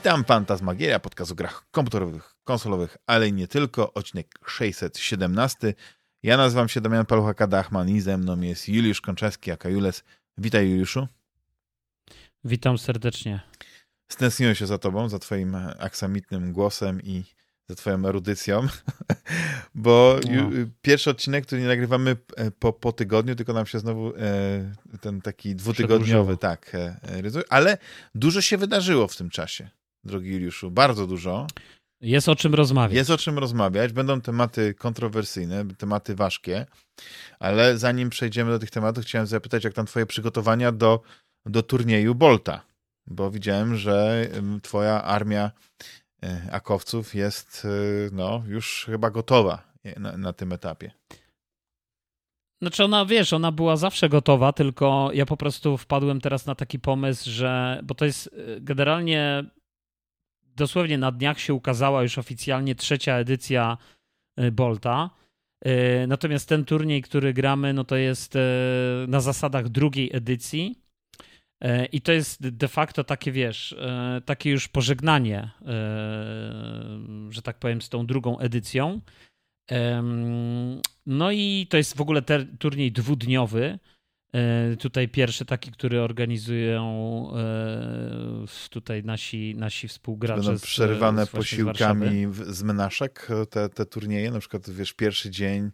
Witam, Fantasmagieria, podcast o grach komputerowych, konsolowych, ale i nie tylko, odcinek 617. Ja nazywam się Damian Paluchaka-Dachman i ze mną jest Juliusz Konczewski, aka Jules. Witaj Juliuszu. Witam serdecznie. Stęskniłem się za tobą, za twoim aksamitnym głosem i za twoją erudycją, bo no. pierwszy odcinek, który nie nagrywamy e, po, po tygodniu, tylko nam się znowu e, ten taki dwutygodniowy, tak, e, ale dużo się wydarzyło w tym czasie, drogi Juliuszu, bardzo dużo. Jest o czym rozmawiać. Jest o czym rozmawiać, będą tematy kontrowersyjne, tematy ważkie, ale zanim przejdziemy do tych tematów, chciałem zapytać, jak tam twoje przygotowania do, do turnieju Bolta, bo widziałem, że twoja armia E, akowców jest e, no, już chyba gotowa na, na tym etapie. Znaczy ona, wiesz, ona była zawsze gotowa, tylko ja po prostu wpadłem teraz na taki pomysł, że, bo to jest e, generalnie dosłownie na dniach się ukazała już oficjalnie trzecia edycja Bolta. Natomiast ten turniej, który gramy, no to jest na zasadach drugiej edycji. E, I to jest de facto takie, wiesz, e, takie już pożegnanie, e, że tak powiem, z tą drugą edycją. No i to jest w ogóle turniej dwudniowy. Tutaj pierwszy taki, który organizują tutaj nasi, nasi współgracze. Będą przerywane z, posiłkami z menaszek te, te turnieje, na przykład wiesz, pierwszy dzień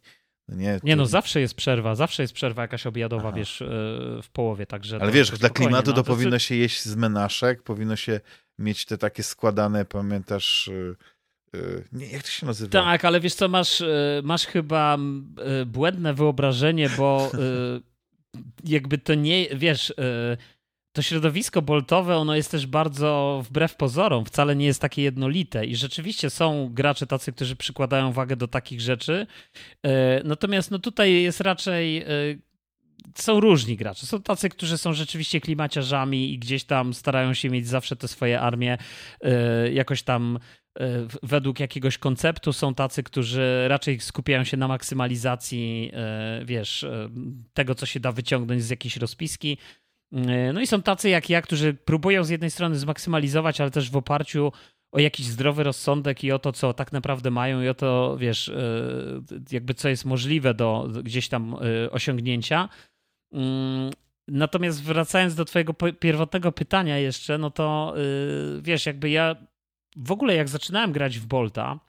no nie, nie, no zawsze jest przerwa, zawsze jest przerwa jakaś obiadowa, Aha. wiesz, e, w połowie, także... Ale wiesz, dla klimatu no, to, to powinno się jeść z menaszek, powinno się mieć te takie składane, pamiętasz... E, e, nie, jak to się nazywa? Tak, ale wiesz co, masz, masz chyba błędne wyobrażenie, bo jakby to nie, wiesz, to środowisko boltowe, ono jest też bardzo wbrew pozorom, wcale nie jest takie jednolite i rzeczywiście są gracze tacy, którzy przykładają wagę do takich rzeczy. E, natomiast no tutaj jest raczej e, są różni gracze. Są tacy, którzy są rzeczywiście klimaciarzami i gdzieś tam starają się mieć zawsze te swoje armie e, jakoś tam według jakiegoś konceptu. Są tacy, którzy raczej skupiają się na maksymalizacji, wiesz, tego, co się da wyciągnąć z jakiejś rozpiski. E, no i są tacy jak ja, którzy próbują z jednej strony zmaksymalizować, ale też w oparciu o jakiś zdrowy rozsądek i o to, co tak naprawdę mają i o to, wiesz, e, jakby co jest możliwe do gdzieś tam e, osiągnięcia. Mm, natomiast wracając do twojego pierwotnego pytania jeszcze, no to wiesz, jakby ja w ogóle jak zaczynałem grać w Bolta,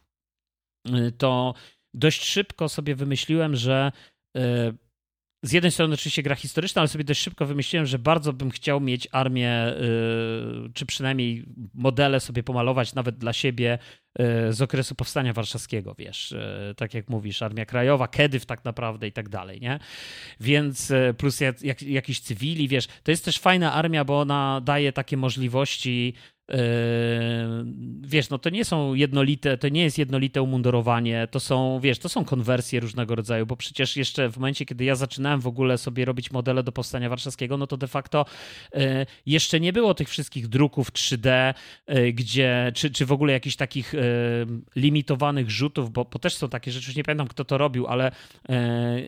to dość szybko sobie wymyśliłem, że z jednej strony oczywiście gra historyczna, ale sobie dość szybko wymyśliłem, że bardzo bym chciał mieć armię, czy przynajmniej modele sobie pomalować nawet dla siebie z okresu powstania warszawskiego, wiesz, yy, tak jak mówisz, armia krajowa, Kedyw tak naprawdę i tak dalej, nie? Więc plus jak, jak, jakiś cywili, wiesz, to jest też fajna armia, bo ona daje takie możliwości wiesz, no to nie są jednolite, to nie jest jednolite umundurowanie, to są, wiesz, to są konwersje różnego rodzaju, bo przecież jeszcze w momencie, kiedy ja zaczynałem w ogóle sobie robić modele do powstania warszawskiego, no to de facto yy, jeszcze nie było tych wszystkich druków 3D, yy, gdzie, czy, czy w ogóle jakichś takich limitowanych rzutów, bo, bo też są takie rzeczy, już nie pamiętam kto to robił, ale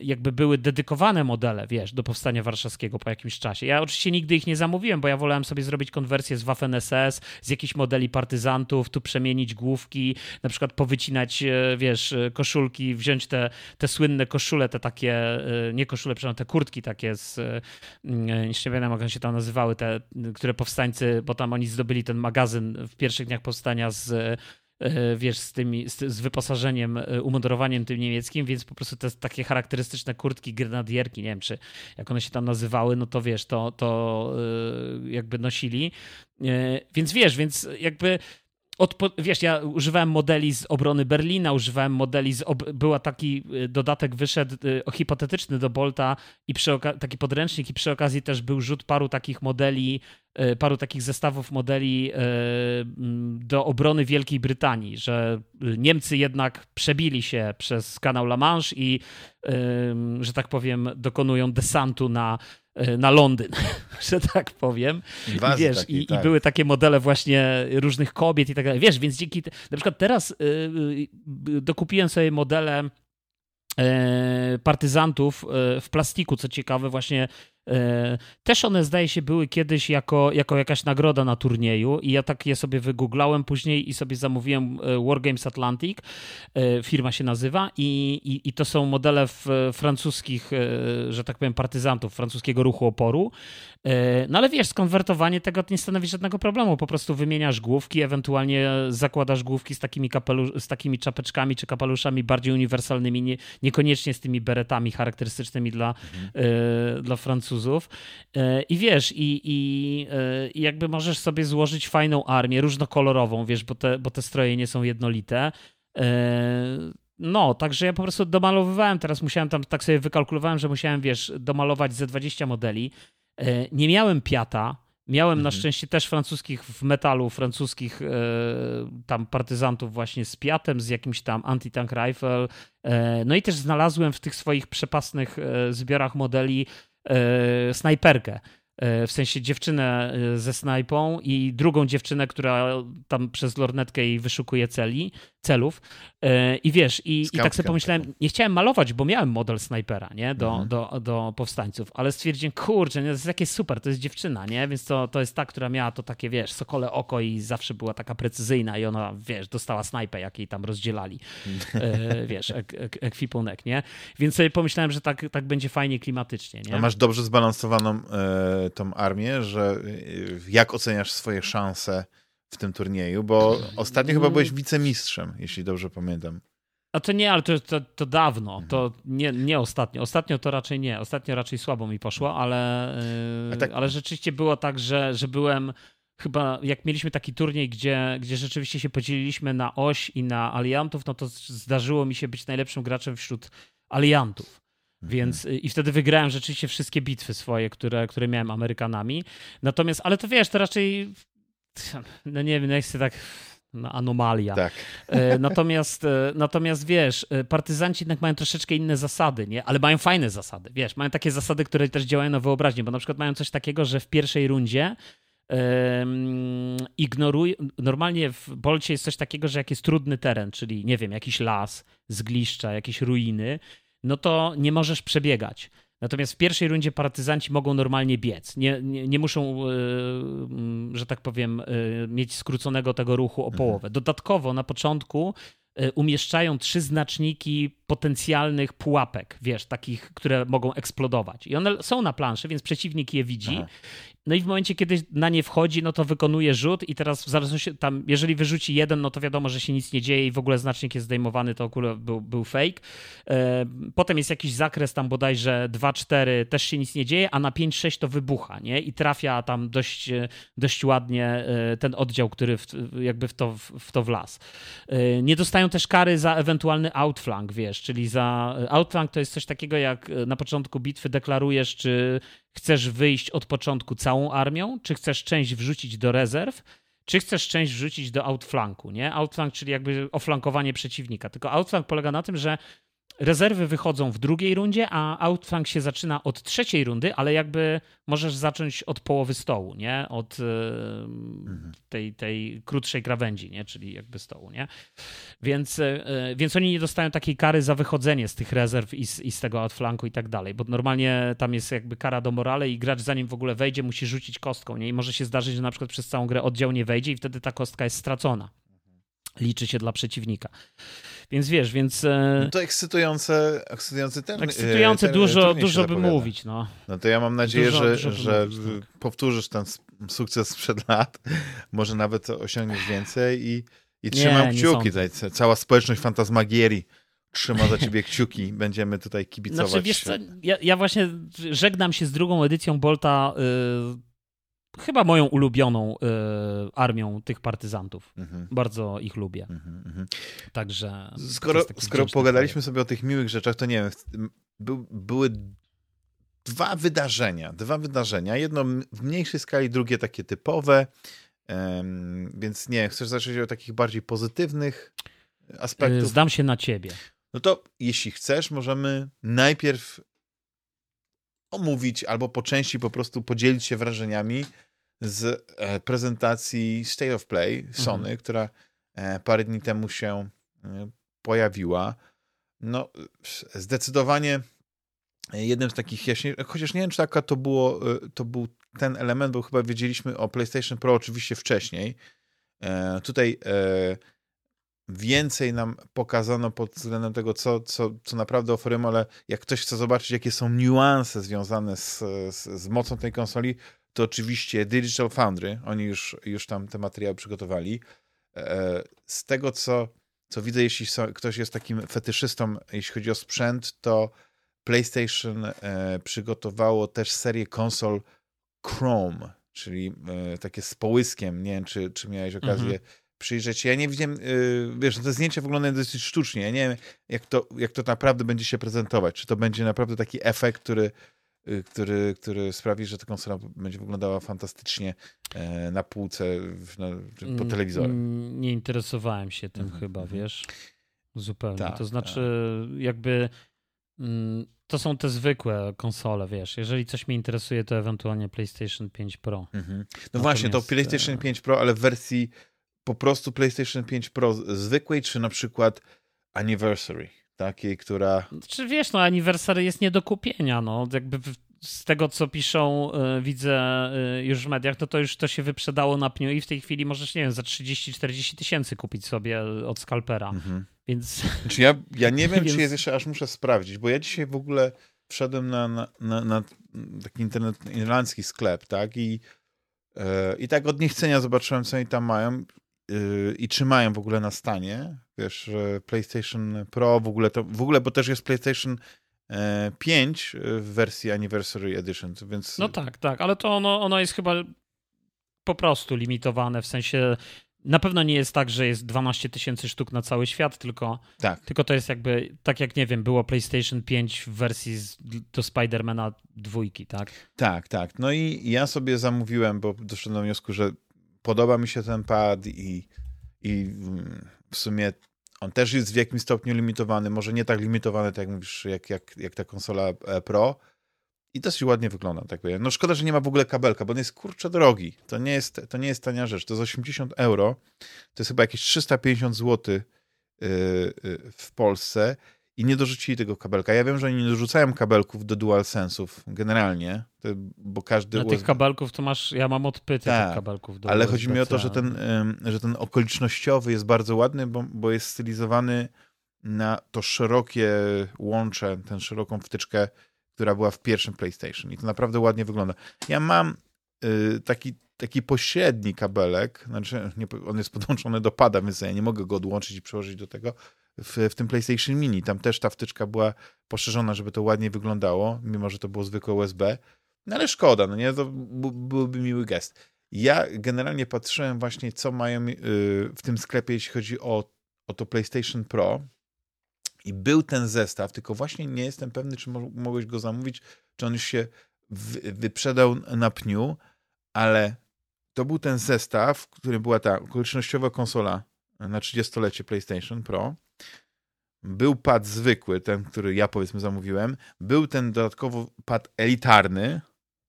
jakby były dedykowane modele, wiesz, do powstania warszawskiego po jakimś czasie. Ja oczywiście nigdy ich nie zamówiłem, bo ja wolałem sobie zrobić konwersję z Waffen SS, z jakichś modeli partyzantów, tu przemienić główki, na przykład powycinać, e, wiesz, e, koszulki, wziąć te, te słynne koszule, te takie, e, nie koszule, przepraszam, te kurtki takie z, nie wiem jak one się tam nazywały, te, które powstańcy, bo tam oni zdobyli ten magazyn w pierwszych dniach powstania z wiesz, z, tymi, z, z, wyposażeniem, umundurowaniem tym niemieckim, więc po prostu te takie charakterystyczne kurtki grenadierki, nie wiem, czy jak one się tam nazywały, no to wiesz, to, to jakby nosili. E, więc wiesz, więc jakby Wiesz, ja używałem modeli z obrony Berlina, używałem modeli z. Ob- była taki e, dodatek, wyszedł y, hipotetyczny do Bolta i przy oka- taki podręcznik, i przy okazji też był rzut paru takich modeli, y, paru takich zestawów modeli y, do obrony Wielkiej Brytanii, że Niemcy jednak przebili się przez kanał La Manche i, że tak powiem, dokonują desantu na na Londyn, że tak powiem. I, wiesz, taki, i, tak. i, były takie modele właśnie różnych kobiet i tak dalej. Wiesz, więc dzięki, na przykład teraz yy, dokupiłem sobie modele partyzantów w plastiku, co ciekawe, właśnie E, też one, zdaje się, były kiedyś jako, jako jakaś nagroda na turnieju i ja tak je sobie wygooglałem później i sobie zamówiłem e, Wargames Atlantic, e, firma się nazywa i, i, i to są modele francuskich, że tak powiem, partyzantów, francuskiego ruchu oporu. No ale wiesz, skonwertowanie tego nie stanowi żadnego problemu, po prostu wymieniasz główki, ewentualnie zakładasz główki z takimi, kapelu- z takimi czapeczkami czy kapeluszami bardziej uniwersalnymi, nie, niekoniecznie z tymi beretami charakterystycznymi dla, mhm. dla Francuzów, Francuzów. E, I wiesz, i, i, e, i jakby możesz sobie złożyć fajną armię, różnokolorową, wiesz, bo te, bo te stroje nie są jednolite. E, no, także ja po prostu domalowywałem, teraz musiałem tam, tak sobie wykalkulowałem, że musiałem, wiesz, domalować ze 20 modeli. Nie miałem piata, Miałem mhm. na szczęście też francuskich w metalu, francuskich tam partyzantów właśnie z Piatem, z jakimś tam anti-tank rifle. No i też znalazłem w tych swoich przepasnych zbiorach modeli snajperkę. E, w sensie dziewczynę e, ze snajpą i drugą dziewczynę, która tam przez lornetkę jej wyszukuje celi, celów. E, I wiesz, i, i tak sobie pomyślałem, nie chciałem malować, bo miałem model snajpera, nie, do, mhm. do, do powstańców, ale stwierdziłem, kurczę, nie, to jest takie super, to jest dziewczyna, nie, więc to, to jest ta, która miała to takie, wiesz, sokole oko i zawsze była taka precyzyjna i ona, wiesz, dostała snajpę, jak jej tam rozdzielali, wiesz, ek, ek, ekwipunek, nie, więc sobie pomyślałem, że tak, tak będzie fajnie klimatycznie, nie. A masz dobrze zbalansowaną e, tą armię, że jak oceniasz swoje szanse w tym turnieju? Bo ostatnio chyba byłeś wicemistrzem, jeśli dobrze pamiętam. A to nie, ale to, to, to dawno, mhm. to nie, nie ostatnio. Ostatnio to raczej nie, ostatnio raczej słabo mi poszło, ale, yy, tak... ale rzeczywiście było tak, że, że byłem chyba, jak mieliśmy taki turniej, gdzie, gdzie rzeczywiście się podzieliliśmy na oś i na aliantów, no to zdarzyło mi się być najlepszym graczem wśród aliantów. Mhm. Więc y, i wtedy wygrałem rzeczywiście wszystkie bitwy swoje, które, które miałem Amerykanami. Natomiast, ale to wiesz, to raczej, no nie wiem, jak chcę tak no, anomalia. Tak. E, natomiast, e, natomiast wiesz, e, partyzanci jednak mają troszeczkę inne zasady, nie? Ale mają fajne zasady, wiesz, mają takie zasady, które też działają na wyobraźnię, bo na przykład mają coś takiego, że w pierwszej rundzie um, ignoruj, normalnie w Bolcie jest coś takiego, że jak jest trudny teren, czyli nie wiem, jakiś las, zgliszcza, jakieś ruiny, no to nie możesz przebiegać. Natomiast w pierwszej rundzie partyzanci mogą normalnie biec. Nie, nie, nie muszą, yy, że tak powiem, yy, mieć skróconego tego ruchu o mhm. połowę. Dodatkowo na początku yy, umieszczają trzy znaczniki potencjalnych pułapek, wiesz, takich, które mogą eksplodować. I one są na planszy, więc przeciwnik je widzi. Aha. No i w momencie, kiedy na nie wchodzi, no to wykonuje rzut i teraz w zależności tam, jeżeli wyrzuci jeden, no to wiadomo, że się nic nie dzieje i w ogóle znacznik jest zdejmowany, to akurat był, był fake. E, potem jest jakiś zakres tam bodajże 2-4, też się nic nie dzieje, a na 5-6 to wybucha, nie? I trafia tam dość, dość ładnie e, ten oddział, który w, jakby w to, w to wlazł. E, nie dostają też kary za ewentualny outflank, wiesz, czyli za outflank to jest coś takiego, jak na początku bitwy deklarujesz, czy Chcesz wyjść od początku całą armią, czy chcesz część wrzucić do rezerw, czy chcesz część wrzucić do outflanku, nie? Outflank, czyli jakby oflankowanie przeciwnika. Tylko outflank polega na tym, że rezerwy wychodzą w drugiej rundzie, a outflank się zaczyna od trzeciej rundy, ale jakby możesz zacząć od połowy stołu, nie? Od mhm. tej, tej krótszej krawędzi, nie? Czyli jakby stołu, nie? Więc, e, więc oni nie dostają takiej kary za wychodzenie z tych rezerw i z, i z tego outflanku i tak dalej, bo normalnie tam jest jakby kara do morale i gracz zanim w ogóle wejdzie musi rzucić kostką, nie? I może się zdarzyć, że na przykład przez całą grę oddział nie wejdzie i wtedy ta kostka jest stracona. Liczy się dla przeciwnika. Więc wiesz, więc... E, no to ekscytujące, ekscytujący ten... Ekscytujące ten, dużo, dużo by mówić, no. No to ja mam nadzieję, dużo, że, dużo że mówić, tak. powtórzysz ten sukces sprzed lat, może nawet osiągniesz więcej i, i trzymam nie, kciuki. Nie cała społeczność fantasmagierii trzyma za ciebie kciuki. Będziemy tutaj kibicować. Znaczy, wiesz co, ja, ja właśnie żegnam się z drugą edycją Bolta y, chyba moją ulubioną y, armią tych partyzantów. Mhm. Bardzo ich lubię. Mhm, mhm. Także. Skoro, skoro pogadaliśmy sobie o tych miłych rzeczach, to nie wiem, by, były dwa wydarzenia. Dwa wydarzenia. Jedno w mniejszej skali, drugie takie typowe. Um, więc nie, chcesz zacząć o takich bardziej pozytywnych aspektach? Zdam się na ciebie. No to jeśli chcesz, możemy najpierw omówić albo po części po prostu podzielić się wrażeniami z e, prezentacji State of Play Sony, mhm. która e, parę dni temu się e, pojawiła. No, zdecydowanie jednym z takich jaśniej, chociaż nie wiem, czy taka to było, to był ten element, bo chyba wiedzieliśmy o PlayStation Pro oczywiście wcześniej. Tutaj więcej nam pokazano pod względem tego, co, co, co naprawdę oferujemy, ale jak ktoś chce zobaczyć, jakie są niuanse związane z, z, z mocą tej konsoli, to oczywiście Digital Foundry, oni już, już tam te materiały przygotowali. E, z tego, co, co widzę, jeśli ktoś jest takim fetyszystą, jeśli chodzi o sprzęt, to PlayStation e, przygotowało też serię konsol Chrome, czyli e, takie z połyskiem. Nie wiem, czy, czy miałeś okazję mhm przyjrzeć się. Ja nie widziałem, wiesz, no te zdjęcia wyglądają dosyć sztucznie. Ja nie wiem, jak to, jak to naprawdę będzie się prezentować. Czy to będzie naprawdę taki efekt, który, który, który sprawi, że ta konsola będzie wyglądała fantastycznie yy, na półce, na, po mm, telewizorze. Nie interesowałem się tym mm chyba, wiesz? Zupełnie. Tak, to znaczy, tak. jakby mm, to są te zwykłe konsole, wiesz. Jeżeli coś mnie interesuje, to ewentualnie PlayStation 5 Pro. Mhm. No właśnie, to PlayStation 5 Pro, ale w wersji po prostu PlayStation 5 Pro zwykłej, czy na przykład Anniversary, takiej, która... Czy wiesz, no Anniversary jest nie do kupienia, no. Jakby z tego, co piszą, y, widzę y, już w mediach, no to już to się wyprzedało na pniu i w tej chwili możesz, nie wiem, za 30-40 tysięcy kupić sobie od skalpera, mhm. więc... Znaczy ja, ja nie wiem, więc... czy jest jeszcze, aż muszę sprawdzić, bo ja dzisiaj w ogóle wszedłem na, na, na, na taki internet, irlandzki sklep, tak, i, yy, i tak od niechcenia zobaczyłem, co oni tam mają i trzymają w ogóle na stanie, wiesz, PlayStation Pro w ogóle to, w ogóle, bo też jest PlayStation 5 e, w wersji Anniversary Edition, więc... No tak, tak, ale to ono, ono jest chyba po prostu limitowane, w sensie na pewno nie jest tak, że jest 12 tysięcy sztuk na cały świat, tylko, tak. tylko to jest jakby, tak jak nie wiem, było PlayStation 5 w wersji z, do Spidermana dwójki, tak? Tak, tak. No i ja sobie zamówiłem, bo doszedłem do wniosku, że podoba mi się ten pad i, i w sumie on też jest w jakimś stopniu limitowany, może nie tak limitowany, tak jak mówisz, jak, jak, jak ta konsola e, Pro. I dosyć ładnie wygląda, tak powiem. No szkoda, że nie ma w ogóle kabelka, bo on jest kurczę drogi. To nie jest, to nie jest tania rzecz. To jest 80 euro. To jest chyba jakieś 350 zł y, y, w Polsce i nie dorzucili tego kabelka. Ja wiem, że oni nie dorzucają kabelków do DualSense'ów generalnie, bo każdy... Na USB... tych kabelków to masz, ja mam odpyty tak, tych kabelków do ale chodzi mi o to, że ten, że ten okolicznościowy jest bardzo ładny, bo, bo jest stylizowany na to szerokie łącze, tę szeroką wtyczkę, która była w pierwszym PlayStation i to naprawdę ładnie wygląda. Ja mam y, taki taki pośredni kabelek, znaczy nie, on jest podłączony do pada, więc ja nie mogę go odłączyć i przełożyć do tego, w, w tym PlayStation Mini. Tam też ta wtyczka była poszerzona, żeby to ładnie wyglądało, mimo że to było zwykłe USB. No ale szkoda, no nie, to byłby miły gest. Ja generalnie patrzyłem właśnie, co mają y, w tym sklepie, jeśli chodzi o, o to PlayStation Pro. I był ten zestaw, tylko właśnie nie jestem pewny, czy mogłeś go zamówić, czy on już się wyprzedał na pniu, ale to był ten zestaw, w którym była ta okolicznościowa konsola na 30-lecie PlayStation Pro. Był pad zwykły, ten, który ja powiedzmy zamówiłem. Był ten dodatkowo pad elitarny,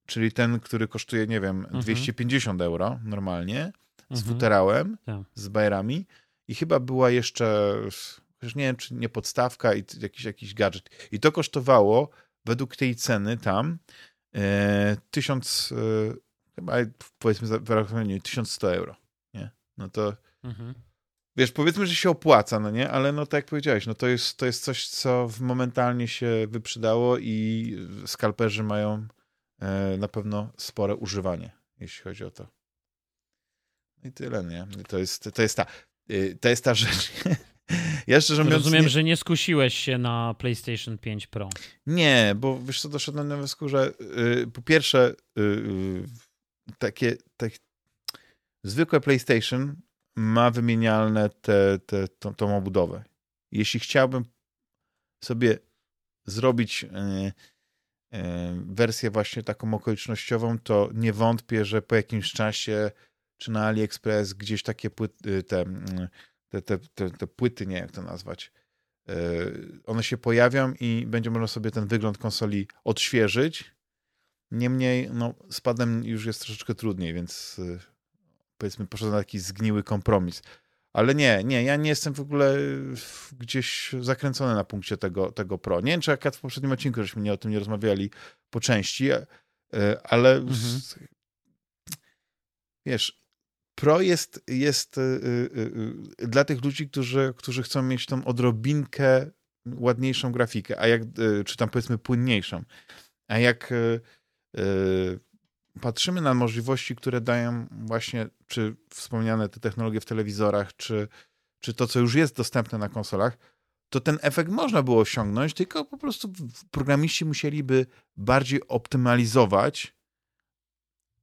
czyli ten, który kosztuje, nie wiem, mhm. 250 euro normalnie, z mhm. futerałem, tak. z bajerami. I chyba była jeszcze, już nie wiem, czy nie podstawka i jakiś, jakiś gadżet. I to kosztowało według tej ceny tam e, 1000, e, chyba powiedzmy w 1100 euro. Nie? No to mhm wiesz, powiedzmy, że się opłaca, no nie? Ale no tak jak powiedziałeś, no to jest, to jest coś, co momentalnie się wyprzedało i skalperzy mają e, na pewno spore używanie, jeśli chodzi o to. No I tyle, nie? To jest, to jest ta, y, to jest ta rzecz. Ja szczerze mówiąc... Rozumiem, nie... że nie skusiłeś się na PlayStation 5 Pro. Nie, bo wiesz co, doszedłem do wniosku, że yy, po pierwsze yy, takie, tak, zwykłe PlayStation ma wymienialne te, te, tą, tą obudowę. Jeśli chciałbym sobie zrobić e, e, wersję właśnie taką okolicznościową, to nie wątpię, że po jakimś czasie czy na AliExpress gdzieś takie płyty, te, te, te, te, te płyty, nie jak to nazwać, e, one się pojawią i będzie można sobie ten wygląd konsoli odświeżyć. Niemniej, no, z padem już jest troszeczkę trudniej, więc powiedzmy poszedł na taki zgniły kompromis. Ale nie, nie, ja nie jestem w ogóle gdzieś zakręcony na punkcie tego, tego Pro. Nie wiem, czy jak w poprzednim odcinku żeśmy nie o tym nie rozmawiali po części, e, ale mhm. wiesz, Pro jest, jest y, y, dla tych ludzi, którzy, którzy chcą mieć tą odrobinkę ładniejszą grafikę, a jak, czy tam powiedzmy płynniejszą. A jak patrzymy na możliwości, które dają właśnie, czy wspomniane te technologie w telewizorach, czy, czy to, co już jest dostępne na konsolach, to ten efekt można było osiągnąć, tylko po prostu programiści musieliby bardziej optymalizować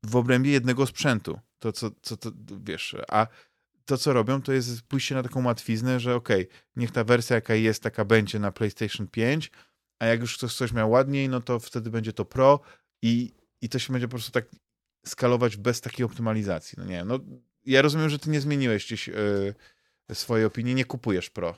w obrębie jednego sprzętu. To, co, co to, wiesz, a to, co robią, to jest pójście na taką łatwiznę, że okay, niech ta wersja, jaka jest, taka będzie na PlayStation 5, a jak już ktoś coś miał ładniej, no to wtedy będzie to Pro i, i to się będzie po prostu tak skalować bez takiej optymalizacji. No nie no ja rozumiem, że ty nie zmieniłeś gdzieś yy, swojej opinii, nie kupujesz Pro.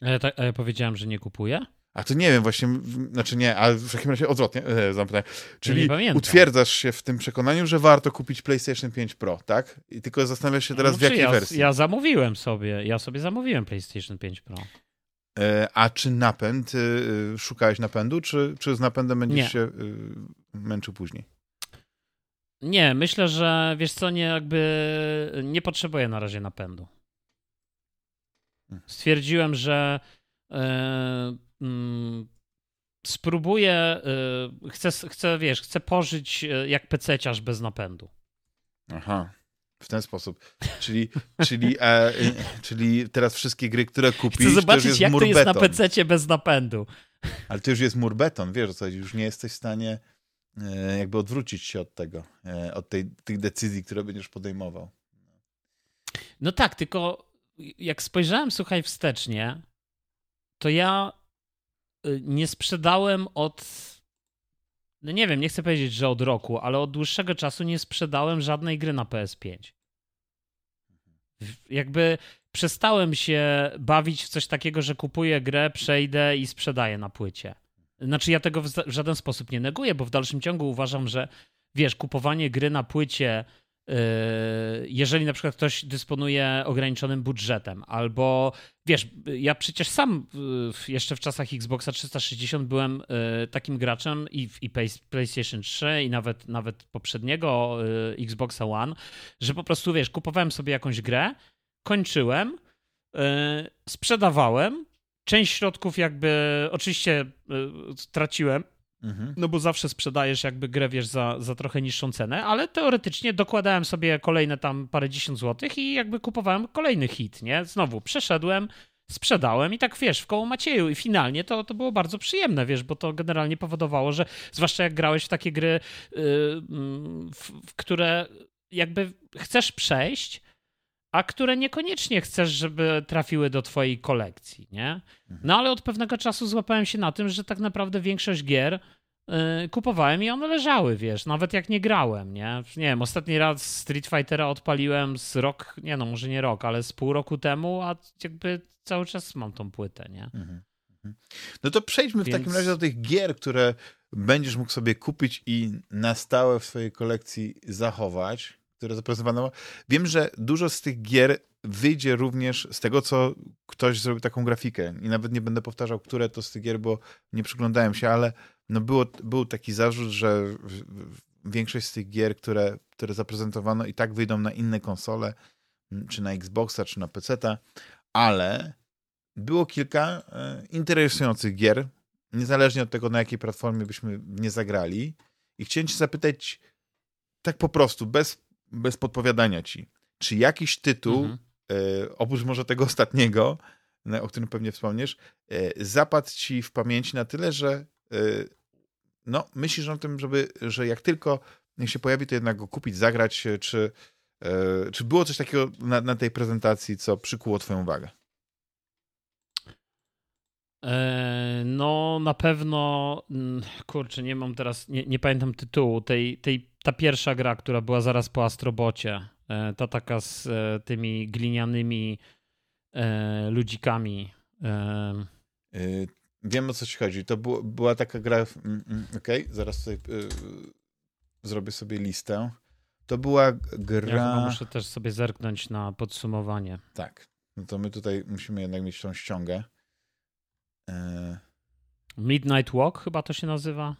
A ja, tak, a ja powiedziałem, że nie kupuję? A to nie wiem, właśnie, znaczy nie, ale w takim razie odwrotnie e. Czyli ja utwierdzasz się w tym przekonaniu, że warto kupić PlayStation 5 Pro, tak? I tylko zastanawiasz się teraz no, w jakiej ja, wersji. Ja zamówiłem sobie, ja sobie zamówiłem PlayStation 5 Pro. E, a czy napęd, e, szukałeś napędu, czy, czy z napędem będziesz nie. się e, męczył później? Nie, myślę, że wiesz co, nie jakby nie potrzebuję na razie napędu. Hmm. Stwierdziłem, że mm, spróbuję, chcę, chcę, wiesz, chcę pożyć jak pececiarz bez napędu. Aha. W ten sposób. Czyli, czyli, e, czyli teraz wszystkie gry, które kupisz, Chcę zobaczyć, to jest jak murbeton. to jest na PC bez napędu. Ale to już jest murbeton, wiesz o co Już nie jesteś w stanie e, jakby odwrócić się od tego, e, od tej, tych decyzji, które będziesz podejmował. No tak, tylko jak spojrzałem, słuchaj, wstecznie, to ja y, nie sprzedałem od no nie wiem, nie chcę powiedzieć, że od roku, ale od dłuższego czasu nie sprzedałem żadnej gry na PS5. Jakby przestałem się bawić w coś takiego, że kupuję grę, przejdę i sprzedaję na płycie. Znaczy, ja tego w żaden sposób nie neguję, bo w dalszym ciągu uważam, że wiesz, kupowanie gry na płycie jeżeli na przykład ktoś dysponuje ograniczonym budżetem, albo wiesz, ja przecież sam yy, jeszcze w czasach Xboxa 360 byłem yy, takim graczem i, i PlayStation 3 i nawet, nawet poprzedniego Xboxa One, że po prostu wiesz, kupowałem sobie jakąś grę, kończyłem, sprzedawałem, część środków jakby oczywiście traciłem, Mhm. No bo zawsze sprzedajesz jakby grę, wiesz, za, za trochę niższą cenę, ale teoretycznie dokładałem sobie kolejne tam parę dziesiąt złotych i jakby kupowałem kolejny hit, nie? Znowu przeszedłem, sprzedałem i tak, wiesz, w koło Macieju i finalnie to, to było bardzo przyjemne, wiesz, bo to generalnie powodowało, że zwłaszcza jak grałeś w takie gry, yy, w, w które jakby chcesz przejść, a które niekoniecznie chcesz, żeby trafiły do twojej kolekcji, nie? No ale od pewnego czasu złapałem się na tym, że tak naprawdę większość gier yy, kupowałem i one leżały, wiesz, nawet jak nie grałem, nie? Nie wiem, ostatni raz Street Fightera odpaliłem z rok, nie no, może nie rok, ale z pół roku temu, a jakby cały czas mam tą płytę, nie? Mhm. mhm. No to przejdźmy Więc... w takim razie do tych gier, które będziesz mógł sobie kupić i na stałe w swojej kolekcji zachować które zaprezentowano. Wiem, że dużo z tych gier wyjdzie również z tego, co ktoś zrobił taką grafikę. I nawet nie będę powtarzał, które to z tych gier, bo nie przyglądałem się, ale no było, był taki zarzut, że większość z tych gier, które, które zaprezentowano i tak wyjdą na inne konsole, czy na Xboxa, czy na PC, ale było kilka e, interesujących gier, niezależnie od tego, na jakiej platformie byśmy nie zagrali. I chciałem cię zapytać tak po prostu, bez bez podpowiadania ci, czy jakiś tytuł, mhm. e, oprócz może tego ostatniego, o którym pewnie wspomniesz, e, zapadł ci w pamięci na tyle, że e, no, myślisz o tym, żeby, że jak tylko niech się pojawi, to jednak go kupić, zagrać, czy, czy było coś takiego na, na tej prezentacji, co przykuło twoją uwagę? E, no, na pewno, mm, kurczę, nie mam teraz, nie, nie pamiętam tytułu, tej, tej, ta pierwsza gra, która była zaraz po Astrobocie, e, ta taka z e, tymi glinianymi ludzikami. Wiem o co ci chodzi. To było, była taka gra. Mm, mm, okej, okay, zaraz tutaj zrobię sobie listę. To była gra... Ja muszę też sobie zerknąć na podsumowanie. Tak. No to my tutaj musimy jednak mieć tą ściągę. E... Midnight Walk chyba to się nazywa.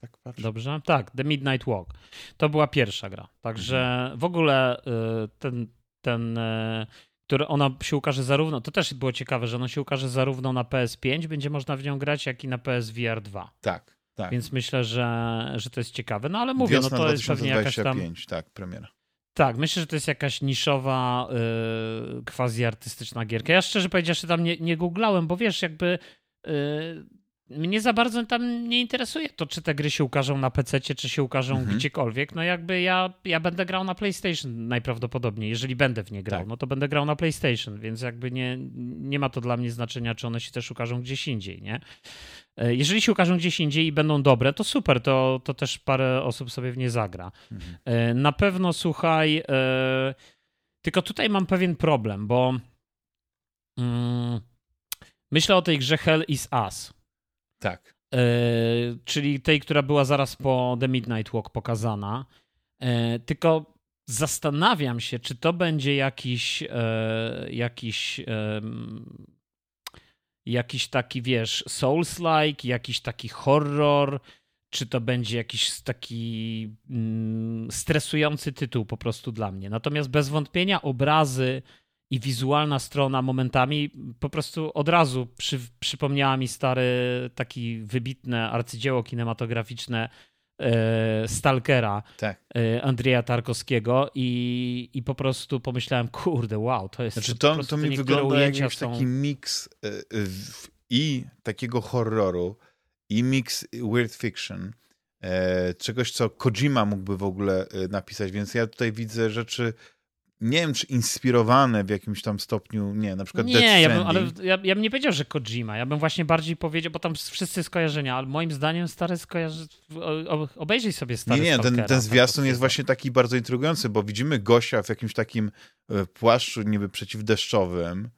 Tak. Dobrze? Tak, The Midnight Walk. To była pierwsza gra. Także mhm. w ogóle y, ten, ten y, który ona się ukaże zarówno, to też było ciekawe, że ona się ukaże zarówno na PS5, będzie można w nią grać, jak i na PSVR 2. Tak, tak. Więc myślę, że, że to jest ciekawe. No ale mówię, Wiosna no to 2025, jest pewnie jakaś tam... tak, premiera. Tak, myślę, że to jest jakaś niszowa, yy, quasi artystyczna gierka. Ja szczerze powiedziawszy tam nie, nie googlałem, bo wiesz, jakby yy, mnie za bardzo tam nie interesuje to, czy te gry się ukażą na PC, czy się ukażą mhm. gdziekolwiek. No jakby ja, ja będę grał na PlayStation najprawdopodobniej. Jeżeli będę w nie grał, tak. no to będę grał na PlayStation, więc jakby nie, nie ma to dla mnie znaczenia, czy one się też ukażą gdzieś indziej, nie? E, jeżeli się ukażą gdzieś indziej i będą dobre, to super, to, to też parę osób sobie w nie zagra. Mhm. E, na pewno, słuchaj, e, tylko tutaj mam pewien problem, bo mm, myślę o tej grze Hell is Us. Tak. Czyli tej, która była zaraz po The Midnight Walk pokazana. Tylko zastanawiam się, czy to będzie jakiś e, jakiś jakiś taki, wiesz, Souls-like, jakiś taki horror, czy to będzie jakiś taki mm, stresujący tytuł po prostu dla mnie. Natomiast bez wątpienia obrazy i wizualna strona momentami po prostu od razu przy, przypomniała mi stary, taki wybitne arcydzieło kinematograficzne Stalkera tak. e, Andrzeja Tarkowskiego i, i po prostu pomyślałem, kurde, wow, to jest... Znaczy to, to mi wygląda jak jakiś są... taki miks e, i takiego horroru i mix weird fiction, e, czegoś, co Kojima mógłby w ogóle e, napisać, więc ja tutaj widzę rzeczy nie wiem, czy inspirowane w jakimś tam stopniu, nie, na przykład Nie, ja bym, ale ja, ja bym nie powiedział, że Kojima, ja bym właśnie bardziej powiedział, bo tam wszyscy skojarzenia, ale moim zdaniem stare skojarzenia, obejrzyj sobie stare Nie, nie, ten, ten zwiastun jest właśnie taki bardzo intrygujący, bo widzimy gościa w jakimś takim e, płaszczu niby przeciwdeszczowym,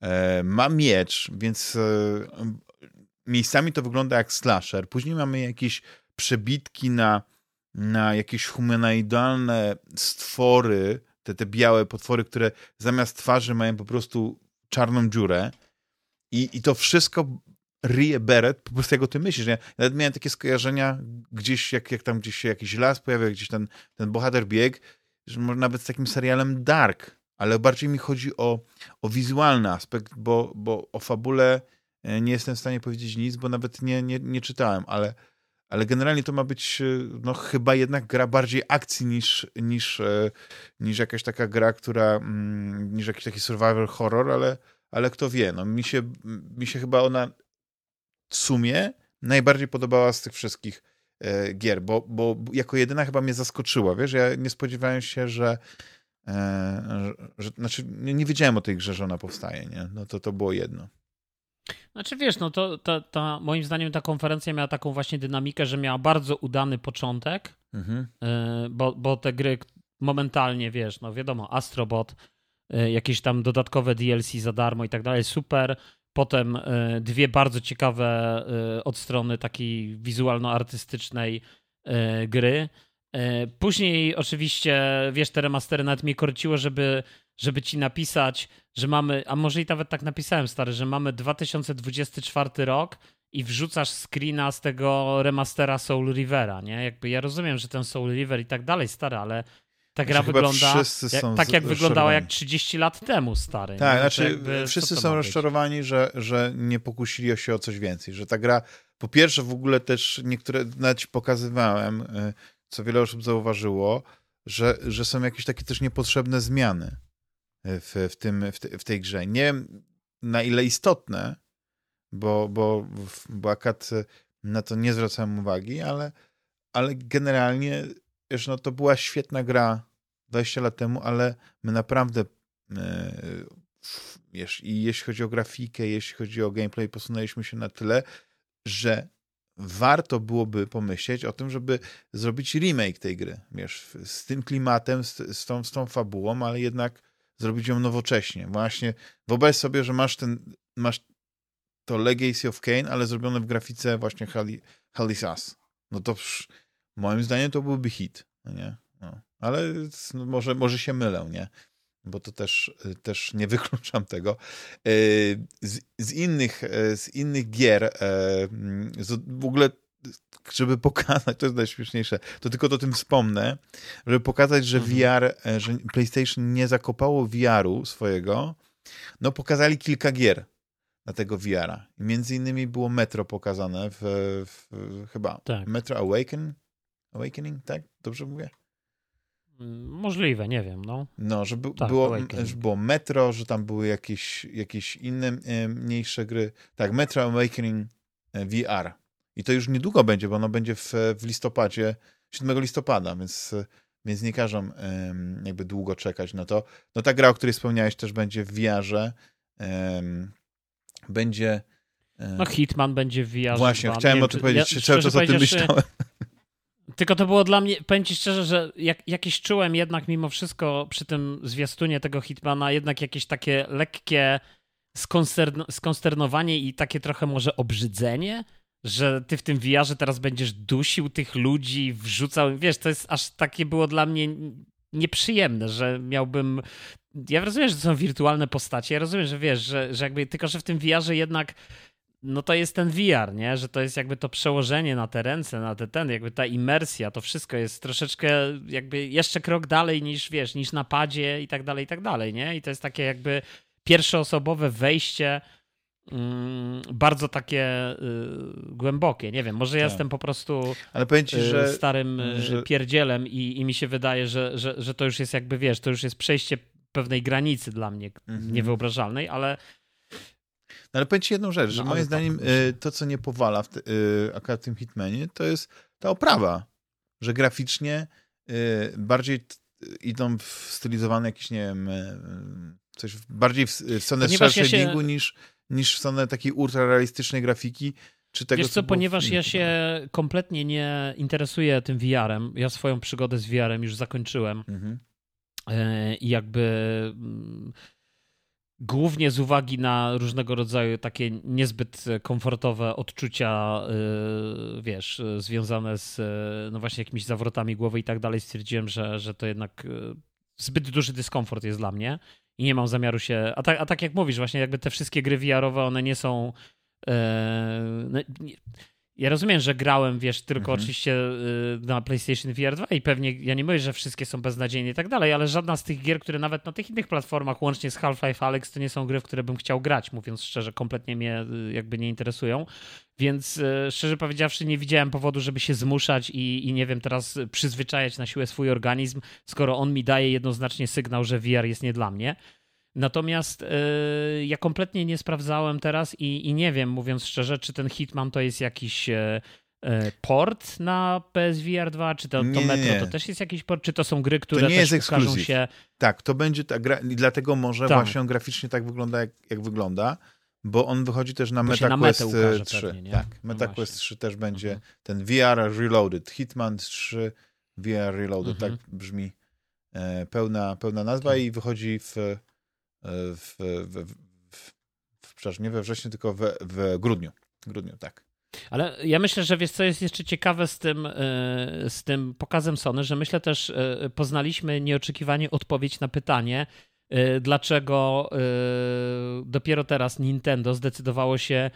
e, ma miecz, więc e, miejscami to wygląda jak slasher, później mamy jakieś przebitki na, na jakieś humanoidalne stwory, te, te białe potwory, które zamiast twarzy mają po prostu czarną dziurę i, i to wszystko ryje beret, po prostu jak o tym myślisz. Ja nawet miałem takie skojarzenia gdzieś, jak, jak tam gdzieś się jakiś las pojawia, gdzieś ten, ten bohater bieg, że może nawet z takim serialem Dark, ale bardziej mi chodzi o, o wizualny aspekt, bo, bo o fabule e, nie jestem w stanie powiedzieć nic, bo nawet nie, nie, nie czytałem, ale ale generalnie to ma być e, no, chyba jednak gra bardziej akcji niż, niż, e, niż jakaś taka gra, która, mm, niż jakiś taki survival horror, ale, ale kto wie, no mi się, mi się chyba ona w sumie najbardziej podobała z tych wszystkich e, gier, bo, bo jako jedyna chyba mnie zaskoczyła, wiesz, ja nie spodziewałem się, że, że, że znaczy nie, nie wiedziałem o tej grze, że ona powstaje, nie, no to to było jedno. Znaczy wiesz, no to, to, to moim zdaniem ta konferencja miała taką właśnie dynamikę, że miała bardzo udany początek, mhm. Y, bo, bo te gry momentalnie, wiesz, no wiadomo, Astrobot, y, jakieś tam dodatkowe DLC za darmo i tak dalej, super. Potem y, dwie bardzo ciekawe od strony takiej wizualno-artystycznej gry. Później oczywiście, wiesz, te remastery nawet mnie korciło, żeby żeby ci napisać, że mamy, a może i nawet tak napisałem, stary, że mamy 2024 rok i wrzucasz screena z tego remastera Soul Rivera, nie? Jakby ja rozumiem, że ten Soul River i tak dalej, stary, ale ta gra wygląda jak, tak, jak wyglądała jak 30 lat temu, stary. Tak, nie? znaczy jakby, wszyscy są rozczarowani, że, że nie pokusili się o coś więcej, że ta gra, po pierwsze w ogóle też niektóre, nawet ci pokazywałem, y, co wiele osób zauważyło, że, że są jakieś takie też niepotrzebne zmiany w, w, tym, w, w tej grze. Nie wiem na ile istotne, bo, bo, bo akad na to nie zwracałem uwagi, ale, ale generalnie wiesz, no, to była świetna gra 20 lat temu, ale my naprawdę e, wiesz, i jeśli chodzi o grafikę, jeśli chodzi o gameplay, posunęliśmy się na tyle, że warto byłoby pomyśleć o tym, żeby zrobić remake tej gry, wiesz, z tym klimatem, z, z, tą, z tą fabułą, ale jednak zrobić ją nowocześnie. Właśnie wyobraź sobie, że masz ten, masz to Legacy of Kane, ale zrobione w grafice właśnie Hali's Us. No to moim zdaniem to byłby hit. No nie? No. Ale no, może, może się mylę, nie? Bo to też, też nie wykluczam tego. Z, z, innych, z innych gier, w ogóle żeby pokazać, to jest najśmieszniejsze, to tylko o tym wspomnę, żeby pokazać, że mhm. VR, e, że PlayStation nie zakopało VR-u swojego, no pokazali kilka gier na tego VR-a. Między innymi było Metro pokazane w, w chyba tak. Metro Awaken, Awakening, tak? Dobrze mówię? Mm, możliwe, nie wiem, no. No, że, tak, było, że było Metro, że tam były jakieś, jakieś inne e, mniejsze gry. Tak, Metro Awakening e, VR i to już niedługo będzie, bo ono będzie w, w listopadzie, 7 listopada, więc, więc nie każą um, jakby długo czekać na to. No ta gra, o której wspomniałeś, też będzie w. Um, będzie... No Hitman będzie w VR. Właśnie, chciałem o tym powiedzieć, ja, cały czas o tym myślałem. Tylko to było dla mnie, powiem ci szczerze, że jak, jakieś czułem jednak mimo wszystko przy tym zwiastunie tego Hitmana, jednak jakieś takie lekkie skonsternowanie i takie trochę może obrzydzenie, że ty w tym VR-ze teraz będziesz dusił tych ludzi, wrzucał, wiesz, to jest aż takie było dla mnie nieprzyjemne, że miałbym ja rozumiem, że to są wirtualne postacie, ja rozumiem, że wiesz, że, że jakby, tylko że w tym VR-ze jednak no to jest ten VR, nie? Że to jest jakby to przełożenie na te ręce, na te ten, jakby ta imersja, to wszystko jest troszeczkę jakby jeszcze krok dalej niż, wiesz, niż na padzie i tak dalej, i tak dalej, nie? I to jest takie jakby pierwszoosobowe wejście bardzo takie y, głębokie. Nie wiem, może tak. jestem po prostu Ale ci, y, że, starym y, że... pierdzielem i, i mi się wydaje, że, że, że to już jest jakby, wiesz, to już jest przejście pewnej granicy dla mnie mhm. niewyobrażalnej, ale no ale powiem ci jedną rzecz, że no, moim zdaniem tak, to, co nie powala w te, akurat w tym Hitmanie, to jest ta oprawa, że graficznie bardziej idą w stylizowane jakieś, nie wiem, coś bardziej w, stronę Ponieważ ja się... niż niż w stronę takiej ultrarealistycznej grafiki, czy tego, Wiesz co, ponieważ ja się kompletnie nie interesuję tym VR-em, ja swoją przygodę z VR-em już zakończyłem. Mhm. E, i jakby mm, głównie z uwagi na różnego rodzaju takie niezbyt komfortowe odczucia, e, wiesz, związane z e, no właśnie jakimiś zawrotami głowy i tak dalej, stwierdziłem, że, że to jednak zbyt duży dyskomfort jest dla mnie i nie mam zamiaru się. A, tak, a tak jak mówisz, właśnie jakby te wszystkie gry VR-owe, one nie są. No, nie, ja rozumiem, że grałem, wiesz, tylko mhm. oczywiście y, na PlayStation VR 2 i pewnie ja nie mówię, że wszystkie są beznadziejne i tak dalej, ale żadna z tych gier, które nawet na tych innych platformach, łącznie z Half-Life Alex, to nie są gry, w które bym chciał grać, mówiąc szczerze, kompletnie mnie y, jakby nie interesują. Więc y, szczerze powiedziawszy, nie widziałem powodu, żeby się zmuszać i, i nie wiem, teraz przyzwyczajać na siłę swój organizm, skoro on mi daje jednoznacznie sygnał, że VR jest nie dla mnie. Natomiast yy, ja kompletnie nie sprawdzałem teraz i, i, nie wiem, mówiąc szczerze, czy ten Hitman to jest jakiś yy, port na PSVR 2, czy to, to Metro nie. to też jest jakiś port, czy to są gry, które to nie też jest ukażą się... Tak, to będzie ta gra i dlatego może tak. właśnie on graficznie tak wygląda, jak, jak wygląda, bo on wychodzi też na MetaQuest 3. Pewnie, tak, no MetaQuest no 3 też będzie mhm. ten VR Reloaded, Hitman 3 VR Reloaded, tak mhm. tak brzmi e, pełna, pełna nazwa tak. i wychodzi w w, w, w, w przepraszam, nie we wrześniu, tylko w, w grudniu. grudniu, tak. Ale ja myślę, że wiesz, co jest jeszcze ciekawe z tym, e, z tym pokazem Sony, że myślę też e, poznaliśmy nieoczekiwanie odpowiedź na pytanie, e, dlaczego dopiero teraz Nintendo zdecydowało się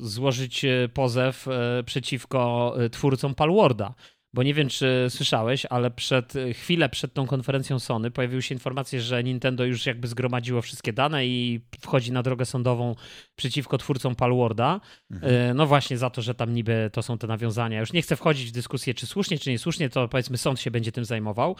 złożyć pozew przeciwko twórcom Palworda. Bo nie wiem, czy słyszałeś, ale przed chwilę przed tą konferencją Sony pojawiły się informacje, że Nintendo już jakby zgromadziło wszystkie dane i wchodzi na drogę sądową przeciwko twórcom Palworda. Mhm. E, no właśnie za to, że tam niby to są te nawiązania. Już nie chcę wchodzić w dyskusję, czy słusznie, czy niesłusznie, to powiedzmy sąd się będzie tym zajmował.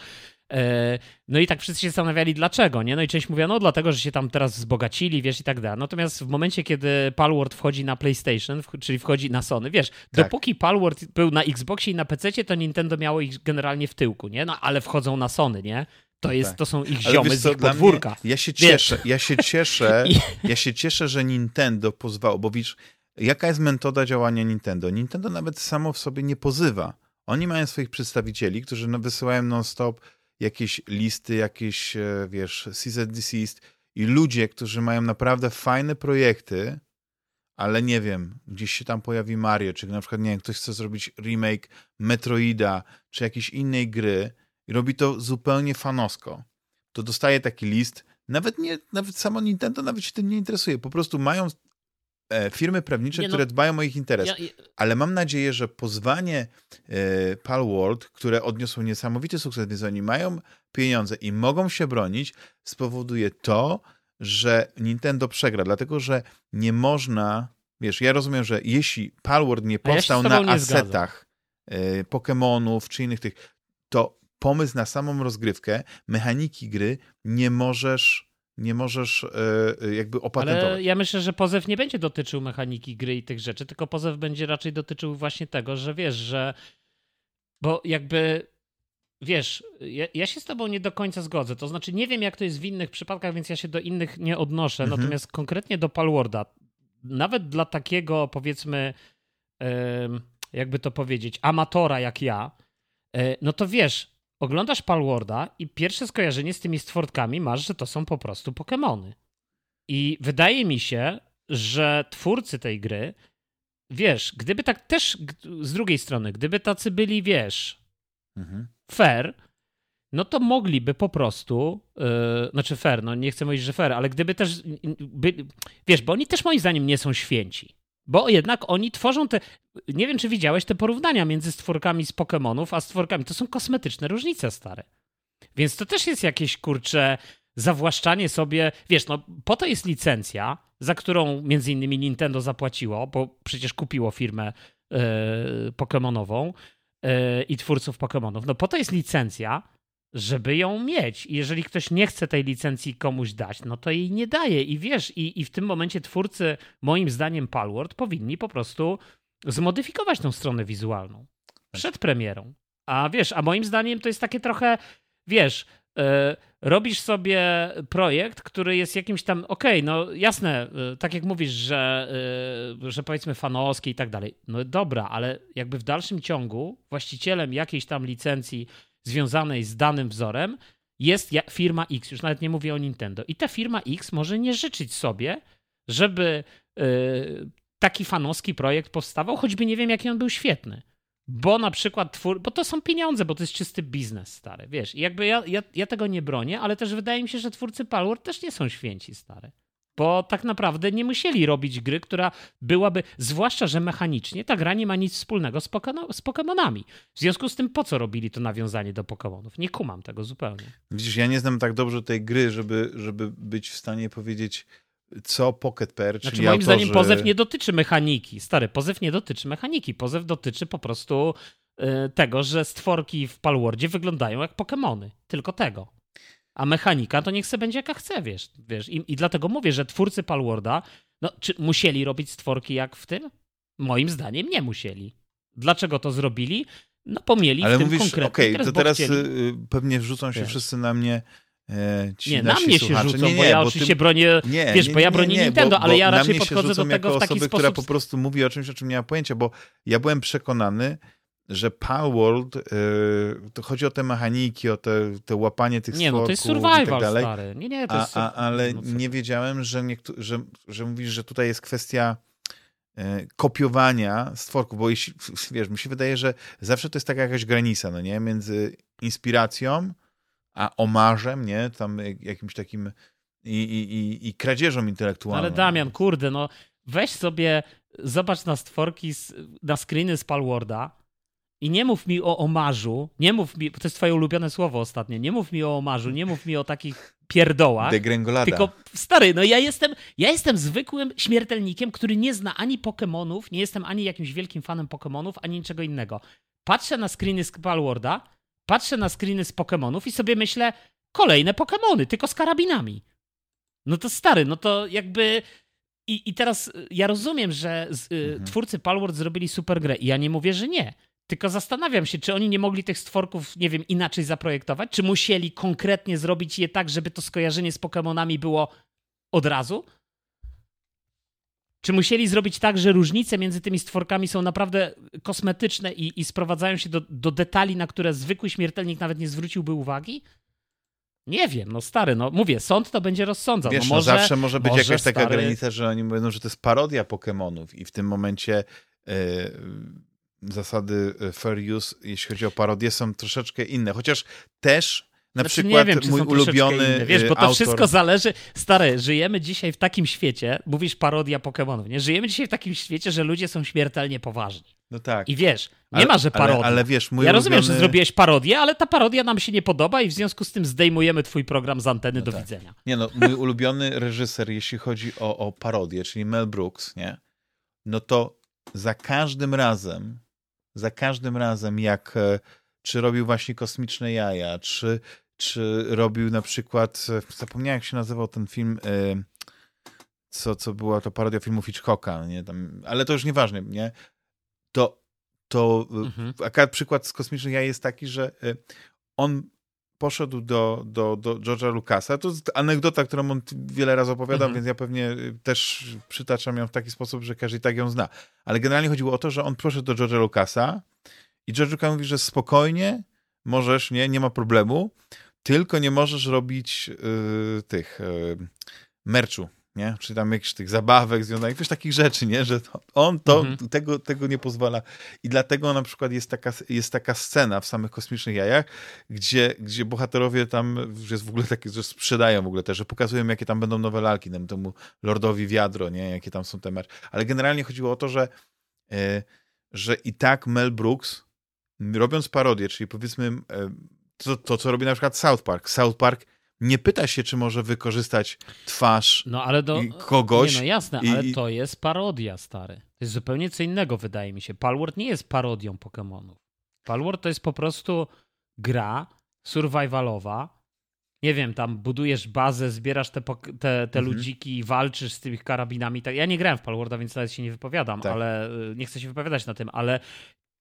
E, no i tak wszyscy się zastanawiali, dlaczego, nie? No i część mówiła, no dlatego, że się tam teraz wzbogacili, wiesz, i tak dalej. Natomiast w momencie, kiedy Palworld wchodzi na PlayStation, czyli wchodzi na Sony, wiesz, tak. dopóki Palworld był na Xboxie i na PC, to Nintendo miało ich generalnie w tyłku, nie? No ale wchodzą na Sony, nie? To, jest, tak. to są ich ziomy z ich podwórka. Mnie, ja się cieszę, ja się cieszę, ja się cieszę, że Nintendo pozwało, bo widzisz, jaka jest metoda działania Nintendo? Nintendo nawet samo w sobie nie pozywa. Oni mają swoich przedstawicieli, którzy wysyłają non-stop jakieś listy, jakieś, e, wiesz, cease and desist i ludzie, którzy mają naprawdę fajne projekty, ale nie wiem, gdzieś się tam pojawi Mario, czy na przykład, nie wiem, ktoś chce zrobić remake Metroida, czy jakiejś innej gry i robi to zupełnie fanosko, to dostaje taki list, nawet nie, nawet samo Nintendo nawet się tym nie interesuje, po prostu mają firmy prawnicze, no, które dbają o ich interes. Ja, ja... Ale mam nadzieję, że pozwanie e, Palworld, które odniosło niesamowity sukces, więc oni mają pieniądze i mogą się bronić, spowoduje to, że Nintendo przegra, dlatego że nie można, wiesz, ja rozumiem, że jeśli Palworld nie powstał ja na asetach y, Pokémonów czy innych tych, to pomysł na samą rozgrywkę, mechaniki gry nie możesz nie możesz y, jakby opatentować. Ale ja myślę, że pozew nie będzie dotyczył mechaniki gry i tych rzeczy, tylko pozew będzie raczej dotyczył właśnie tego, że wiesz, że bo jakby wiesz, ja, ja, się z tobą nie do końca zgodzę. To znaczy, nie wiem, jak to jest w innych przypadkach, więc ja się do innych nie odnoszę. Mhm. Natomiast konkretnie do Palwarda, nawet dla takiego, powiedzmy, jakby to powiedzieć, amatora jak ja, e, no to wiesz, oglądasz Palwarda i pierwsze skojarzenie z tymi stworkami masz, że to są po prostu Pokémony. I wydaje mi się, że twórcy tej gry, wiesz, gdyby tak też z drugiej strony, gdyby tacy byli, wiesz, mhm fair, no to mogliby po prostu, yy, znaczy fair, no nie chcę mówić, że fair, ale gdyby też, by, wiesz, bo oni też moim zdaniem nie są święci. Bo jednak oni tworzą te. Nie wiem, czy widziałeś te porównania między stworkami z Pokémonów a stworkami. To są kosmetyczne różnice, stare. Więc to też jest jakieś kurcze zawłaszczanie sobie. Wiesz, no po to jest licencja, za którą między innymi Nintendo zapłaciło, bo przecież kupiło firmę yy, Pokémonową. Yy, i twórców Pokémonów. No po to jest licencja, żeby ją mieć. I jeżeli ktoś nie chce tej licencji komuś dać, no to jej nie daje. I wiesz, i, i w tym momencie twórcy, moim zdaniem Palworld, powinni po prostu zmodyfikować tą stronę wizualną przed premierą. A wiesz, a moim zdaniem to jest takie trochę, wiesz, yy, robisz sobie projekt, który jest jakimś tam, okej, okay, no jasne, y, tak jak mówisz, że, y, że powiedzmy fanowski i tak dalej. No dobra, ale jakby w dalszym ciągu właścicielem jakiejś tam licencji związanej z danym wzorem jest firma X, już nawet nie mówię o Nintendo. I ta firma X może nie życzyć sobie, żeby y, taki fanowski projekt powstawał, choćby nie wiem, jaki on był świetny. Bo na przykład twór, bo to są pieniądze, bo to jest czysty biznes, stary, wiesz. I jakby ja, ja, ja tego nie bronię, ale też wydaje mi się, że twórcy Palworld też nie są święci, stary. Bo tak naprawdę nie musieli robić gry, która byłaby, zwłaszcza, że mechanicznie ta gra nie ma nic wspólnego z, pokeno, z Pokémonami. W związku z tym, po co robili to nawiązanie do Pokémonów? Nie kumam tego zupełnie. Widzisz, ja nie znam tak dobrze tej gry, żeby, żeby być w stanie powiedzieć, co Pocket Pair, czyli znaczy, moim autorzy... zdaniem pozew nie dotyczy mechaniki. Stary, pozew nie dotyczy mechaniki. Pozew dotyczy po prostu y, tego, że stworki w Palwordzie wyglądają jak Pokémony. Tylko tego. A mechanika to niech se będzie jaka chce, wiesz. wiesz. I, I, dlatego mówię, że twórcy Palworda, no, czy musieli robić stworki jak w tym? Moim zdaniem nie musieli. Dlaczego to zrobili? No pomieli Ale w tym mówisz, konkretnie. Okej, okay, to teraz chcieli... Y, pewnie wrzucą się wiesz. wszyscy na mnie E, ci nie, na mnie słuchacze. się rzucą, nie, nie, bo ja bo oczywiście ty... bronię, nie, wiesz, nie, bo ja bronię Nintendo, bo, ale ja raczej podchodzę do tego w taki osoby, sposób... która po prostu mówi o czymś, o czym nie ma pojęcia, bo ja byłem przekonany, że Palworld, yy, to chodzi o te mechaniki, o te, te łapanie tych Nie, no to jest survival, tak dalej. stary. Nie, nie, to jest... A, a, ale no nie wiedziałem, że, niektó- że, że mówisz, że tutaj jest kwestia yy, kopiowania stworków, bo jeśli, wiesz, mi się wydaje, że zawsze to jest taka jakaś granica, no nie, między inspiracją a omarzem, nie? Tam jakimś takim i, i, i, i kradzieżą intelektualną. Ale Damian, kurde, no weź sobie, zobacz na stworki, na screeny z Palworda i nie mów mi o omarzu, nie mów mi, to jest twoje ulubione słowo ostatnie, nie mów mi o omarzu, nie mów mi o takich pierdołach. Degrengolada. Tylko, stary, no ja jestem, ja jestem zwykłym śmiertelnikiem, który nie zna ani Pokémonów, nie jestem ani jakimś wielkim fanem Pokémonów, ani niczego innego. Patrzę na screeny z Palworda patrzę na screeny z Pokémonów i sobie myślę, kolejne Pokémony, tylko z karabinami. No to stary, no to jakby... I, i teraz y, ja rozumiem, że z, y, mhm. twórcy Palworld zrobili super grę i ja nie mówię, że nie. Tylko zastanawiam się, czy oni nie mogli tych stworków, nie wiem, inaczej zaprojektować, czy musieli konkretnie zrobić je tak, żeby to skojarzenie z Pokémonami było od razu, czy musieli zrobić tak, że różnice między tymi stworkami są naprawdę kosmetyczne i, i sprowadzają się do, do detali, na które zwykły śmiertelnik nawet nie zwróciłby uwagi? Nie wiem, no stary, no mówię, sąd to będzie rozsądzał. Wiesz, no może, no zawsze może być może jakaś taka stary... granica, że oni mówią, że to jest parodia Pokémonów i w tym momencie yy, zasady fair use, jeśli chodzi o parodię, są troszeczkę inne. Chociaż też na znaczy, przykład wiem, mój ulubiony inne. Wiesz, bo to autor... wszystko zależy. Stary, żyjemy dzisiaj w takim świecie, mówisz parodia Pokémonów, nie? Żyjemy dzisiaj w takim świecie, że ludzie są śmiertelnie poważni. No tak. I wiesz, nie ale, ma, że parodia. Ale, ale wiesz, mój ja ulubiony... rozumiem, że zrobiłeś parodię, ale ta parodia nam się nie podoba i w związku z tym zdejmujemy twój program z anteny No do tak. widzenia. Nie no, mój ulubiony reżyser, jeśli chodzi o, o parodię, czyli Mel Brooks, nie? No to za każdym razem, za każdym razem, jak e, czy robił właśnie kosmiczne jaja, czy, czy robił na przykład, e, zapomniałem jak się nazywał ten film, e, co, co była to parodia filmu Hitchcocka, nie? Tam, ale to już nieważne, nie? To, to Mhm. akurat przykład z kosmicznych jaj jest taki, że on poszedł do, do, do George'a Lucasa. To jest anegdota, którą on wiele razy opowiadał, Mhm. więc ja pewnie y, też przytaczam ją w taki sposób, że każdy i tak ją zna. Ale generalnie chodziło o to, że on poszedł do George'a Lucasa i George Lucas mówi, że spokojnie możesz, nie, nie ma problemu, tylko nie możesz robić y, tych y, merchu, nie? Czy tam jakichś tych zabawek związanych, wiesz, takich rzeczy, nie? Że on to, Mhm. tego, tego nie pozwala. I dlatego na przykład jest taka, jest taka scena w samych Kosmicznych Jajach, gdzie, gdzie bohaterowie tam, że jest w ogóle takie, że sprzedają w ogóle też, że pokazują, jakie tam będą nowe lalki, temu, temu Lordowi Wiadro, nie? Jakie tam są te mecz. Ale generalnie chodziło o to, że, e, że i tak Mel Brooks, robiąc parodię, czyli powiedzmy e, to, to, co robi na przykład South Park. South Park nie pyta się, czy może wykorzystać twarz No ale do... kogoś. Nie, no jasne, i- ale to jest parodia, stary. To jest zupełnie co innego, wydaje mi się. Palworld nie jest parodią Pokémonów. Palworld to jest po prostu gra survivalowa. Nie wiem, tam budujesz bazę, zbierasz te, te, te Mhm. ludziki, walczysz z tymi karabinami. Tak, Ja nie grałem w Palworlda, więc nawet się nie wypowiadam, Tak. ale y, nie chcę się wypowiadać na tym, ale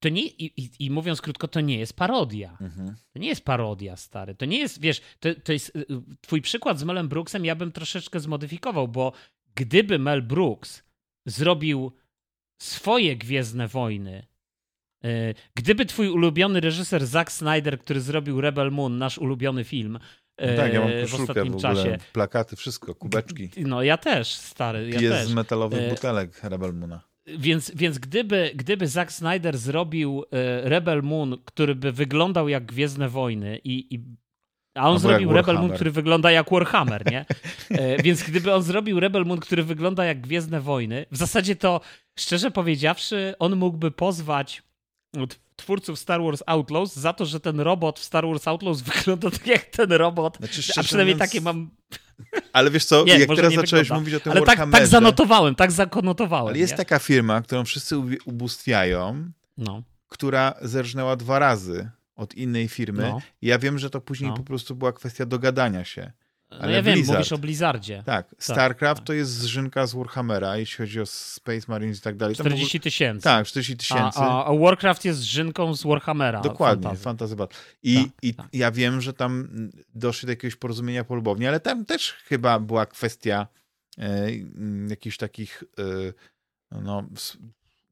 to nie, i, i, i mówiąc krótko, to nie jest parodia. Mhm. To nie jest parodia, stary. To nie jest, wiesz, to, to jest. y, Twój przykład z Melem Brooksem ja bym troszeczkę zmodyfikował, bo gdyby Mel Brooks zrobił swoje Gwiezdne Wojny, y, gdyby twój ulubiony reżyser Zack Snyder, który zrobił Rebel Moon, nasz ulubiony film, No tak, ja mam y, w koszulkę ostatnim w ogóle, czasie. plakaty, wszystko, kubeczki. No ja też, stary, ja Pies też. z metalowych butelek Rebel Moona. Więc, więc gdyby, gdyby Zack Snyder zrobił e, Rebel Moon, który by wyglądał jak Gwiezdne Wojny i, i a on Albo zrobił Rebel Moon, który wygląda jak Warhammer, nie? E, więc gdyby on zrobił Rebel Moon, który wygląda jak Gwiezdne Wojny, w zasadzie to, szczerze powiedziawszy, on mógłby pozwać twórców Star Wars Outlaws za to, że ten robot w Star Wars Outlaws wygląda tak jak ten robot. Znaczy, A przynajmniej mówiąc, takie mam. Ale wiesz co, Nie, jak teraz zacząłeś wygląda. mówić o tym Ale tak, tak zanotowałem, tak zakonotowałem. ale jest nie? taka firma, którą wszyscy ubóstwiają, No, która zerżnęła dwa razy od innej firmy. no. Ja wiem, że to później No. po prostu była kwestia dogadania się. No Ale ja wiem, Blizzard. mówisz o Blizzardzie. Tak, StarCraft tak. to jest zrzynka z Warhammera, jeśli chodzi o Space Marines i tak dalej. Tam w ogóle- 40 tysięcy. Tak, 40 A, tysięcy. a, a Warcraft jest żynką z Warhammera. Dokładnie. Fantasy Battle. I, Tak, i tak. ja wiem, że tam doszli do jakiegoś porozumienia polubownie, ale tam też chyba była kwestia e, jakichś takich e, no,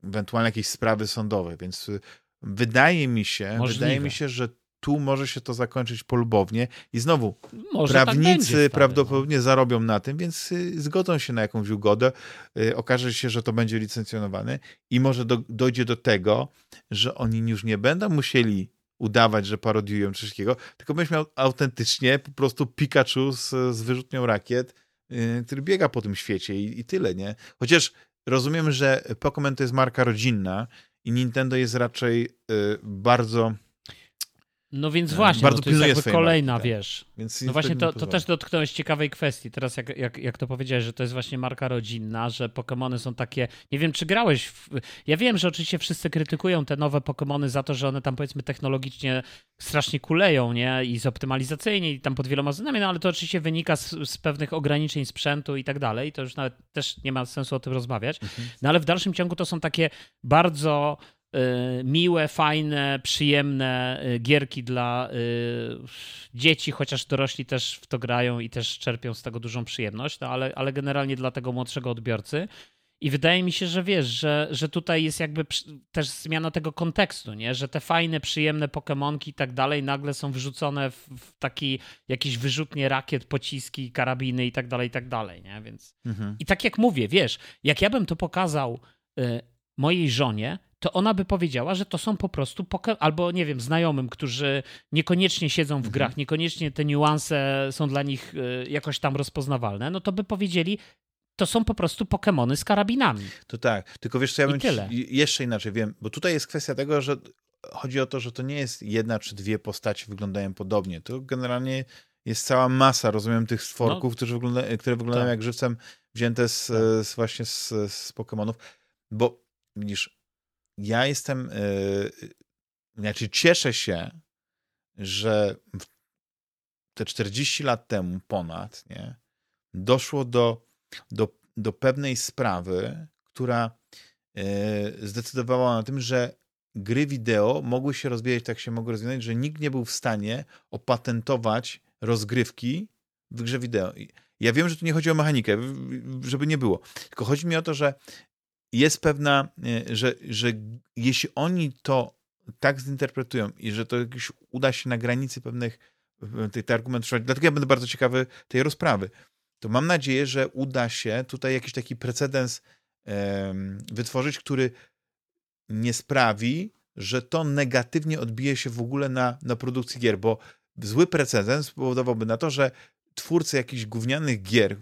ewentualnie jakieś sprawy sądowe, więc y, wydaje mi się, Możliwe. wydaje mi się, że tu może się to zakończyć polubownie i znowu Może tak prawnicy będzie, stary, prawdopodobnie zarobią na tym, więc y, zgodzą się na jakąś ugodę. Y, Okaże się, że to będzie licencjonowane i może do, dojdzie do tego, że oni już nie będą musieli udawać, że parodiują coś takiego, tylko będziesz miał autentycznie po prostu Pikachu z, z wyrzutnią rakiet, y, który biega po tym świecie i, i tyle, nie? Chociaż rozumiem, że Pokémon to jest marka rodzinna i Nintendo jest raczej y, bardzo... No więc E, właśnie, bardzo no to jest jakby kolejna, marki, tak. wiesz. Więc No właśnie to, to też dotknąłeś ciekawej kwestii. Teraz jak, jak, jak to powiedziałeś, że to jest właśnie marka rodzinna, że Pokémony są takie... Nie wiem, czy grałeś w... Ja wiem, że oczywiście wszyscy krytykują te nowe Pokémony za to, że one tam powiedzmy technologicznie strasznie kuleją, nie? I zoptymalizacyjnie i tam pod wieloma względami, no ale to oczywiście wynika z, z pewnych ograniczeń sprzętu i tak dalej. To już nawet też nie ma sensu o tym rozmawiać. Mhm. No ale w dalszym ciągu to są takie bardzo miłe, fajne, przyjemne y, gierki dla y, dzieci, chociaż dorośli też w to grają i też czerpią z tego dużą przyjemność, no ale, ale generalnie dla tego młodszego odbiorcy. I wydaje mi się, że wiesz, że, że tutaj jest jakby też zmiana tego kontekstu, nie? Że te fajne, przyjemne Pokemonki i tak dalej nagle są wrzucone w, w taki jakieś wyrzutnie rakiet, pociski, karabiny i tak dalej, i tak dalej, nie? Więc mhm. i tak jak mówię, wiesz, jak ja bym to pokazał y, mojej żonie, to ona by powiedziała, że to są po prostu poke- albo nie wiem, znajomym, którzy niekoniecznie siedzą w mhm. grach, niekoniecznie te niuanse są dla nich y, jakoś tam rozpoznawalne, no to by powiedzieli, to są po prostu Pokémony z karabinami. To tak, tylko wiesz co, ja bym tyle. jeszcze inaczej wiem, bo tutaj jest kwestia tego, że chodzi o to, że to nie jest jedna czy dwie postacie wyglądają podobnie. To generalnie jest cała masa, rozumiem, tych stworków, no, którzy wygląda, które wyglądają tak. jak żywcem wzięte z, tak. z właśnie z, z Pokémonów, bo widzisz, ja jestem, yy, znaczy cieszę się, że te 40 lat temu ponad, nie, doszło do do, do pewnej sprawy, która e, zdecydowała na tym, że gry wideo mogły się rozwijać tak się mogły rozwijać, że nikt nie był w stanie opatentować rozgrywki w grze wideo. Ja wiem, że tu nie chodzi o mechanikę, żeby nie było. Tylko chodzi mi o to, że jest pewna, e, że, że jeśli oni to tak zinterpretują i że to jakoś uda się na granicy pewnych tych argumentów, dlatego ja będę bardzo ciekawy tej rozprawy, to mam nadzieję, że uda się tutaj jakiś taki precedens wytworzyć, który nie sprawi, że to negatywnie odbije się w ogóle na, na produkcji gier, bo zły precedens spowodowałby na to, że twórcy jakichś gównianych gier,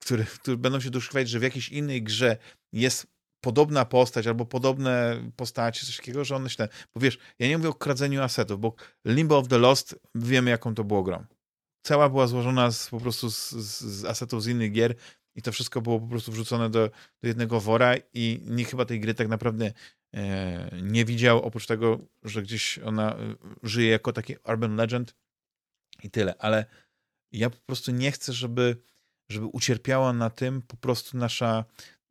które, które będą się doszukiwać, że w jakiejś innej grze jest podobna postać albo podobne postacie, coś takiego, że one się... Bo wiesz, ja nie mówię o kradzeniu asetów, bo Limbo of the Lost wiemy, jaką to było grą. Cała była złożona z, po prostu z, z asetów z innych gier i to wszystko było po prostu wrzucone do, do jednego wora i nikt chyba tej gry tak naprawdę e, nie widział, oprócz tego, że gdzieś ona e, żyje jako taki urban legend i tyle, ale ja po prostu nie chcę, żeby, żeby ucierpiała na tym po prostu nasza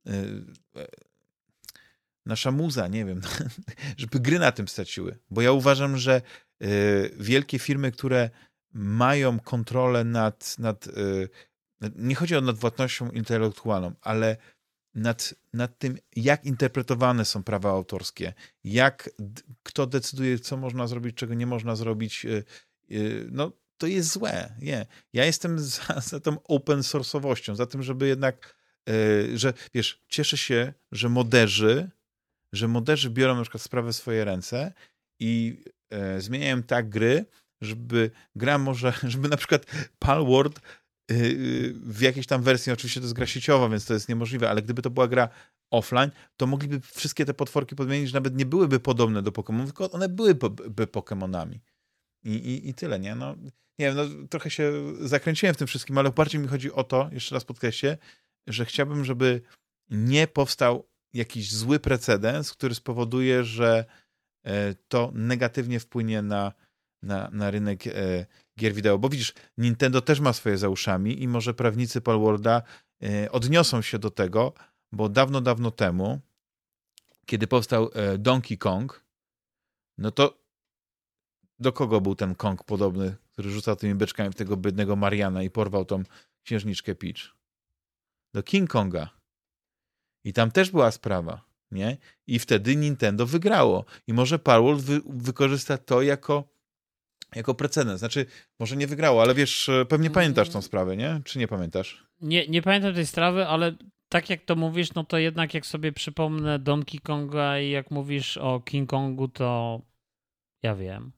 e, e nasza muza, nie wiem, żeby gry na tym straciły, bo ja uważam, że e, wielkie firmy, które mają kontrolę nad, nad y, nie chodzi o nadwładnością intelektualną, ale nad, nad tym, jak interpretowane są prawa autorskie, jak kto decyduje, co można zrobić, czego nie można zrobić, y, y, no to jest złe. Nie. Ja jestem za, za tą open source'owością, za tym, żeby jednak, że wiesz, cieszę się, że moderzy, że moderzy biorą na przykład sprawę w swoje ręce i zmieniają tak gry, żeby gra może, żeby na przykład Palworld y, y, w jakiejś tam wersji, oczywiście to jest gra sieciowa, więc to jest niemożliwe, ale gdyby to była gra offline, to mogliby wszystkie te potworki podmienić, że nawet nie byłyby podobne do Pokémonów, tylko one byłyby Pokémonami. I, i, I tyle, nie? No, nie wiem, no, trochę się zakręciłem w tym wszystkim, ale bardziej mi chodzi o to, jeszcze raz podkreślę, że chciałbym, żeby nie powstał jakiś zły precedens, który spowoduje, że e, to negatywnie wpłynie na na, na rynek e, gier wideo. Bo widzisz, Nintendo też ma swoje za uszami i może prawnicy Palworlda e, odniosą się do tego, bo dawno, dawno temu, kiedy powstał Donkey Kong, no to do kogo był ten Kong podobny, który rzucał tymi beczkami w tego bydnego Mariana i porwał tą księżniczkę Peach? Do King Konga. I tam też była sprawa, nie? I wtedy Nintendo wygrało. I może Palworld wy wykorzysta to jako jako precedens. Znaczy, może nie wygrało, ale wiesz, pewnie pamiętasz tą sprawę, nie? Czy nie pamiętasz? Nie, nie pamiętam tej sprawy, ale tak jak to mówisz, no to jednak jak sobie przypomnę Donkey Konga i jak mówisz o King Kongu, to ja wiem.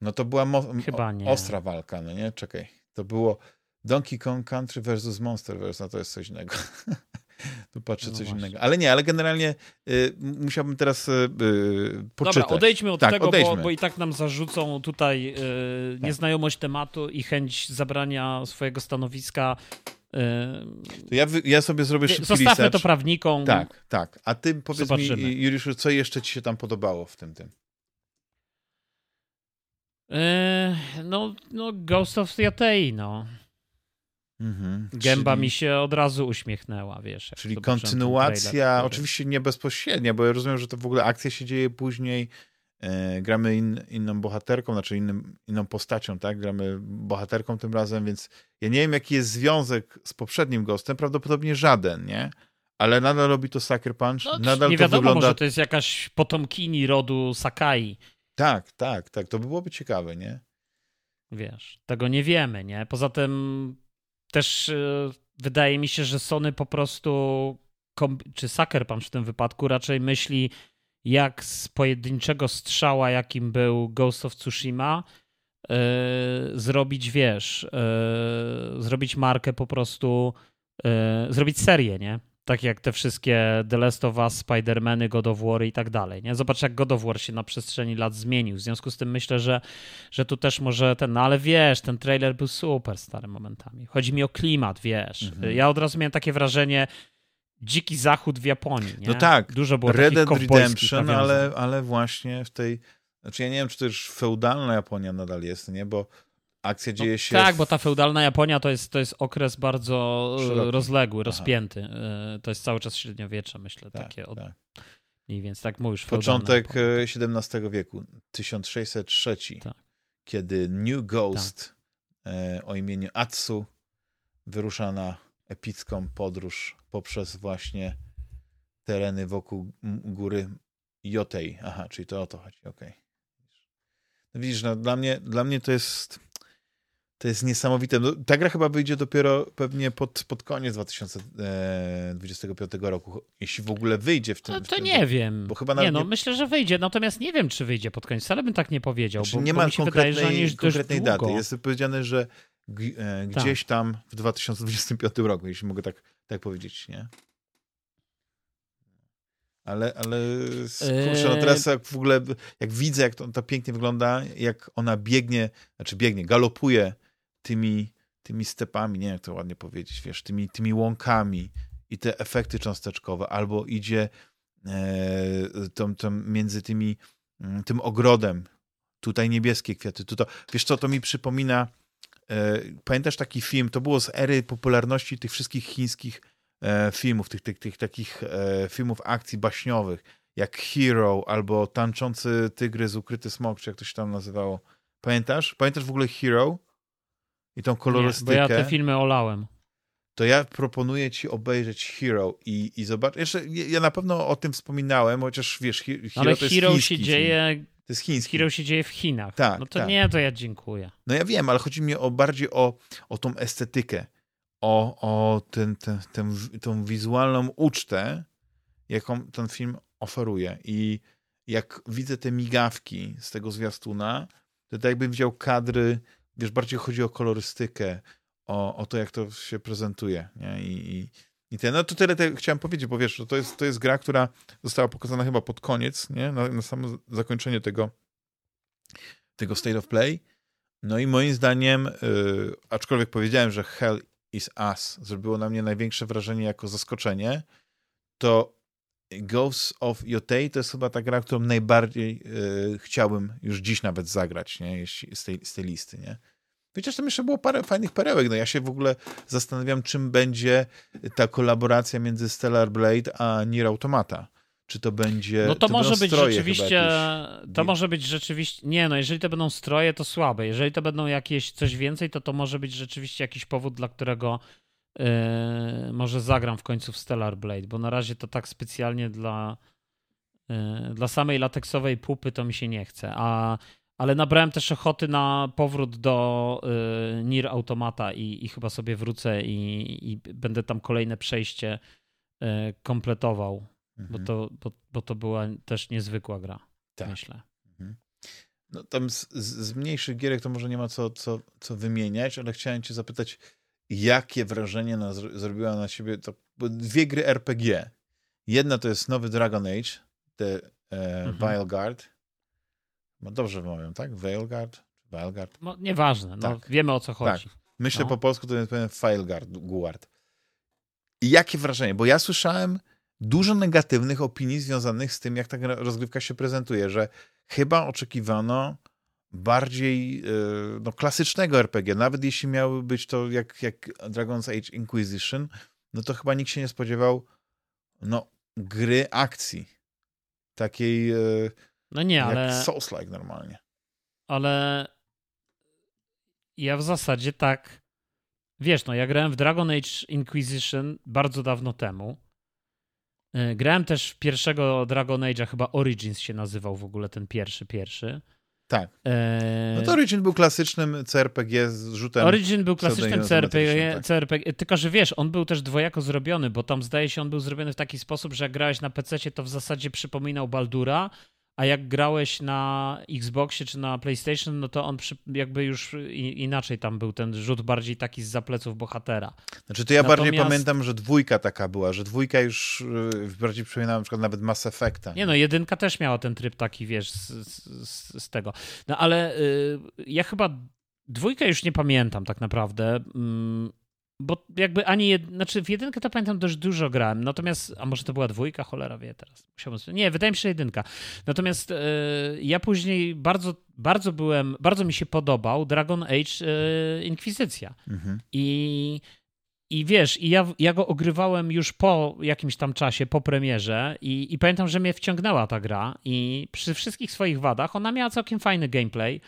No to była Chyba nie. ostra walka, no nie? Czekaj. To było Donkey Kong Country versus Monsterverse, no to jest coś innego. tu patrzę no coś właśnie. innego. Ale nie, ale generalnie y, musiałbym teraz y, y, poczytać. Dobra, odejdźmy od tak, tego, bo, bo, i tak nam zarzucą tutaj y, tak. nieznajomość tematu i chęć zabrania swojego stanowiska. Y, to ja, ja sobie zrobię szybki Zostawmy research. to prawnikom. Tak, tak. A ty powiedz Zobaczymy. mi, Juliuszu, co jeszcze ci się tam podobało w tym tym? Y, no, no Ghost of Yatei, no. Mhm, Gęba czyli... mi się od razu uśmiechnęła, wiesz. Czyli kontynuacja, oczywiście nie bezpośrednia, bo ja rozumiem, że to w ogóle akcja się dzieje później. E, gramy in, inną bohaterką, znaczy innym, inną postacią, tak? Gramy bohaterką tym razem, więc ja nie wiem, jaki jest związek z poprzednim Ghostem, prawdopodobnie żaden, nie? ale nadal robi to Sucker Punch. No, nadal nie to wiadomo, wygląda... może to jest jakaś potomkini rodu Sakai. Tak, tak, tak. To by byłoby ciekawe, nie? Wiesz, tego nie wiemy, nie? Poza tym też yy, wydaje mi się, że Sony po prostu, czy Sucker Punch w tym wypadku, raczej myśli jak z pojedynczego strzała, jakim był Ghost of Tsushima, yy, zrobić, wiesz, yy, zrobić markę po prostu, zrobić serię, nie? Tak jak te wszystkie The Last of Us, Spider-Many, God of War i tak dalej. Nie? Zobacz, jak God of War się na przestrzeni lat zmienił. W związku z tym myślę, że, że tu też może ten, no ale wiesz, ten trailer był super stary momentami. Chodzi mi o klimat, wiesz. Mhm. Ja od razu miałem takie wrażenie, dziki zachód w Japonii. Nie? No tak, dużo było Red Dead Redemption, ale, ale właśnie w tej. Znaczy, ja nie wiem, czy to już feudalna Japonia nadal jest, nie? Bo akcja dzieje no się. No, tak, w... bo ta feudalna Japonia to jest, to jest okres bardzo e, Szeroki. rozległy, rozpięty. Aha. E, to jest cały czas średniowiecze, myślę, tak, takie. Od... Tak. Mniej więcej, tak mówisz. Początek XVII e, wieku, 1603, tak. kiedy New Ghost tak. o imieniu Atsu wyrusza na epicką podróż poprzez właśnie tereny wokół góry Jotei. Aha, czyli to o to chodzi, okej. Okay. No widzisz, no, dla, mnie, dla mnie to jest to jest niesamowite. No, ta gra chyba wyjdzie dopiero pewnie pod, pod koniec 2025 e, roku, jeśli w ogóle wyjdzie w tym. No, to w nie wiem. Bo chyba nie, no nie... myślę, że wyjdzie, natomiast nie wiem, czy wyjdzie pod koniec. Ale bym tak nie powiedział. Znaczy, bo, nie bo ma konkretnej, wydaje, że konkretnej daty. Jest powiedziane, że e, gdzieś tak. tam w 2025 roku, jeśli mogę tak, tak powiedzieć, nie? Ale, ale kurczę, no teraz jak w ogóle, jak widzę, jak to, to pięknie wygląda, jak ona biegnie, znaczy biegnie, galopuje tymi, tymi stepami, nie jak to ładnie powiedzieć, wiesz, tymi, tymi łąkami i te efekty cząsteczkowe, albo idzie e, tą, tą między tymi, mm, tym ogrodem, tutaj niebieskie kwiaty, tutaj, wiesz co, to mi przypomina, e, pamiętasz taki film, to było z ery popularności tych wszystkich chińskich e, filmów, tych, tych, tych takich e, filmów akcji baśniowych, jak Hero, albo Tanczący Tygrys, Ukryty Smok, czy jak to się tam nazywało. Pamiętasz? Pamiętasz w ogóle Hero? I tą kolorystykę. Nie, bo ja te filmy olałem. To ja proponuję ci obejrzeć Hero i, i zobacz. Jeszcze ja na pewno o tym wspominałem, chociaż wiesz, Hero Ale to jest Hero się dzieje. To jest chiński. Hero się dzieje w Chinach. Tak. No to tak. nie, to ja dziękuję. No ja wiem, ale chodzi mi o bardziej o, o tą estetykę, o, o ten, ten, ten, tą wizualną ucztę, jaką ten film oferuje. I jak widzę te migawki z tego zwiastuna, to tak jakbym widział kadry wiesz, bardziej chodzi o kolorystykę, o, o to, jak to się prezentuje, nie? I, i, i ten, no to tyle te, chciałem powiedzieć, bo wiesz, to jest, to jest gra, która została pokazana chyba pod koniec, nie? Na, na samo zakończenie tego, tego State of Play. No i moim zdaniem, yy, aczkolwiek powiedziałem, że Hell is Us zrobiło na mnie największe wrażenie jako zaskoczenie, to Ghosts of Yotei to jest chyba ta gra, którą najbardziej yy, chciałbym już dziś nawet zagrać, nie? Z, tej, z tej listy, nie? Chociaż tam jeszcze było parę fajnych perełek. No ja się w ogóle zastanawiam, czym będzie ta kolaboracja między Stellar Blade a Nier Automata. Czy to będzie. No to, to może być rzeczywiście. To może być rzeczywiście. Nie, no jeżeli to będą stroje, to słabe. Jeżeli to będą jakieś coś więcej, to to może być rzeczywiście jakiś powód, dla którego yy, może zagram w końcu w Stellar Blade, bo na razie to tak specjalnie dla, yy, dla samej lateksowej pupy to mi się nie chce. A ale nabrałem też ochoty na powrót do y, Nier Automata i, i, chyba sobie wrócę i, i, będę tam kolejne przejście y, kompletował, mhm. bo, to, bo, bo, to była też niezwykła gra, tak. myślę. Mhm. No tam z, z, mniejszych gierek to może nie ma co, co, co wymieniać, ale chciałem cię zapytać, jakie wrażenie na, zrobiła na siebie to dwie gry RPG. Jedna to jest nowy Dragon Age, The e, mhm. Vile Guard, no dobrze wymawiam, tak? Veilguard? Veilguard? No, nieważne, no, tak. wiemy o co chodzi. Tak. Myślę no. po polsku to jest pewien Guard. I jakie wrażenie? Bo ja słyszałem dużo negatywnych opinii związanych z tym, jak ta rozgrywka się prezentuje, że chyba oczekiwano bardziej yy, no, klasycznego RPG. Nawet jeśli miały być to jak, jak Dragon's Age Inquisition, no to chyba nikt się nie spodziewał no, gry akcji. Takiej yy, no nie, ale... Jak Souls-like normalnie. Ale ja w zasadzie tak... Wiesz, no ja grałem w Dragon Age Inquisition bardzo dawno temu E, grałem też pierwszego Dragon Age'a, chyba Origins się nazywał w ogóle ten pierwszy, pierwszy. Tak. E... No to Origin był klasycznym CRPG z rzutem. Origin był klasycznym CRPG, tak. CRPG, tylko że wiesz, on był też dwojako zrobiony, bo tam zdaje się on był zrobiony w taki sposób, że jak grałeś na PC, to w zasadzie przypominał Baldura, a jak grałeś na Xboxie czy na PlayStation, no to on przy, jakby już inaczej tam był ten rzut bardziej taki z zapleców bohatera. Znaczy to ja Natomiast... bardziej pamiętam, że dwójka taka była, że dwójka już y, bardziej przypominała na przykład nawet Mass Effecta. Nie no, jedynka też miała ten tryb taki, wiesz, z, z, z tego. No ale y, ja chyba dwójkę już nie pamiętam tak naprawdę. Bo jakby ani, jed... znaczy w jedynkę to pamiętam dość dużo grałem, natomiast, a może to była dwójka, cholera wie teraz. Musiałbym... Nie, wydaje mi się, że jedynka. Natomiast e, ja później bardzo, bardzo byłem, bardzo mi się podobał Dragon Age e, Inkwizycja. Mhm. I, I wiesz, i ja, ja go ogrywałem już po jakimś tam czasie, po premierze i, i pamiętam, że mnie wciągnęła ta gra i przy wszystkich swoich wadach ona miała całkiem fajny gameplay.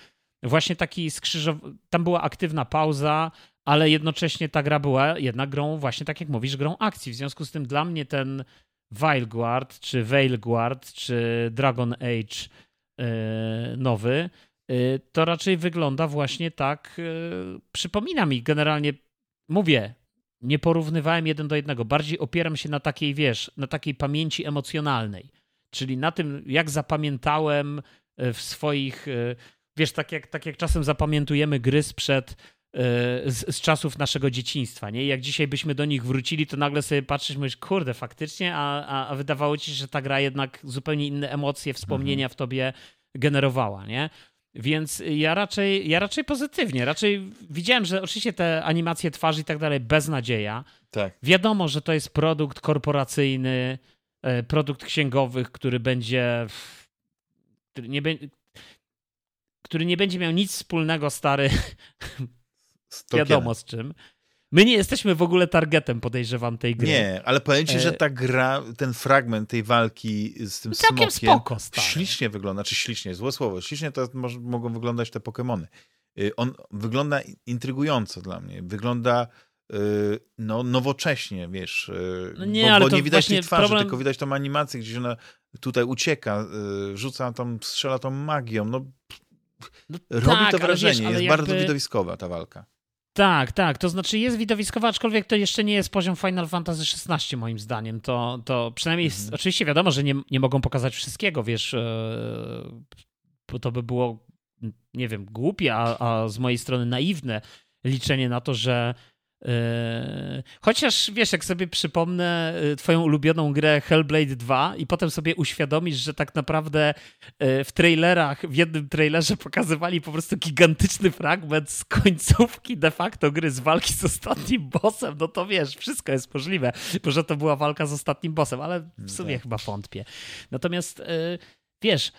Właśnie taki skrzyżowany, tam była aktywna pauza, ale jednocześnie ta gra była jednak grą, właśnie tak jak mówisz, grą akcji. W związku z tym dla mnie ten Veilguard, czy Veilguard, czy Dragon Age yy, nowy, yy, to raczej wygląda właśnie tak, yy, przypomina mi generalnie, mówię, nie porównywałem jeden do jednego, bardziej opieram się na takiej, wiesz, na takiej pamięci emocjonalnej, czyli na tym, jak zapamiętałem w swoich, wiesz, tak jak, tak jak czasem zapamiętujemy gry sprzed z, z, czasów naszego dzieciństwa, nie? I jak dzisiaj byśmy do nich wrócili, to nagle sobie patrzysz, mówisz, kurde, faktycznie, a, a, a wydawało ci się, że ta gra jednak zupełnie inne emocje, wspomnienia w tobie generowała, nie? Więc ja raczej, ja raczej pozytywnie, raczej widziałem, że oczywiście te animacje twarzy i tak dalej, beznadzieja. Tak. Wiadomo, że to jest produkt korporacyjny, e, produkt księgowych, który będzie który nie, który nie będzie miał nic wspólnego, stary, wiadomo z czym. My nie jesteśmy w ogóle targetem, podejrzewam, tej gry. Nie, ale powiem ci, że e, ta gra, ten fragment tej walki z tym Całkiem smokiem spoko, ślicznie wygląda, czy ślicznie, złe słowo, ślicznie to może, mogą wyglądać te Pokémony. Y, on wygląda intrygująco dla mnie, wygląda y, no, nowocześnie, wiesz, y, no nie, bo, ale bo nie widać tej twarzy, problem... tylko widać tą animację, gdzieś ona tutaj ucieka, rzuca tam, strzela tą magią, no, no robi tak, to wrażenie, wiesz, jest jakby... bardzo widowiskowa ta walka. Tak, tak. To znaczy jest widowiskowa, aczkolwiek to jeszcze nie jest poziom Final Fantasy XVI moim zdaniem. To, to przynajmniej, mhm. oczywiście wiadomo, że nie, nie mogą pokazać wszystkiego, wiesz, e, bo to by było, nie wiem, głupie, a, a z mojej strony naiwne liczenie na to, że chociaż wiesz, jak sobie przypomnę yy, twoją ulubioną grę Hellblade 2 i potem sobie uświadomisz, że tak naprawdę yy, w trailerach, w jednym trailerze pokazywali po prostu gigantyczny fragment z końcówki de facto gry z walki z ostatnim bossem, no to wiesz, wszystko jest możliwe, bo że to była walka z ostatnim bossem, ale w sumie tak. chyba wątpię. Natomiast wiesz,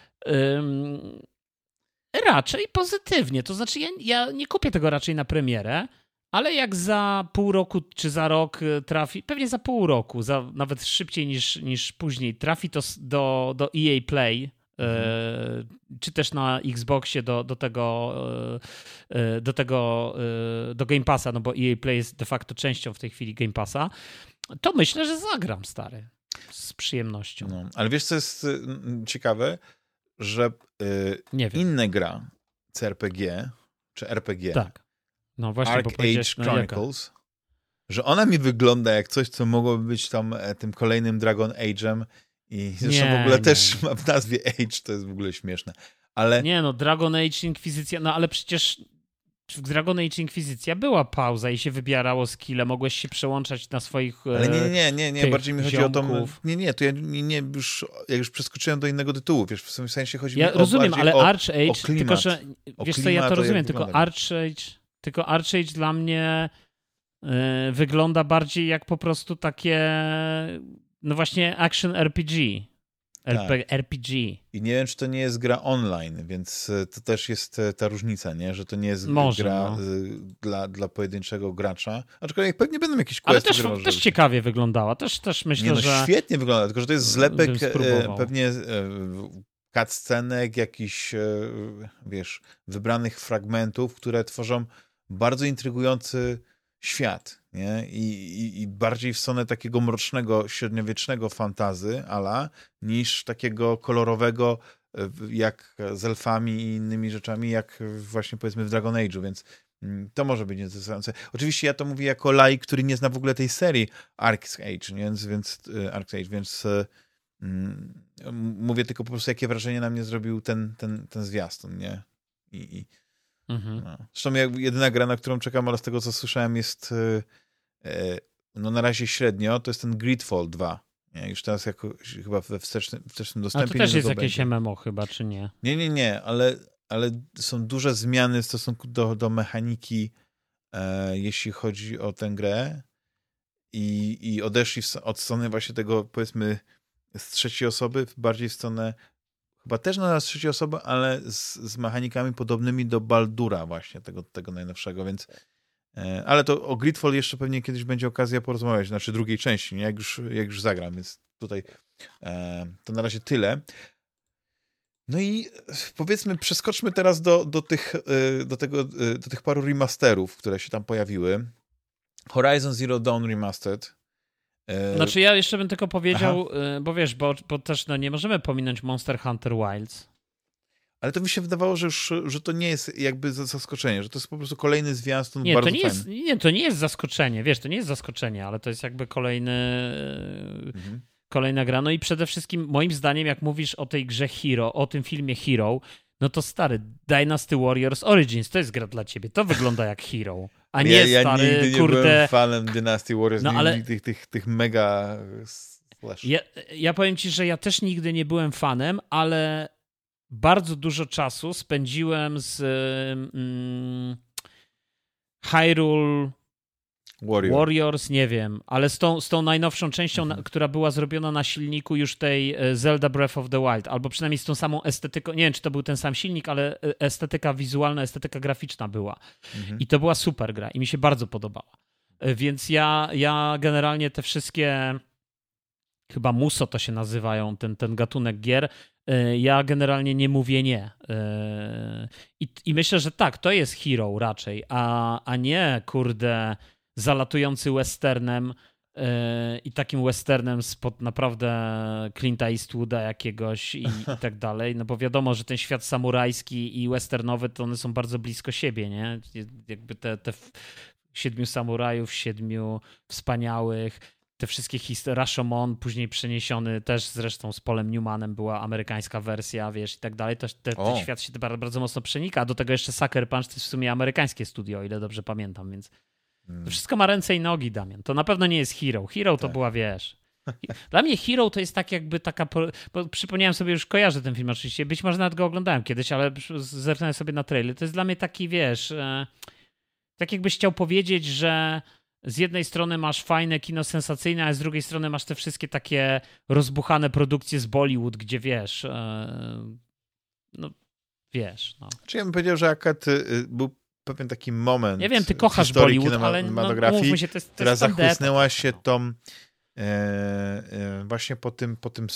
raczej pozytywnie, to znaczy ja, ja nie kupię tego raczej na premierę, ale jak za pół roku czy za rok y, trafi, pewnie za pół roku, za, nawet szybciej niż, niż później, trafi to do, do EA Play, e, mhm. czy też na Xboxie do, do tego, e, do tego, do Game Passa, no bo EA Play jest de facto częścią w tej chwili Game Passa, to myślę, że zagram, stary. Z przyjemnością. No, ale wiesz, co jest y, ciekawe? Że y, inne gra CRPG czy RPG tak no właśnie, Arc Age no Chronicles, no że ona mi wygląda jak coś, co mogłoby być tam e, tym kolejnym Dragon Age'em i zresztą nie, w ogóle nie. też ma w nazwie Age, to jest w ogóle śmieszne. Ale... Nie no, Dragon Age Inkwizycja, no ale przecież w Dragon Age Inkwizycja była pauza i się wybierało skille, mogłeś się przełączać na swoich Ale nie, nie, nie, nie, bardziej mi chodzi ziomków. o to, nie, nie, to ja nie, już, ja już przeskoczyłem do innego tytułu, wiesz, w sensie chodzi ja mi o rozumiem, ale Arch Age, tylko że, wiesz co, ja to rozumiem, tylko Arch Age tylko Archage dla mnie y, wygląda bardziej jak po prostu takie, no właśnie action RPG. Tak. RPG. I nie wiem, czy to nie jest gra online, więc e, to też jest e, ta różnica, nie? że to nie jest Może, gra no. dla, dla pojedynczego gracza. Aczkolwiek pewnie będą jakieś questy. Ale też, też ciekawie wyglądała. Też, też myślę, nie, no, że... Świetnie wygląda, tylko że to jest zlepek pewnie cutscenek, jakichś, wiesz, wybranych fragmentów, które tworzą bardzo intrygujący świat, nie? I, i, i bardziej w stronę takiego mrocznego, średniowiecznego fantazy, ala, niż takiego kolorowego, e, jak z elfami i innymi rzeczami, jak właśnie powiedzmy w Dragon Age'u, więc mm, to może być interesujące. Oczywiście ja to mówię jako laik, który nie zna w ogóle tej serii Arc Age, więc, więc, e, Arc Age, więc mm, mówię tylko po prostu, jakie wrażenie na mnie zrobił ten, ten, ten zwiastun, nie? I, i Mhm. No. Zresztą jedyna gra, na którą czekam, ale z tego co słyszałem jest e, e, no na razie średnio, to jest ten Gridfall 2. Nie, już teraz jako, chyba we wstecznym, wstecznym dostępie. A to też jest jakieś będzie. MMO chyba, czy nie? Nie, nie, nie, ale, ale są duże zmiany w stosunku do, do mechaniki, e, jeśli chodzi o tę grę i, i odeszli w, od strony właśnie tego, powiedzmy, z trzeciej osoby, bardziej w stronę chyba też na trzeciej osoby, ale z, z mechanikami podobnymi do Baldura właśnie, tego, tego najnowszego, więc e, ale to o Gridfall jeszcze pewnie kiedyś będzie okazja porozmawiać, znaczy drugiej części, nie? Jak, już, jak już zagram, więc tutaj e, to na razie tyle. No i powiedzmy, przeskoczmy teraz do, do, tych, e, do, tego, do tych paru remasterów, które się tam pojawiły. Horizon Zero Dawn Remastered, E, znaczy ja jeszcze bym tylko powiedział, Aha. E, bo wiesz, bo, bo też no, nie możemy pominąć Monster Hunter Wilds. Ale to mi się wydawało, że, już, że to nie jest jakby zaskoczenie, że to jest po prostu kolejny zwiastun nie, bardzo to nie jest, Nie, to nie jest zaskoczenie, wiesz, to nie jest zaskoczenie, ale to jest jakby kolejny, mhm. kolejna gra. No i przede wszystkim moim zdaniem, jak mówisz o tej grze Hero, o tym filmie Hero, no to stary, Dynasty Warriors Origins to jest gra dla ciebie. To wygląda jak Hero. A nie ja, ja stary, nigdy nie kurde. byłem fanem Dynasty Warriors, no, ale... tych, tych, tych mega Ja, ja powiem ci, że ja też nigdy nie byłem fanem, ale bardzo dużo czasu spędziłem z mm, Hyrule Warrior. Warriors, nie wiem, ale z tą, z tą najnowszą częścią, mhm. na, która była zrobiona na silniku już tej e, Zelda Breath of the Wild, albo przynajmniej z tą samą estetyką, nie wiem, czy to był ten sam silnik, ale e, estetyka wizualna, estetyka graficzna była. Mhm. I to była super gra i mi się bardzo podobała. E, więc ja, ja generalnie te wszystkie, chyba Muso to się nazywają, ten, ten gatunek gier, ja generalnie nie mówię nie. I, I myślę, że tak, to jest hero raczej, a, a nie, kurde zalatujący westernem yy, i takim westernem spod naprawdę Clint'a Eastwooda jakiegoś i, i, tak dalej, no bo wiadomo, że ten świat samurajski i westernowy to one są bardzo blisko siebie, nie? Jakby te, te siedmiu samurajów, siedmiu wspaniałych, te wszystkie historie, Rashomon, później przeniesiony też zresztą z Polem Newmanem była amerykańska wersja, wiesz, i tak dalej. To, te, ten świat się bardzo, bardzo mocno przenika, a do tego jeszcze Sucker Punch to jest w sumie amerykańskie studio, o ile dobrze pamiętam, więc to wszystko ma ręce i nogi, Damian. To na pewno nie jest Hero. Hero to tak. była, wiesz... Dla mnie Hero to jest tak jakby taka... Bo przypomniałem sobie, już kojarzę ten film oczywiście, być może nawet go oglądałem kiedyś, ale zerknąłem sobie na trailer. To jest dla mnie taki, wiesz... E, tak jakbyś chciał powiedzieć, że z jednej strony masz fajne kino sensacyjne, a z drugiej strony masz te wszystkie takie rozbuchane produkcje z Bollywood, gdzie wiesz... E, no, wiesz, no. Czy ja bym powiedział, że akad y, był pewien taki moment. Nie wiem, ty kochasz Bollywood, ale no, się, to jest, to która zachłysnęła się tą e, e, właśnie po tym, po tym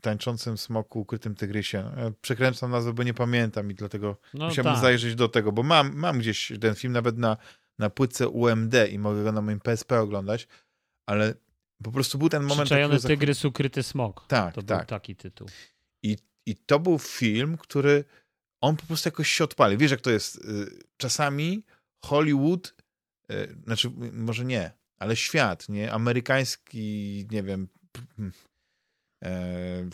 tańczącym smoku ukrytym tygrysie. E, przekręcam nazwę, bo nie pamiętam i dlatego no, musiałem tak. zajrzeć do tego, bo mam, mam gdzieś ten film nawet na, na płytce UMD i mogę go na moim PSP oglądać, ale po prostu był ten moment... Przyczajony tygrys, ukryty smok. Tak, to tak. był taki tytuł. I, I to był film, który on po prostu jakoś się odpalił. Wiesz, jak to jest? Y, czasami Hollywood, y, znaczy może nie, ale świat, nie? Amerykański, nie wiem, e,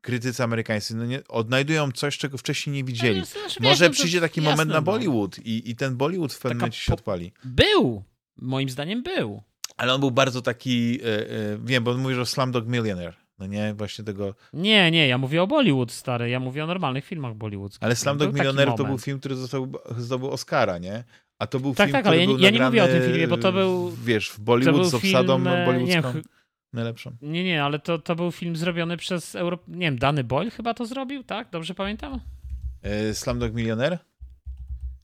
krytycy amerykańscy no nie, odnajdują coś, czego wcześniej nie widzieli. Znaczy, może wiesz, no przyjdzie taki jasne, moment na no. Bollywood i, i ten Bollywood w pewnym momencie się odpali. Był! Moim zdaniem był. Ale on był bardzo taki, e, e, wiem, bo mówisz o Slumdog Millionaire. No nie, właśnie tego... Nie, nie, ja mówię o Bollywood, stary. Ja mówię o normalnych filmach bollywoodzkich. Ale Slumdog Millionaire to był film, który został, zdobył Oscara, nie? A to był tak, film, tak, ale ja, ja nie mówię o tym filmie, bo to był... Wiesz, w Bollywood z obsadą film, bollywoodzką. Nie, najlepszą. Nie, nie, ale to, to był film zrobiony przez, Euro... nie wiem, Danny Boyle chyba to zrobił, tak? Dobrze pamiętam? E, Slumdog Millionaire?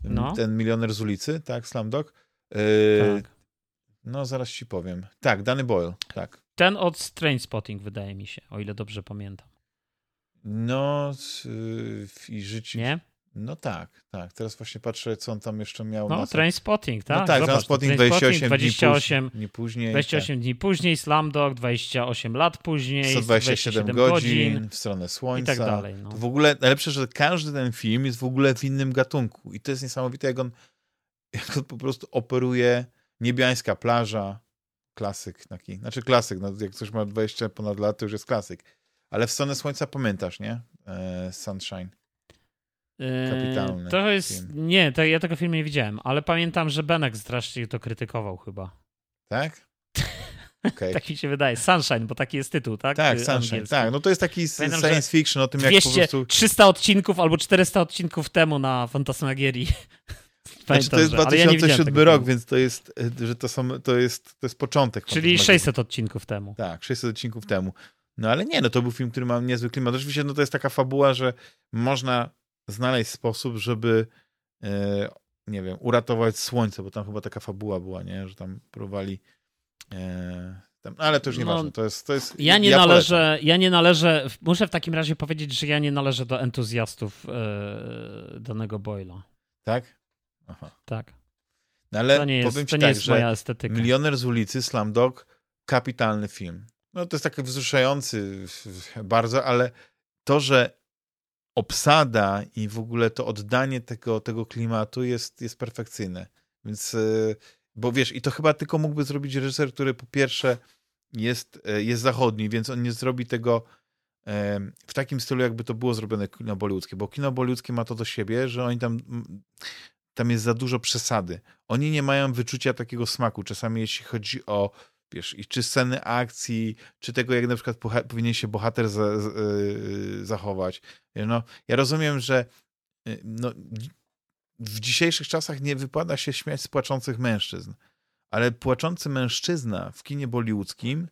No. Ten milioner z ulicy, tak? Slumdog? E, tak. No, zaraz ci powiem. Tak, Danny Boyle, tak. Ten od Spotting wydaje mi się, o ile dobrze pamiętam. No i życie. Nie? No tak, tak. Teraz właśnie patrzę, co on tam jeszcze miał. No, Trainspotting, tak? No tak, Trainspotting 28, 28 dni później. 28 dni później, Slamdog 28 lat później, 127 godzin, godzin, w stronę słońca. I tak dalej. No. W ogóle najlepsze, że każdy ten film jest w ogóle w innym gatunku. I to jest niesamowite, jak on, jak on po prostu operuje niebiańska plaża, klasyk taki. Znaczy klasyk, no, jak coś ma 20 ponad lat, to już jest klasyk. Ale w stronę słońca pamiętasz, nie? E, Sunshine. Kapitalny. To jest. film. Nie, to, ja tego filmu nie widziałem, ale pamiętam, że Benek strasznie to krytykował chyba. Tak? Okay. tak mi się wydaje. Sunshine, bo taki jest tytuł, tak? Tak, Y, Sunshine. angielski. Tak, no to jest taki Pamiętam, science fiction o tym, jak 200, po prostu. 300 odcinków albo 400 odcinków temu na Fantasmagierii. Znaczy, to jest że- ale ja nie widziałem 2007 tego rok, więc to jest, e, że to są, to jest, to jest początek. Czyli Fantasmagierii. 600 odcinków temu. Tak, 600 odcinków temu. No ale nie, no to był film, który ma niezły klimat. Oczywiście no to jest taka fabuła, że można znaleźć sposób, żeby e, nie wiem, uratować słońce, bo tam chyba taka fabuła była, nie, że tam próbowali e, tam, ale to już No, nieważne, to jest, to jest Ja nie polecam. należę, ja nie należę, muszę w takim razie powiedzieć, że ja nie należę do entuzjastów danego Boyla. Tak? Aha. Tak. No, ale To nie jest, powiem ci to nie tak, jest że moja estetyka. Milioner z ulicy, Slumdog, kapitalny film. No to jest taki wzruszający bardzo, ale to, że obsada i w ogóle to oddanie tego, tego klimatu jest, jest perfekcyjne. Więc, e, bo wiesz, i to chyba tylko mógłby zrobić reżyser, który po pierwsze jest, e, jest zachodni, więc on nie zrobi tego e, w takim stylu, jakby to było zrobione kino bollywoodzkie, bo kino bollywoodzkie ma to do siebie, że oni tam tam jest za dużo przesady. Oni nie mają wyczucia takiego smaku. Czasami jeśli chodzi o wiesz, i czy sceny akcji, czy tego, jak na przykład powinien się bohater za, yy, zachować. No, ja rozumiem, że yy, no, w dzisiejszych czasach nie wypada się śmiać z płaczących mężczyzn, ale płaczący mężczyzna w kinie bollywoodzkim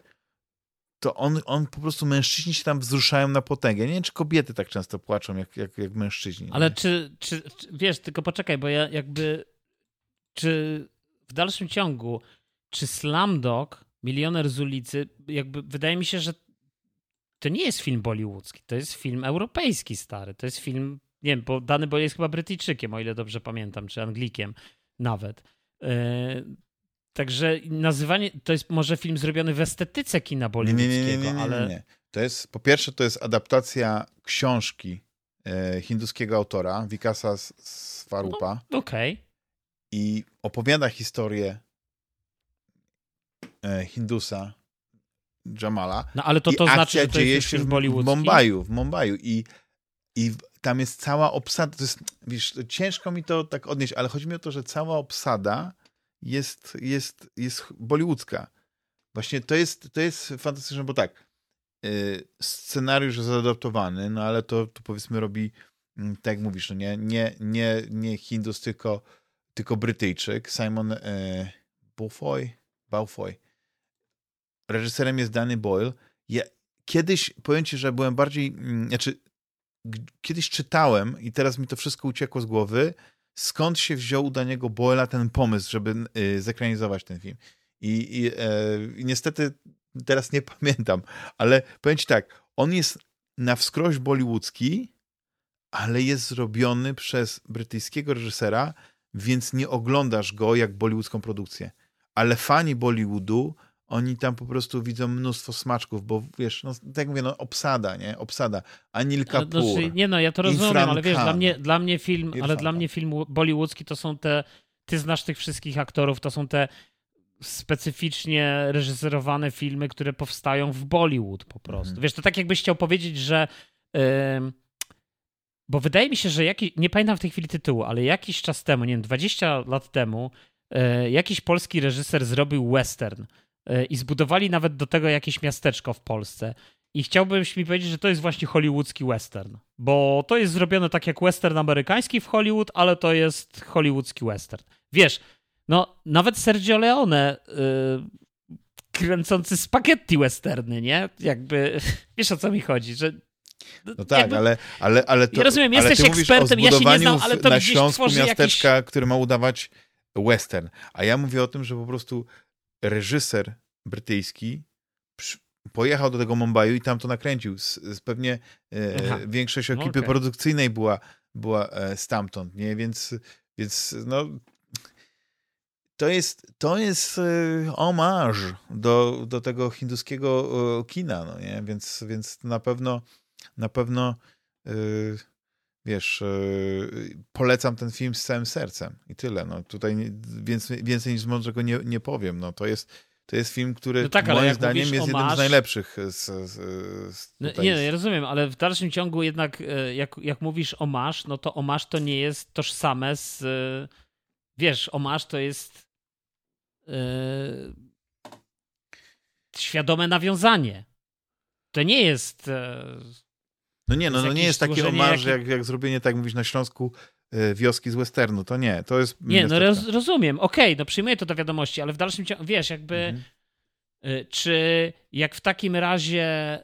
to on, on po prostu, mężczyźni się tam wzruszają na potęgę. Nie wiem, czy kobiety tak często płaczą, jak, jak, jak mężczyźni. Ale nie? czy, czy, czy, wiesz, tylko poczekaj, bo ja jakby, czy w dalszym ciągu, czy Slamdog, Milioner z ulicy, jakby wydaje mi się, że to nie jest film bollywoodzki, to jest film europejski stary, to jest film, nie wiem, bo dany Boy jest chyba Brytyjczykiem, o ile dobrze pamiętam, czy Anglikiem nawet. Także nazywanie, to jest może film zrobiony w estetyce kina bollywoodzkiego, nie, nie, nie, nie, ale... nie. To jest, po pierwsze, to jest adaptacja książki e, hinduskiego autora, Vikasa S- Swarupa Okej. i opowiada historię e, Hindusa Jamala. No ale to to znaczy, że to dzieje się w, w? Mumbaiu, w Mumbaiu i, i tam jest cała obsada, to jest, wiesz, ciężko mi to tak odnieść, ale chodzi mi o to, że cała obsada jest, jest, jest bollywoodzka. Właśnie to jest, to jest fantastyczne, bo tak, y, scenariusz jest zaadaptowany, no ale to, to powiedzmy robi, mm, tak jak mówisz, no nie, nie, nie, nie Hindus, tylko, tylko Brytyjczyk, Simon e, Beaufoy, Beaufoy. Reżyserem jest Danny Boyle. Ja kiedyś, powiem ci, że byłem bardziej, mm, znaczy kiedyś czytałem i teraz mi to wszystko uciekło z głowy, skąd się wziął u Daniego Boyla ten pomysł, żeby y, zekranizować ten film. I, i, e, I niestety teraz nie pamiętam, ale powiem ci tak, on jest na wskroś bollywoodzki, ale jest zrobiony przez brytyjskiego reżysera, więc nie oglądasz go jak bollywoodzką produkcję. Ale fani Bollywoodu, oni tam po prostu widzą mnóstwo smaczków, bo wiesz, no, tak jak mówię, no obsada, nie? Obsada. Anil Ale, Kapoor. znaczy, nie no, ja to rozumiem, ale wiesz, dla mnie, dla mnie film, Irfan ale dla mnie film bollywoodzki to są te, ty znasz tych wszystkich aktorów, to są te specyficznie reżyserowane filmy, które powstają w Bollywood po prostu. Mhm. Wiesz, to tak jakbyś chciał powiedzieć, że ym, bo wydaje mi się, że jakiś, nie pamiętam w tej chwili tytułu, ale jakiś czas temu, nie wiem, 20 lat temu, y, jakiś polski reżyser zrobił western i zbudowali nawet do tego jakieś miasteczko w Polsce. I chciałbyś mi powiedzieć, że to jest właśnie hollywoodzki western. Bo to jest zrobione tak jak western amerykański w Hollywood, ale to jest hollywoodzki western. Wiesz, no nawet Sergio Leone yy, kręcący spaghetti westerny, nie? Jakby, wiesz o co mi chodzi, że No tak, jakby- ale, ale, ale to, Ja rozumiem, jesteś ekspertem, ja się nie znam, ale to na gdzieś Śląsku tworzy jakiś- miasteczka, które ma udawać western. A ja mówię o tym, że po prostu reżyser brytyjski pojechał do tego Mumbaiu i tam to nakręcił. Z, z pewnie e, większość No ekipy okej. produkcyjnej była, była e, stamtąd, nie? Więc, więc no to jest, to jest omarz do, do tego hinduskiego kina, no nie? Więc, więc na pewno na pewno wiesz, polecam ten film z całym sercem i tyle. No tutaj więcej, więcej nic mądrego nie, nie powiem. No to jest to jest film, który no tak, moim zdaniem jest jednym z najlepszych. Z, z, z no, nie, no, ja rozumiem, ale w dalszym ciągu jednak e, jak, jak mówisz o masz, no to omarz to nie jest tożsame z... E, wiesz, omarz to jest yy, świadome nawiązanie. To nie jest... no nie, no, no nie jest takie omarz, jak, jak zrobienie, tak mówisz na Śląsku, Y, wioski z westernu, to nie, to jest... Nie, no roz, rozumiem, okej, okay, no przyjmuję to do wiadomości, ale w dalszym ciągu, wiesz, jakby... Mhm. Y, czy jak w takim razie,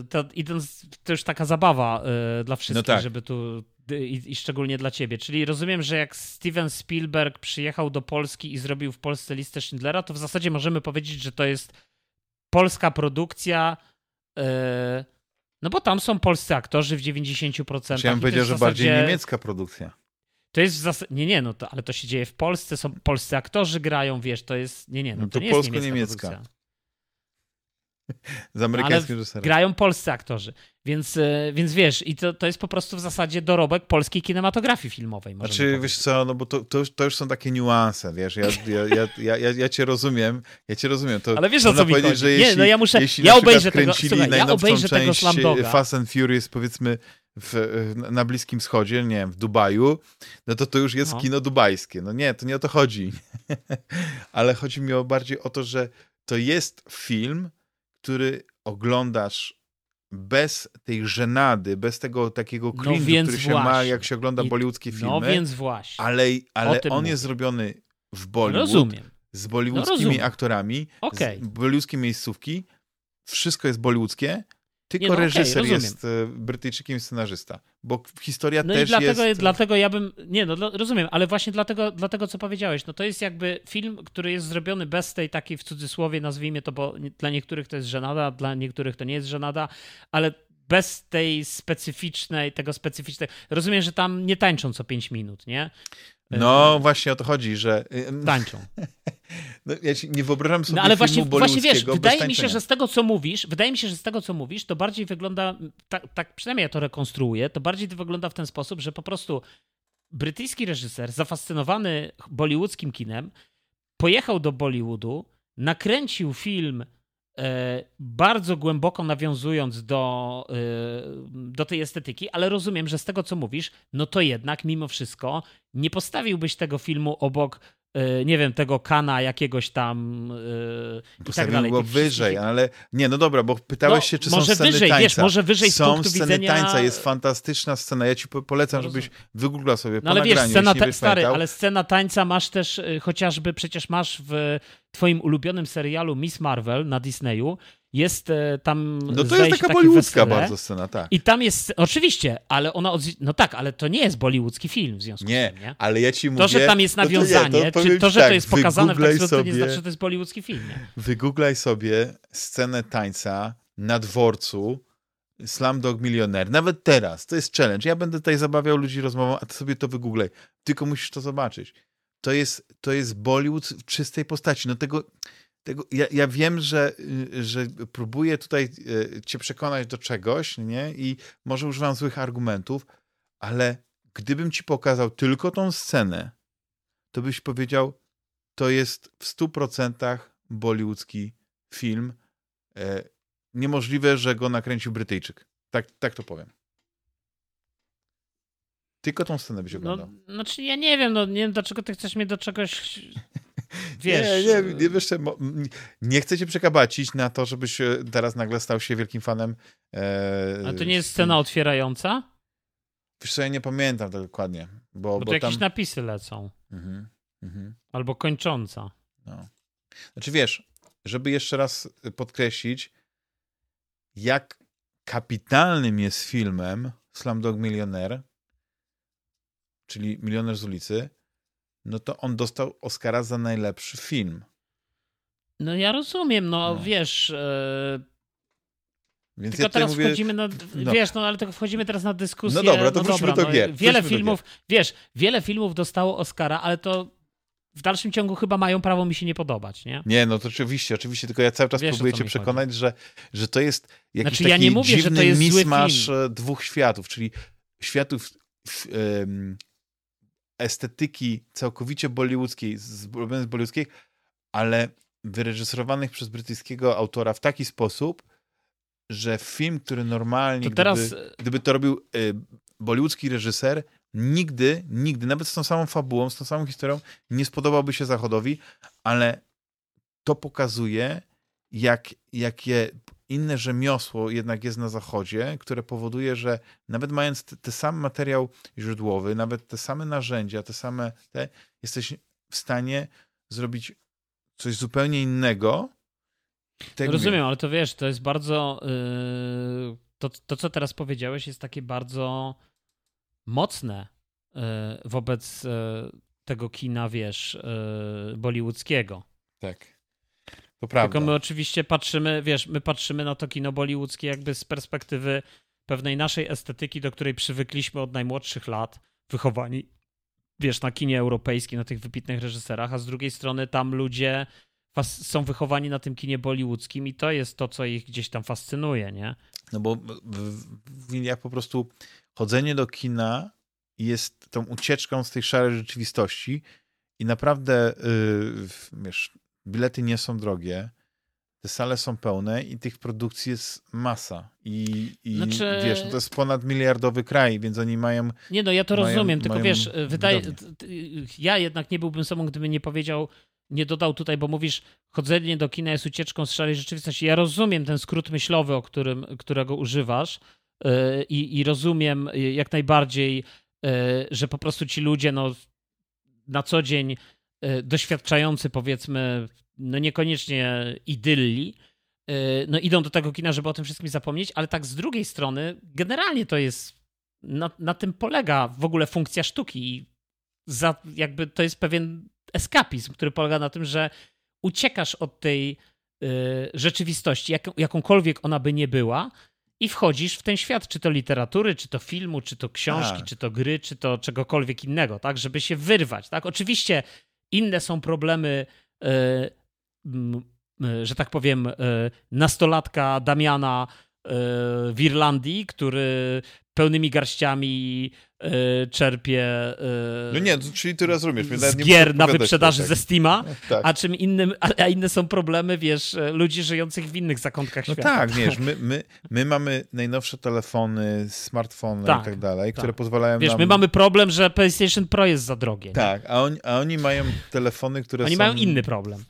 y, to idąc, to już taka zabawa dla wszystkich, no tak. żeby tu i, i, szczególnie dla ciebie. Czyli rozumiem, że jak Steven Spielberg przyjechał do Polski i zrobił w Polsce listę Schindlera, to w zasadzie możemy powiedzieć, że to jest polska produkcja no bo tam są polscy aktorzy w 90%. Chciałem powiedzieć, że zasadzie... bardziej niemiecka produkcja. To jest w zasadzie, nie, nie, no to, ale to się dzieje w Polsce, są polscy aktorzy grają, wiesz, to jest, nie, nie, no, no to, to nie jest niemiecka, niemiecka. Z amerykańskim reżyserem. Grają polscy aktorzy. Więc, e, więc wiesz, i to, to jest po prostu w zasadzie dorobek polskiej kinematografii filmowej. Znaczy, wiesz co, no bo to, to, już, to już są takie niuanse, wiesz, ja, ja, ja, ja, ja cię rozumiem, ja cię rozumiem. To Ale wiesz o co mi chodzi. Że jeśli, nie, no ja muszę, jeśli ja obejrzę tego, słuchaj, ja obejrzę tego Slamdoga. Fast and Furious, powiedzmy, w, na Bliskim Wschodzie, nie wiem, w Dubaju, no to to już jest no. kino dubajskie. No nie, to nie o to chodzi. Ale chodzi mi o bardziej o to, że to jest film, który oglądasz bez tej żenady, bez tego takiego no cringe'u, no który się właśnie. ma, jak się ogląda bollywoodzkie no filmy. No więc właśnie. Ale, ale on mówię. jest zrobiony w Bollywood. Rozumiem. Z bollywoodzkimi no aktorami, okay. z bollywoodzkie miejscówki. Wszystko jest bollywoodzkie, tylko no, reżyser okay, jest e, Brytyjczykiem scenarzysta, bo historia no też i dlatego, jest... dlatego ja bym... Nie, no rozumiem, ale właśnie dlatego, dlatego, co powiedziałeś, no to jest jakby film, który jest zrobiony bez tej takiej w cudzysłowie, nazwijmy to, bo dla niektórych to jest żenada, dla niektórych to nie jest żenada, ale bez tej specyficznej, tego specyficznego... Rozumiem, że tam nie tańczą co 5 minut, nie? No, właśnie o to chodzi, że. Tańczą. No, ja nie wyobrażam sobie. No ale właśnie, właśnie wiesz, wydaje mi się, że z tego, co mówisz, wydaje mi się, że z tego, co mówisz, to bardziej wygląda, tak, tak przynajmniej ja to rekonstruuję, to bardziej to wygląda w ten sposób, że po prostu brytyjski reżyser, zafascynowany bollywoodzkim kinem, pojechał do Bollywoodu, nakręcił film E, bardzo głęboko nawiązując do, e, do tej estetyki, ale rozumiem, że z tego co mówisz, no to jednak mimo wszystko nie postawiłbyś tego filmu obok e, nie wiem, tego kana jakiegoś tam yy, i tak dalej. go wyżej, ale nie, no dobra, bo pytałeś no, się, czy może są sceny wyżej, tańca. Wiesz, może wyżej są z punktu sceny widzenia... tańca, jest fantastyczna scena, ja ci polecam, no, żebyś wygooglał sobie no, ale wiesz, scena ta... stary, ale scena tańca masz też y, chociażby, przecież masz w twoim ulubionym serialu Miss Marvel na Disneyu, jest e, tam. No to jest taka bollywoodzka bardzo scena, tak. I tam jest, oczywiście, ale ona. No tak, ale to nie jest bollywoodzki film w związku nie, z tym, nie? ale ja ci mówię. To, że tam jest nawiązanie, to, to, czy to, że tak, to jest pokazane w tekście, to nie znaczy, że to jest bollywoodzki film. Nie? Wygooglaj sobie scenę tańca na dworcu. Dog Milioner. Nawet teraz, to jest challenge. Ja będę tutaj zabawiał ludzi rozmową, a ty sobie to wygooglaj. Tylko musisz to zobaczyć to jest, to jest Bollywood w czystej postaci. No tego, tego ja, ja wiem, że, że próbuję tutaj e, cię przekonać do czegoś, nie? I może używam złych argumentów, ale gdybym ci pokazał tylko tą scenę, to byś powiedział, to jest w stu procentach bollywoodzki film. E, niemożliwe, że go nakręcił Brytyjczyk. Tak, tak to powiem. Tylko tą scenę byś no, oglądał. No, znaczy ja nie wiem, no nie wiem dlaczego ty chcesz mnie do czegoś wiesz. Nie, nie, nie, wiesz, nie chcę cię przekabacić na to, żebyś e, teraz nagle stał się wielkim fanem. E, A to nie jest scena otwierająca? Wiesz co, ja nie pamiętam tak dokładnie. Bo, bo, bo to tam... jakieś napisy lecą. Mhm, mhm. Albo kończąca. No. Znaczy wiesz, żeby jeszcze raz podkreślić, jak kapitalnym jest filmem Slumdog Millionaire, czyli Milioner z ulicy, no to on dostał Oscara za najlepszy film. No ja rozumiem, no, no. wiesz, e, Więc tylko ja teraz mówię, wchodzimy na, no. wiesz, no ale tylko wchodzimy teraz na dyskusję. No dobra, to no wróćmy dobra, do gier, No, wiele filmów, wiesz, wiele filmów dostało Oscara, ale to w dalszym ciągu chyba mają prawo mi się nie podobać, nie? Nie, no to oczywiście, oczywiście, tylko ja cały czas Wiesz, próbuję cię przekonać, że, że to jest jakiś Znaczy, taki ja nie mówię, że dziwny to jest zły mismasz e, dwóch światów, czyli światów em, estetyki całkowicie bollywoodzkiej, zrobionej z bollywoodzkiej, ale wyreżyserowanych przez brytyjskiego autora w taki sposób, że film, który normalnie, To teraz- gdyby, gdyby to robił e, bollywoodzki reżyser, nigdy, nigdy, nawet z tą samą fabułą, z tą samą historią, nie spodobałby się Zachodowi, ale to pokazuje, jak, jakie inne rzemiosło jednak jest na Zachodzie, które powoduje, że nawet mając ten sam materiał źródłowy, nawet te same narzędzia, te same te, jesteś w stanie zrobić coś zupełnie innego. Tak Rozumiem, ale to wiesz, to jest bardzo. Yy, to, to, co teraz powiedziałeś, jest takie bardzo mocne yy, wobec yy, tego kina, wiesz, yy, bollywoodzkiego. Tak. To prawda. Tylko my oczywiście patrzymy, wiesz, my patrzymy na to kino bollywoodzkie jakby z perspektywy pewnej naszej estetyki, do której przywykliśmy od najmłodszych lat, wychowani, wiesz, na kinie europejskim, na tych wybitnych reżyserach, a z drugiej strony tam ludzie są wychowani na tym kinie bollywoodzkim i to jest to, co ich gdzieś tam fascynuje, nie? No bo w, w Indiach po prostu chodzenie do kina jest tą ucieczką z tej szarej rzeczywistości i naprawdę, yy, wiesz, bilety nie są drogie, te sale są pełne i tych produkcji jest masa. I, i Znaczy- wiesz, no to jest ponad miliardowy kraj, więc oni mają Nie no, ja to Mają- rozumiem, tylko wiesz, wydaje, widownię. t- t- ja jednak nie byłbym sobą, gdybym nie powiedział, nie dodał tutaj, bo mówisz, chodzenie do kina jest ucieczką z szarej rzeczywistości. Ja rozumiem ten skrót myślowy, o którym, którego używasz yy, i, rozumiem yy, jak najbardziej, yy, że po prostu ci ludzie no, na co dzień doświadczający powiedzmy, no niekoniecznie idylli, yy, no idą do tego kina, żeby o tym wszystkim zapomnieć, ale tak z drugiej strony generalnie to jest na, na tym polega w ogóle funkcja sztuki. I Za, jakby to jest pewien eskapizm, który polega na tym, że uciekasz od tej y, rzeczywistości, jak, jakąkolwiek ona by nie była, i wchodzisz w ten świat, czy to literatury, czy to filmu, czy to książki, Tak. czy to gry, czy to czegokolwiek innego, tak, żeby się wyrwać, tak. Oczywiście inne są problemy, m, y, że tak powiem, y, nastolatka Damiana w Irlandii, który pełnymi garściami czerpie y, No nie, czyli ty rozumiesz. z gier na wyprzedaży tak. ze Steama, Tak. a czym innym, a, inne są problemy, wiesz, ludzi żyjących w innych zakątkach No świata. tak, wiesz, my, my, my mamy najnowsze telefony, smartfony Tak, i tak dalej, tak. które pozwalają Wiesz, nam... my mamy problem, że PlayStation Pro jest za drogie. Tak, a oni, a oni mają telefony, które Oni są... mają inny problem.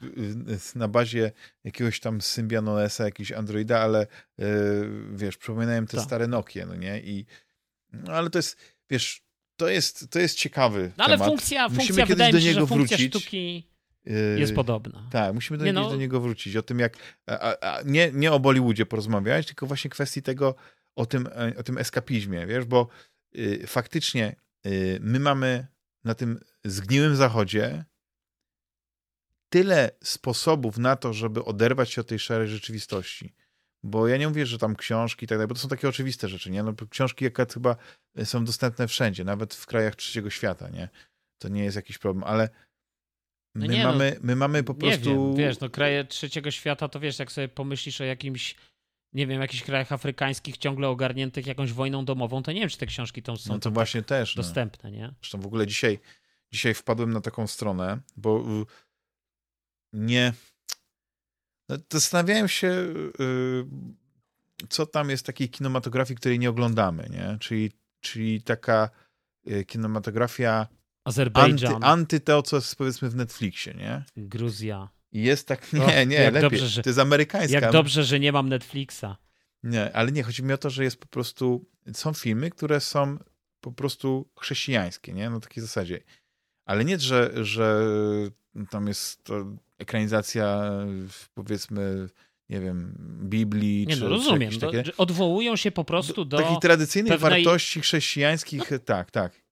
y, na bazie jakiegoś tam Symbian OS-a, jakiegoś Androida, ale y, wiesz, przypominają te Tak. stare Nokie, no nie? I, no, ale to jest, wiesz, to jest, to jest ciekawy No ale temat. funkcja, Musimy funkcja kiedyś wydaje do mi się, że niego funkcja wrócić. sztuki Y, jest podobna. Tak, musimy do, Nie no. do niego wrócić. O tym, jak. A, a, a nie, nie o Bollywoodzie porozmawiać, tylko właśnie kwestii tego, o tym, e, o tym eskapizmie, wiesz, bo y, faktycznie y, my mamy na tym zgniłym zachodzie tyle sposobów na to, żeby oderwać się od tej szarej rzeczywistości. Bo ja nie mówię, że tam książki i tak dalej, bo to są takie oczywiste rzeczy, nie? No, książki jak chyba są dostępne wszędzie, nawet w krajach trzeciego świata, nie? To nie jest jakiś problem, ale No my, nie, no, mamy, my mamy po Nie prostu... wiem, wiesz, no kraje trzeciego świata, to wiesz, jak sobie pomyślisz o jakimś, nie wiem, jakichś krajach afrykańskich ciągle ogarniętych jakąś wojną domową, to nie wiem, czy te książki tam są No to właśnie też. No. dostępne, nie? Zresztą w ogóle dzisiaj, dzisiaj wpadłem na taką stronę, bo nie. No, Zastanawiałem się, y, co tam jest takiej kinematografii, której nie oglądamy, nie? Czyli, czyli taka y, kinematografia anty, anty to, co jest powiedzmy w Netflixie, nie? Gruzja. Jest tak, nie, nie, lepiej. dobrze, że- To jest amerykańska. Jak dobrze, że nie mam Netflixa. Nie, ale nie, chodzi mi o to, że jest po prostu, są filmy, które są po prostu chrześcijańskie, nie? Na takiej zasadzie. Ale nie, że, że tam jest to ekranizacja powiedzmy, nie wiem, Biblii, Nie czy, no, czy rozumiem. jakieś Do, takie, odwołują się po prostu do... takich tradycyjnych pewnej- wartości chrześcijańskich, tak, tak.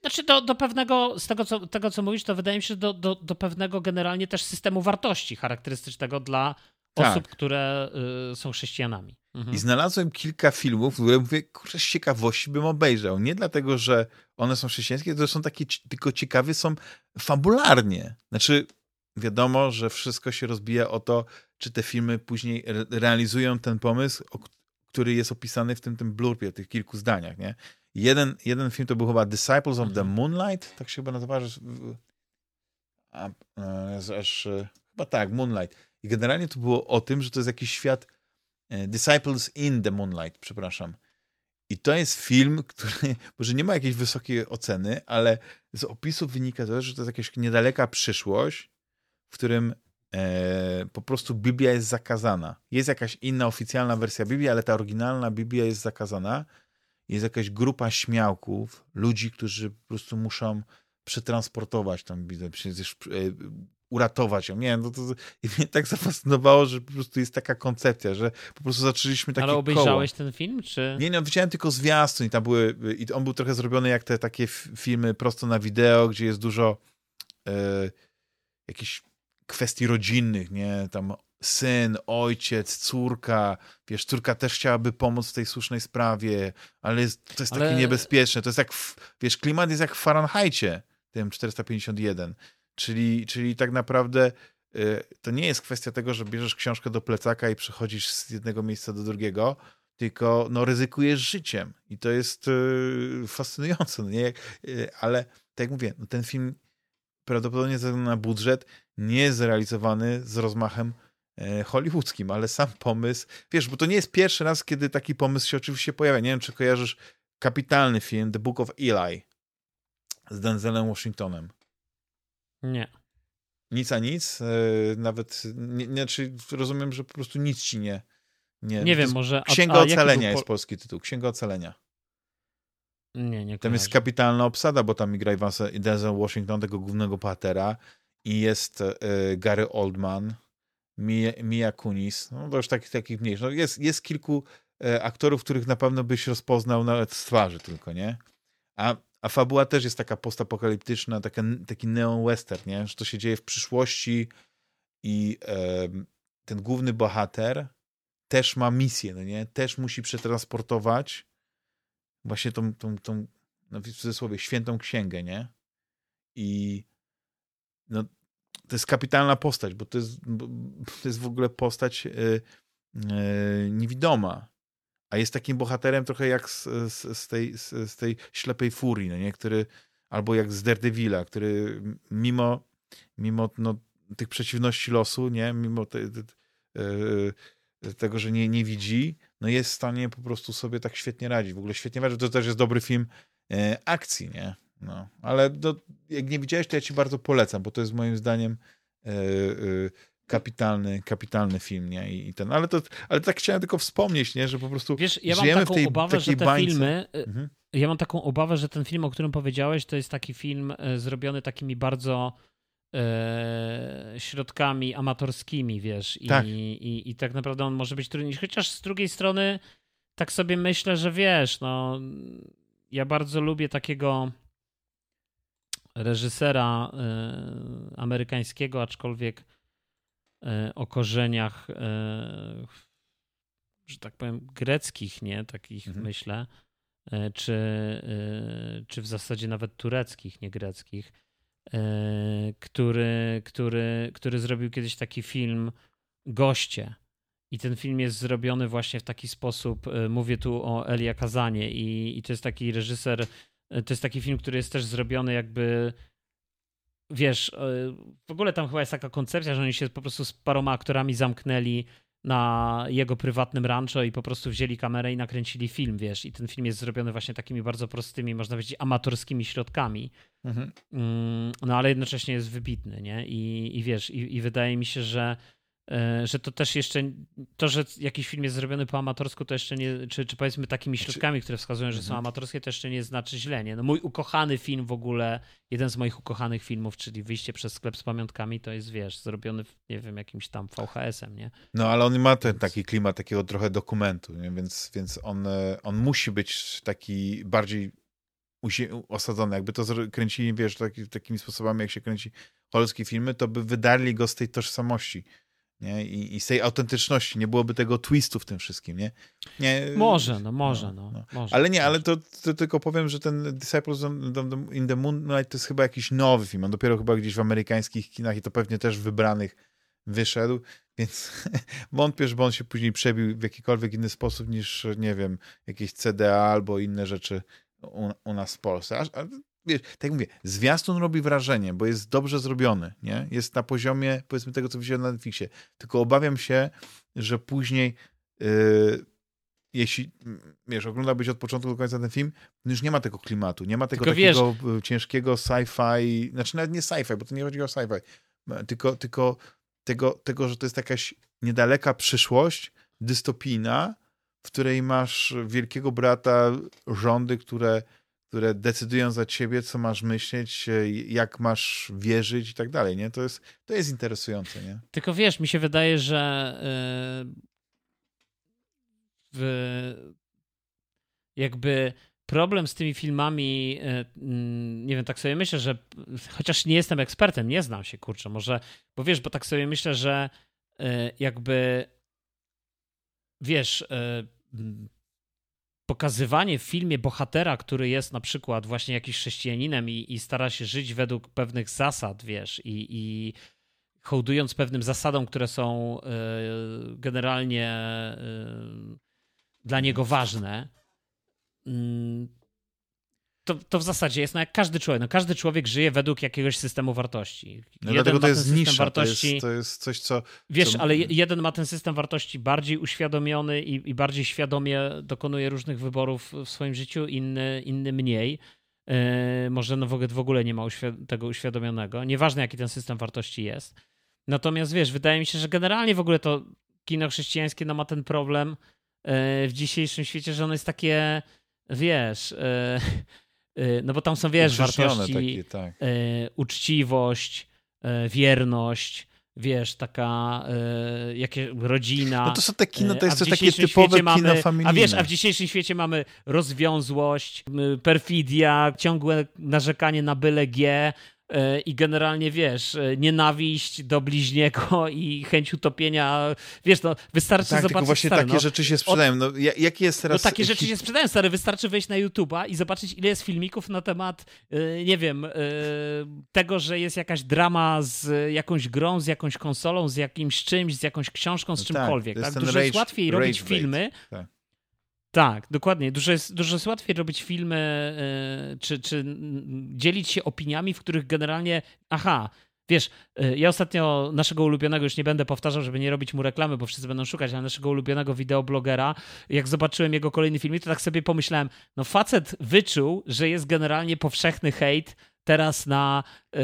Znaczy do, do pewnego, z tego co, tego co mówisz, to wydaje mi się, że do, do, do pewnego generalnie też systemu wartości charakterystycznego dla Tak. osób, które y, są chrześcijanami. Mhm. I znalazłem kilka filmów, które mówię, kurczę, z ciekawości bym obejrzał. Nie dlatego, że one są chrześcijańskie, to są takie, tylko ciekawe są fabularnie. Znaczy, wiadomo, że wszystko się rozbija o to, czy te filmy później realizują ten pomysł, który jest opisany w tym, tym blurbie, tych kilku zdaniach, nie? Jeden, jeden film to był chyba Disciples of the mhm. Moonlight, tak się chyba nazywa, że... A, e, aż, e, chyba tak, Moonlight. I generalnie to było o tym, że to jest jakiś świat e, Disciples in the Moonlight, przepraszam. I to jest film, który może nie ma jakiejś wysokiej oceny, ale z opisu wynika to, że to jest jakaś niedaleka przyszłość, w którym e, po prostu Biblia jest zakazana. Jest jakaś inna oficjalna wersja Biblii, ale ta oryginalna Biblia jest zakazana. Jest jakaś grupa śmiałków, ludzi, którzy po prostu muszą przetransportować tą Biblię, przecież e, uratować ją. Nie, no to, i mnie tak zafascynowało, że po prostu jest taka koncepcja, że po prostu zaczęliśmy takie Ale obejrzałeś koło. ten film, czy? Nie, nie, widziałem tylko zwiastun i tam były, i on był trochę zrobiony jak te takie filmy prosto na wideo, gdzie jest dużo e, jakichś kwestii rodzinnych, nie, tam syn, ojciec, córka, wiesz, córka też chciałaby pomóc w tej słusznej sprawie, ale jest, to jest ale... takie niebezpieczne, to jest jak, w, wiesz, klimat jest jak w Fahrenheitie, tym 451, Czyli, czyli tak naprawdę y, to nie jest kwestia tego, że bierzesz książkę do plecaka i przechodzisz z jednego miejsca do drugiego, tylko no, ryzykujesz życiem. I to jest y, fascynujące. No nie? Y, ale tak jak mówię, no, ten film prawdopodobnie ze względu na budżet nie zrealizowany z rozmachem e, hollywoodzkim, ale sam pomysł, wiesz, bo to nie jest pierwszy raz, kiedy taki pomysł się oczywiście pojawia. Nie wiem, czy kojarzysz kapitalny film The Book of Eli z Denzelem Washingtonem. Nie. Nic a nic, e, nawet, nie, nie, czy rozumiem, że po prostu nic ci nie... Nie, nie wiem, może... Księga a, a Ocalenia jest polski tytuł, Księga Ocalenia. Nie, nie Tam jest kapitalna obsada, bo tam gra i Denzel Washington, tego głównego patera i jest y, Gary Oldman, Mia, Mia Kunis, no to już takich, takich mniejszych. No jest, jest kilku y, aktorów, których na pewno byś rozpoznał nawet z twarzy tylko, nie? A a fabuła też jest taka postapokaliptyczna, taka, taki neon-western, nie? że to się dzieje w przyszłości i e, ten główny bohater też ma misję, no nie? Też musi przetransportować właśnie tą, tą, tą no w cudzysłowie, świętą księgę, nie? I no, to jest kapitalna postać, bo to jest, bo to jest w ogóle postać yy, yy, niewidoma a jest takim bohaterem trochę jak z, z, z tej, z, z, tej ślepej furii, no nie? Który, albo jak z Daredevila, który mimo, mimo no, tych przeciwności losu, nie? Mimo te, te, te, tego, że nie, nie widzi, no jest w stanie po prostu sobie tak świetnie radzić. W ogóle świetnie radzić. To też jest dobry film e, akcji, nie? No, ale do, jak nie widziałeś, to ja ci bardzo polecam, bo to jest moim zdaniem e, e, kapitalny, kapitalny film, nie? I, ten, ale, to, ale tak chciałem tylko wspomnieć, nie? Że po prostu Wiesz, ja mam taką w tej, obawę, że te bańce. filmy, y, mhm. ja mam taką obawę, że ten film, o którym powiedziałeś, to jest taki film y, zrobiony takimi bardzo e, środkami amatorskimi, wiesz, I, tak. I, i, i tak naprawdę on może być trudniejszy, chociaż z drugiej strony tak sobie myślę, że wiesz, no ja bardzo lubię takiego reżysera y, amerykańskiego, aczkolwiek E, o korzeniach, e, że tak powiem, greckich, nie? Takich mhm. myślę, e, czy, czy w zasadzie nawet tureckich, nie greckich, który, który, który zrobił kiedyś taki film Goście. I ten film jest zrobiony właśnie w taki sposób. Mówię tu o Elia Kazanie, i, i to jest taki reżyser. To jest taki film, który jest też zrobiony jakby wiesz, e, w ogóle tam chyba jest taka koncepcja, że oni się po prostu z paroma aktorami zamknęli na jego prywatnym rancho i po prostu wzięli kamerę i nakręcili film, wiesz, i ten film jest zrobiony właśnie takimi bardzo prostymi, można powiedzieć, amatorskimi środkami, mhm. Mm, no ale jednocześnie jest wybitny, nie? I, i wiesz, i, i wydaje mi się, że że to też jeszcze, to, że jakiś film jest zrobiony po amatorsku, to jeszcze nie, czy, czy powiedzmy takimi znaczy- środkami, które wskazują, że są mhm. amatorskie, to jeszcze nie znaczy źle, nie? No mój ukochany film w ogóle, jeden z moich ukochanych filmów, czyli Wyjście przez sklep z pamiątkami, to jest, wiesz, zrobiony, w, nie wiem, jakimś tam VHS-em, nie? No, ale on ma ten taki klimat takiego trochę dokumentu, nie? Więc, więc on, e, on musi być taki bardziej osadzony. Jakby to kręcili, wiesz, taki, takimi sposobami, jak się kręci polskie filmy, to by wydarli go z tej tożsamości Nie? I, I z tej autentyczności nie byłoby tego twistu w tym wszystkim, nie? nie może, no może, no. no. Może, ale nie, ale to, to, tylko powiem, że ten Disciples in the Moonlight to jest chyba jakiś nowy film. On dopiero chyba gdzieś w amerykańskich kinach i to pewnie też wybranych wyszedł, więc wątpię, żeby on się później przebił w jakikolwiek inny sposób niż, nie wiem, jakieś CDA albo inne rzeczy u, u nas w Polsce. Aż, wiesz, tak jak mówię, zwiastun robi wrażenie, bo jest dobrze zrobiony, nie? Jest na poziomie, powiedzmy, tego, co widziałem na Netflixie. Tylko obawiam się, że później yy, jeśli, wiesz, oglądałbyś od początku do końca ten film, już nie ma tego klimatu, nie ma tego tylko takiego wiesz, ciężkiego sci-fi, znaczy nawet nie sci-fi, bo to nie chodzi o sci-fi, tylko, tylko tego, tego, że to jest jakaś niedaleka przyszłość, dystopijna, w której masz wielkiego brata, rządy, które, które decydują za ciebie, co masz myśleć, jak masz wierzyć i tak dalej, nie? To jest, to jest interesujące, nie? Tylko wiesz, mi się wydaje, że yy, jakby problem z tymi filmami, e, nie wiem, tak sobie myślę, że chociaż nie jestem ekspertem, nie znam się, kurczę, może, bo wiesz, bo tak sobie myślę, że e, jakby wiesz, e, pokazywanie w filmie bohatera, który jest na przykład właśnie jakiś chrześcijaninem i, i stara się żyć według pewnych zasad, wiesz, i, i hołdując pewnym zasadom, które są generalnie dla niego ważne, Mm, to, to w zasadzie jest no jak każdy człowiek. No każdy człowiek żyje według jakiegoś systemu wartości. No dlatego to jest nisza, wartości, to jest, to jest coś, co... Wiesz, co... ale jeden ma ten system wartości bardziej uświadomiony i, i bardziej świadomie dokonuje różnych wyborów w swoim życiu, inny, inny mniej. Yy, może no w ogóle nie ma uświ tego uświadomionego. Nieważne, jaki ten system wartości jest. Natomiast wiesz, wydaje mi się, że generalnie w ogóle to kino chrześcijańskie no, ma ten problem yy, w dzisiejszym świecie, że ono jest takie wiesz, e, no bo tam są, wiesz, wartości, takie, tak. E, uczciwość, wierność, wiesz, taka y, jakie, rodzina. No to są te kino, to jest to takie typowe mamy, kino familijne. A wiesz, a w dzisiejszym świecie mamy rozwiązłość, perfidia, ciągłe narzekanie na byle G, i generalnie wiesz, e, nienawiść do bliźniego i chęć utopienia, wiesz, no wystarczy tak, zobaczyć właśnie stary, takie no, rzeczy się sprzedają. No, jaki jest teraz... No takie rzeczy się sprzedają, stary, wystarczy wejść na YouTube'a i zobaczyć ile jest filmików na temat, e, nie wiem, tego, że jest jakaś drama z jakąś grą, z jakąś konsolą, z jakimś czymś, z jakąś książką, z no czymkolwiek. Tak, tak? Dużo rage, jest łatwiej robić filmy, tak. Tak, dokładnie. Dużo jest, dużo jest łatwiej robić filmy, yy, czy, czy dzielić się opiniami, w których generalnie, aha, wiesz, yy, ja ostatnio naszego ulubionego, już nie będę powtarzał, żeby nie robić mu reklamy, bo wszyscy będą szukać, ale naszego ulubionego wideoblogera, jak zobaczyłem jego kolejny film, to tak sobie pomyślałem, no facet wyczuł, że jest generalnie powszechny hejt teraz na, yy,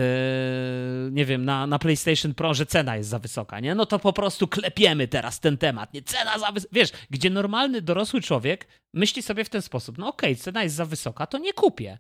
nie wiem, na, na PlayStation Pro, że cena jest za wysoka, nie? No to po prostu klepiemy teraz ten temat, nie? Cena za wysoka. Wiesz, gdzie normalny, dorosły człowiek myśli sobie w ten sposób, no okej, okay, cena jest za wysoka, to nie kupię.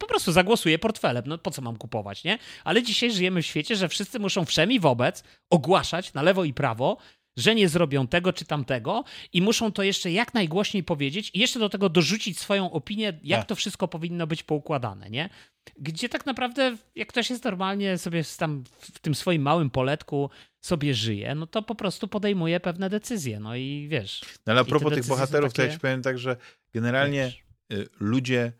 Po prostu zagłosuję portfelem, no po co mam kupować, nie? Ale dzisiaj żyjemy w świecie, że wszyscy muszą wszemi wobec ogłaszać na lewo i prawo, że nie zrobią tego czy tamtego i muszą to jeszcze jak najgłośniej powiedzieć i jeszcze do tego dorzucić swoją opinię, jak tak. to wszystko powinno być poukładane, nie? Gdzie tak naprawdę, jak ktoś jest normalnie sobie tam w tym swoim małym poletku sobie żyje, no to po prostu podejmuje pewne decyzje, no i wiesz. No ale a propos tych bohaterów, takie... to ja ci powiem tak, że generalnie wiesz. Y, ludzie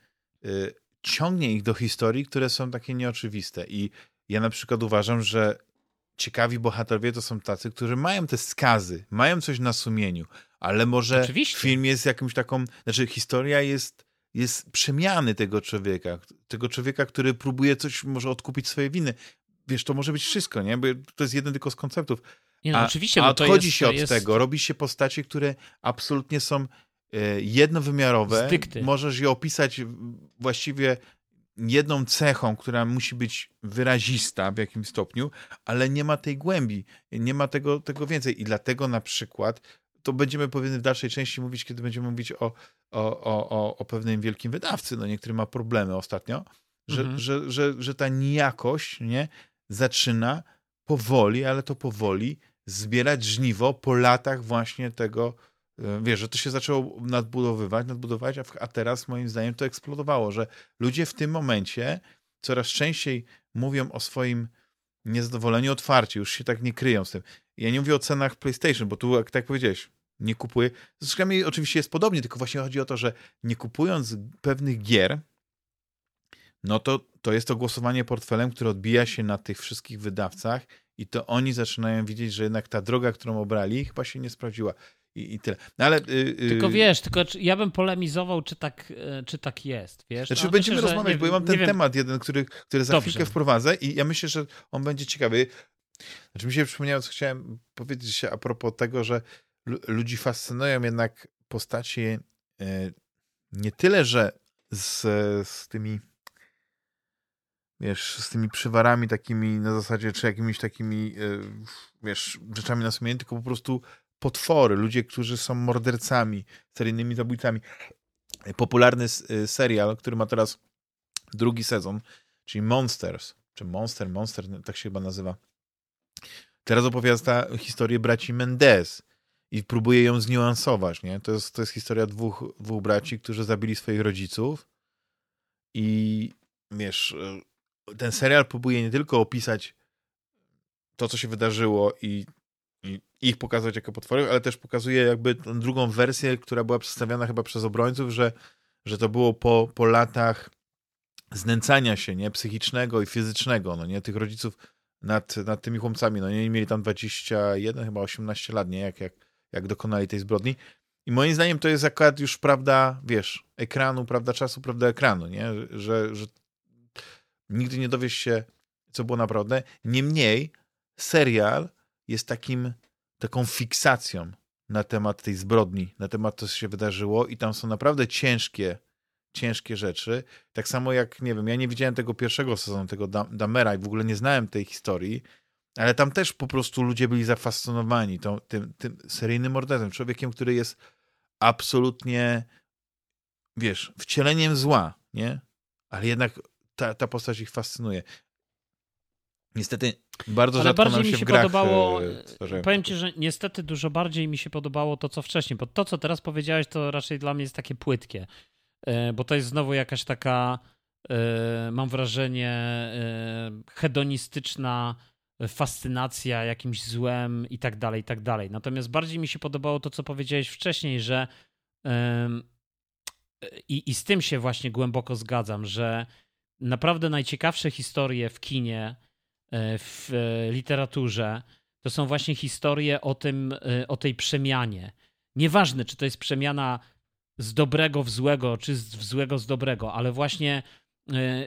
y, ciągnie ich do historii, które są takie nieoczywiste i ja na przykład uważam, że ciekawi bohaterowie to są tacy, którzy mają te skazy, mają coś na sumieniu, ale może Oczywiście. film jest jakimś taką, znaczy historia jest, jest przemiany tego człowieka, tego człowieka, który próbuje coś, może odkupić swoje winy. Wiesz, to może być wszystko, nie? Bo to jest jeden tylko z konceptów. Nie, no, a, oczywiście, a odchodzi jest, się od jest... tego, robi się postacie, które absolutnie są e, jednowymiarowe. Zdykty. Możesz je opisać właściwie jedną cechą, która musi być wyrazista w jakimś stopniu, ale nie ma tej głębi, nie ma tego, tego więcej. I dlatego na przykład, to będziemy powinny w dalszej części mówić, kiedy będziemy mówić o, o, o, o pewnym wielkim wydawcy, no niektóry ma problemy ostatnio, że, mhm. że, że, że ta nijakość nie, zaczyna powoli, ale to powoli zbierać żniwo po latach właśnie tego, wiesz, że to się zaczęło nadbudowywać, nadbudować, a teraz moim zdaniem to eksplodowało, że ludzie w tym momencie coraz częściej mówią o swoim niezadowoleni otwarcie, już się tak nie kryją z tym. Ja nie mówię o cenach PlayStation, bo tu, jak tak powiedziałeś, nie kupuję. Z zyskami oczywiście jest podobnie, tylko właśnie chodzi o to, że nie kupując pewnych gier, no to, to jest to głosowanie portfelem, które odbija się na tych wszystkich wydawcach i to oni zaczynają widzieć, że jednak ta droga, którą obrali, chyba się nie sprawdziła. I, i tyle. No ale, yy, tylko wiesz, tylko ja bym polemizował, czy tak, e, czy tak jest. Wiesz? Znaczy, no, będziemy myślę, rozmawiać, bo ja mam ten wiem. temat jeden, który, który za Dobrze. chwilkę wprowadzę i ja myślę, że on będzie ciekawy. Znaczy mi się przypomniało, co chciałem powiedzieć a propos tego, że ludzi fascynują jednak postaci yy, nie tyle, że z, z tymi wiesz, z tymi przywarami takimi na zasadzie, czy jakimiś takimi, e, wiesz, rzeczami na sumieniu, tylko po prostu potwory, ludzie, którzy są mordercami, seryjnymi zabójcami. Popularny e, serial, który ma teraz drugi sezon, czyli Monsters, czy Monster, Monster, tak się chyba nazywa. Teraz opowiada historię braci Mendez i próbuje ją zniuansować, nie? To jest, to jest historia dwóch, dwóch braci, którzy zabili swoich rodziców i wiesz, ten serial próbuje nie tylko opisać to, co się wydarzyło i ich pokazać jako potwory, ale też pokazuje jakby tą drugą wersję, która była przedstawiana chyba przez obrońców, że, że to było po, po latach znęcania się, nie, psychicznego i fizycznego, no nie, tych rodziców nad, nad tymi chłopcami, no nie, mieli tam 21, chyba 18 lat, nie, jak, jak, jak dokonali tej zbrodni. I moim zdaniem to jest akurat już prawda, wiesz, ekranu, prawda czasu, prawda ekranu, nie, że, że nigdy nie dowiesz się, co było naprawdę. Niemniej serial jest takim, taką fiksacją na temat tej zbrodni, na temat co się wydarzyło i tam są naprawdę ciężkie, ciężkie rzeczy. Tak samo jak, nie wiem, ja nie widziałem tego pierwszego sezonu, tego Damera i w ogóle nie znałem tej historii, ale tam też po prostu ludzie byli zafascynowani tą, tym, tym seryjnym mordercą, człowiekiem, który jest absolutnie, wiesz, wcieleniem zła, nie? Ale jednak ta, ta postać ich fascynuje. Niestety bardzo Ale rzadko bardziej nam się, mi się w grach podobało, e, Powiem ci, że niestety dużo bardziej mi się podobało to, co wcześniej, bo to, co teraz powiedziałeś, to raczej dla mnie jest takie płytkie, e, bo to jest znowu jakaś taka, e, mam wrażenie, hedonistyczna fascynacja jakimś złem i tak dalej, i tak dalej. Natomiast bardziej mi się podobało to, co powiedziałeś wcześniej, że i, i z tym się właśnie głęboko zgadzam, że naprawdę najciekawsze historie w kinie, w e, literaturze, to są właśnie historie o, tym, e, o tej przemianie. Nieważne, czy to jest przemiana z dobrego w złego, czy z złego z dobrego, ale właśnie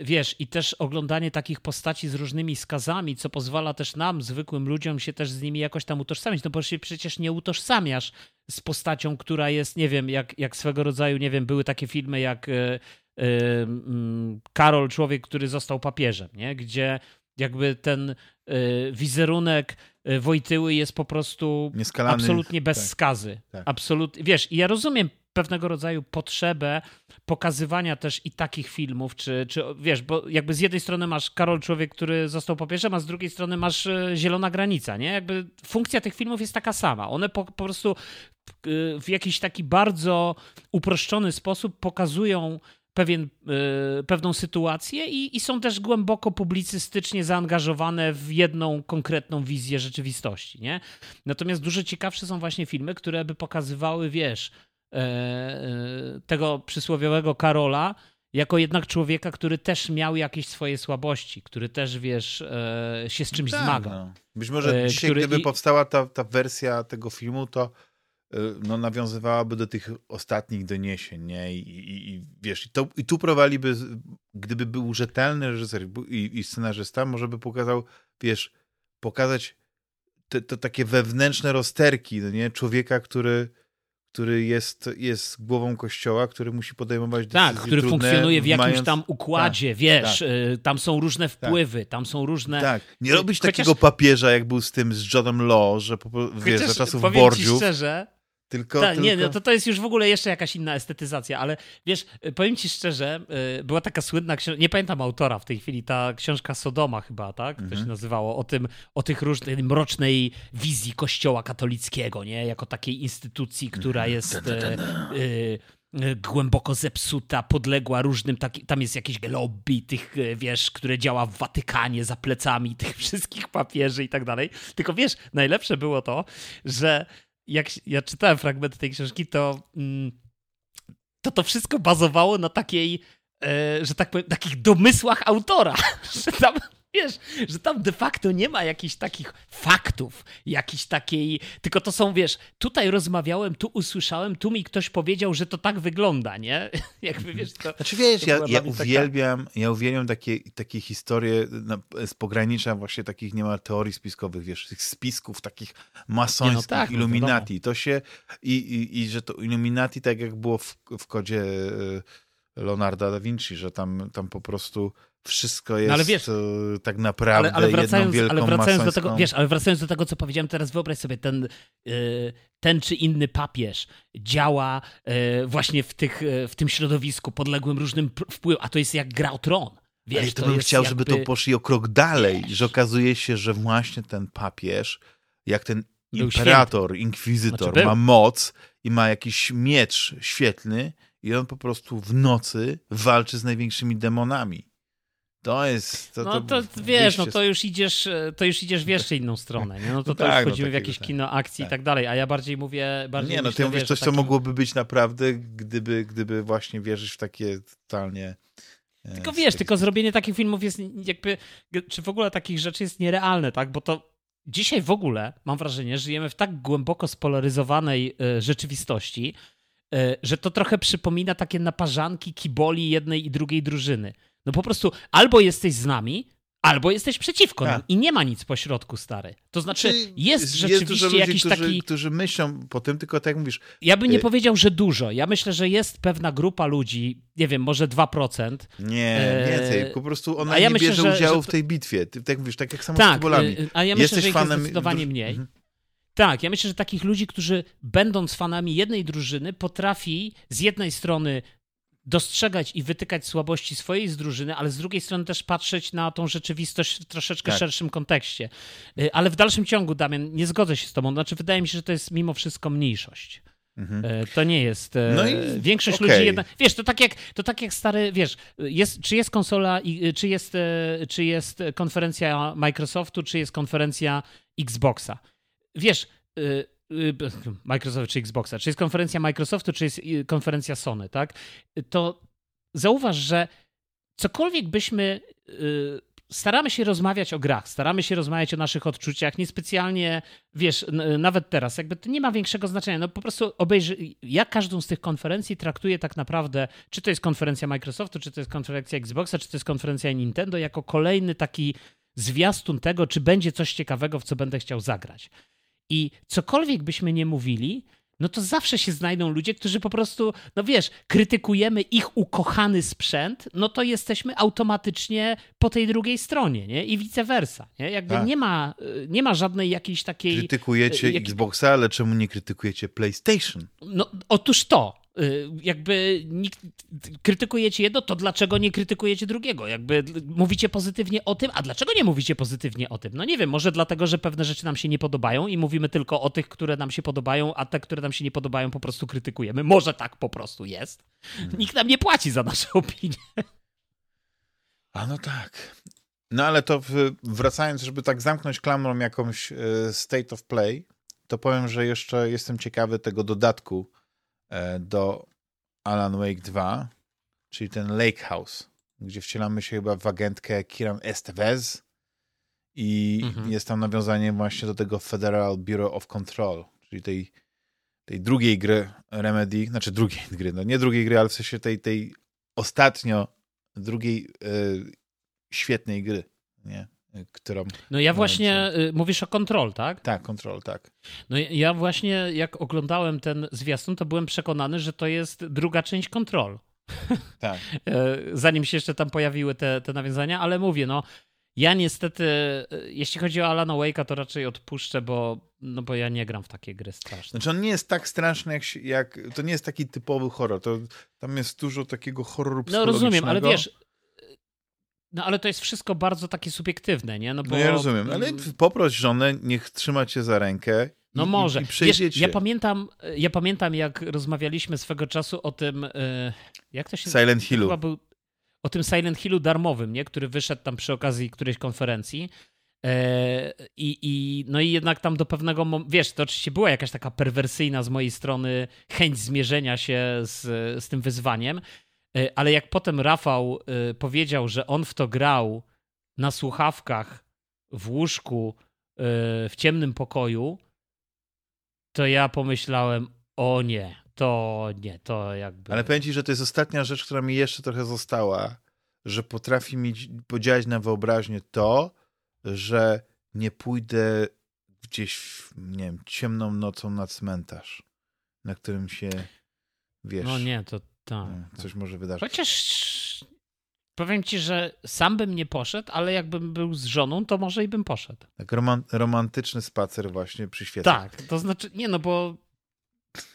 wiesz, i też oglądanie takich postaci z różnymi skazami, co pozwala też nam, zwykłym ludziom, się też z nimi jakoś tam utożsamić, no bo się przecież nie utożsamiasz z postacią, która jest, nie wiem, jak, jak swego rodzaju, nie wiem, były takie filmy jak Karol, człowiek, który został papieżem, nie? gdzie jakby ten y, wizerunek y, Wojtyły jest po prostu Nieskalany, absolutnie bez tak, skazy. Tak. Absolut, wiesz, i ja rozumiem pewnego rodzaju potrzebę pokazywania też i takich filmów, czy, czy wiesz, bo jakby z jednej strony masz Karol Człowiek, który został papieżem, a z drugiej strony masz y, Zielona Granica, nie? Jakby funkcja tych filmów jest taka sama. One po, po prostu w jakiś taki bardzo uproszczony sposób pokazują pewien, y, pewną sytuację i, i, są też głęboko publicystycznie zaangażowane w jedną konkretną wizję rzeczywistości. Nie? Natomiast dużo ciekawsze są właśnie filmy, które by pokazywały, wiesz, e, e, tego przysłowiowego Karola jako jednak człowieka, który też miał jakieś swoje słabości, który też, wiesz, e, się z czymś tak, zmaga. No. Być może dzisiaj, który... gdyby powstała ta, ta wersja tego filmu, to no, nawiązywałaby do tych ostatnich doniesień, nie? I, i, i wiesz, i, to, i tu prowadziłby, gdyby był rzetelny reżyser i, i scenarzysta, może by pokazał, wiesz, pokazać te, te takie wewnętrzne rozterki, no nie? Człowieka, który, który jest, jest głową kościoła, który musi podejmować decyzje Tak, który trudne, funkcjonuje w jakimś mając... tam układzie, tak, wiesz, tak. Y, tam są różne tak. wpływy, tak. tam są różne... Tak, nie robić Chociaż... takiego papieża, jak był z tym, z Johnem Law, że wiesz, Chociaż, za czasów Borgiów... szczerze, tylko, Ta, tylko... Nie, no to, to jest już w ogóle jeszcze jakaś inna estetyzacja, ale wiesz, powiem ci szczerze, y, była taka słynna książka, nie pamiętam autora w tej chwili, ta książka Sodoma chyba, tak? To mhm. się nazywało, o tym, o tych różnych, mrocznej wizji kościoła katolickiego, nie? Jako takiej instytucji, która mhm. jest... Y, e, głęboko zepsuta, podległa różnym, taki, tam jest jakieś lobby tych, e, wiesz, które działa w Watykanie za plecami tych wszystkich papieży i tak dalej. Tylko wiesz, najlepsze było to, że jak ja czytałem fragment tej książki, to mm, to, to wszystko bazowało na takiej, e, że tak powiem, takich domysłach autora, że tam wiesz, że tam de facto nie ma jakichś takich faktów, jakiejś takiej, tylko to są, wiesz, tutaj rozmawiałem, tu usłyszałem, tu mi ktoś powiedział, że to tak wygląda, nie? Jakby, wiesz, to, znaczy wiesz, to ja, ja uwielbiam, taka... ja uwielbiam takie, takie historie z pogranicza właśnie takich, nie ma teorii spiskowych, wiesz, tych spisków takich masońskich, no tak, no Illuminati, no to się, i, i, i że to Illuminati, tak jak było w, w kodzie e, Leonarda da Vinci, że tam, tam po prostu wszystko jest no ale wiesz, tak naprawdę ale, ale wracając, jedną wielką ale wracając do tego, wiesz, ale wracając do tego, co powiedziałem teraz, wyobraź sobie, ten, y, ten czy inny papież działa y, właśnie w, tych, y, w tym środowisku podległym różnym wpływom, a to jest jak gra o tron. Wiesz, ale to, to bym chciał, jakby... żeby to poszli o krok dalej, wiesz. że okazuje się, że właśnie ten papież, jak ten imperator, inkwizytor znaczy, ma moc i ma jakiś miecz świetlny i on po prostu w nocy walczy z największymi demonami. To jest. To, no to, to wiesz, no to już idziesz, to już idziesz w jeszcze inną stronę. Nie? No to, no to tak, już no wchodzimy no w jakieś tak. kino akcji tak. i tak dalej. A ja bardziej mówię. Bardziej nie, no ty mówisz coś, co mogłoby być naprawdę, gdyby, gdyby właśnie wierzyć w takie totalnie. E, tylko wiesz, tylko zrobienie takich filmów jest jakby, czy w ogóle takich rzeczy jest nierealne, tak? Bo to dzisiaj w ogóle, mam wrażenie, żyjemy w tak głęboko spolaryzowanej e, rzeczywistości, e, że to trochę przypomina takie naparzanki kiboli jednej i drugiej drużyny. No po prostu albo jesteś z nami, albo jesteś przeciwko nam i nie ma nic pośrodku, stary. To znaczy, jest, jest rzeczywiście ludzi, jakiś którzy, taki... którzy myślą po tym, tylko tak jak mówisz... Ja bym nie y... powiedział, że dużo. Ja myślę, że jest pewna grupa ludzi, nie wiem, może 2%. Nie, więcej. Po prostu ona ja nie myślę, bierze że, udziału że... w tej bitwie. Ty, tak mówisz, tak jak samo tak, z Tybolami. Y, a ja myślę, Jesteś że fanem... jest zdecydowanie mniej. Mhm. Tak, ja myślę, że takich ludzi, którzy będąc fanami jednej drużyny, potrafi z jednej strony dostrzegać i wytykać słabości swojej z drużyny, ale z drugiej strony też patrzeć na tą rzeczywistość w troszeczkę tak. szerszym kontekście. Y, ale w dalszym ciągu, Damian, nie zgodzę się z tobą. Znaczy, wydaje mi się, że to jest mimo wszystko mniejszość. Mhm. Y, to nie jest. Y, no i, większość okay. ludzi jednak. Wiesz, to tak jak, to tak jak stary, wiesz, jest, czy jest konsola, czy jest, czy jest konferencja Microsoftu, czy jest konferencja Xboxa. Wiesz, Microsoft czy Xboxa, czy jest konferencja Microsoftu, czy jest y, konferencja Sony, tak? To zauważ, że cokolwiek byśmy. Y, staramy się rozmawiać o grach, staramy się rozmawiać o naszych odczuciach, niespecjalnie, wiesz, nawet teraz, jakby to nie ma większego znaczenia. No po prostu obejrzy, ja każdą z tych konferencji traktuję tak naprawdę, czy to jest konferencja Microsoftu, czy to jest konferencja Xboxa, czy to jest konferencja Nintendo, jako kolejny taki zwiastun tego, czy będzie coś ciekawego, w co będę chciał zagrać. I cokolwiek byśmy nie mówili, no to zawsze się znajdą ludzie, którzy po prostu, no wiesz, krytykujemy ich ukochany sprzęt, no to jesteśmy automatycznie po tej drugiej stronie, nie? I vice versa, nie? Jakby tak. nie, ma, nie ma żadnej jakiejś takiej... Krytykujecie jak... Xboxa, ale czemu nie krytykujecie PlayStation? No, otóż to. Y, jakby nikt, krytykujecie jedno, to dlaczego nie krytykujecie drugiego? Jakby mówicie pozytywnie o tym, a dlaczego nie mówicie pozytywnie o tym? No nie wiem, może dlatego, że pewne rzeczy nam się nie podobają i mówimy tylko o tych, które nam się podobają, a te, które nam się nie podobają, po prostu krytykujemy. Może tak po prostu jest. Hmm. Nikt nam nie płaci za nasze opinie. A no tak. No ale to wracając, żeby tak zamknąć klamrą jakąś y, state of play, to powiem, że jeszcze jestem ciekawy tego dodatku do Alan Wake 2, czyli ten Lake House, gdzie wcielamy się chyba w agentkę Kiran Estevez i mhm. jest tam nawiązanie właśnie do tego Federal Bureau of Control, czyli tej, tej drugiej gry Remedy, znaczy drugiej gry, no nie drugiej gry, ale w sensie tej, tej ostatnio drugiej y, świetnej gry, nie? Którą... No ja właśnie, y, mówisz o Control, tak? Tak, Control, tak. No ja właśnie, jak oglądałem ten zwiastun, to byłem przekonany, że to jest druga część Control. Tak. E, zanim się jeszcze tam pojawiły te, te nawiązania, ale mówię, no ja niestety, e, jeśli chodzi o Alana Wake'a, to raczej odpuszczę, bo, no bo ja nie gram w takie gry straszne. Znaczy on nie jest tak straszny, jak, jak to nie jest taki typowy horror, to tam jest dużo takiego horroru psychologicznego. No rozumiem, ale wiesz, no ale to jest wszystko bardzo takie subiektywne, nie? No, bo... no ja rozumiem, ale poproś żonę, niech trzyma cię za rękę No I, może. I, Wiesz, ja, pamiętam, ja pamiętam, jak rozmawialiśmy swego czasu o tym, e, jak to się... Silent Hillu. Był, o tym Silent Hillu darmowym, nie? który wyszedł tam przy okazji którejś konferencji. E, I, I, no i jednak tam do pewnego momentu, wiesz, to oczywiście była jakaś taka perwersyjna z mojej strony chęć zmierzenia się z, z tym wyzwaniem, ale jak potem Rafał powiedział, że on w to grał na słuchawkach w łóżku w ciemnym pokoju, to ja pomyślałem, o nie, to nie, to jakby... Ale powiem ci, że to jest ostatnia rzecz, która mi jeszcze trochę została, że potrafi mi podziałać na wyobraźnię to, że nie pójdę gdzieś, nie wiem, ciemną nocą na cmentarz, na którym się, wiesz... No nie, to tak. Coś może wydarzyć. Chociaż powiem ci, że sam bym nie poszedł, ale jakbym był z żoną, to może i bym poszedł. Tak roman romantyczny spacer właśnie przy świecie. Tak, to znaczy, nie no, bo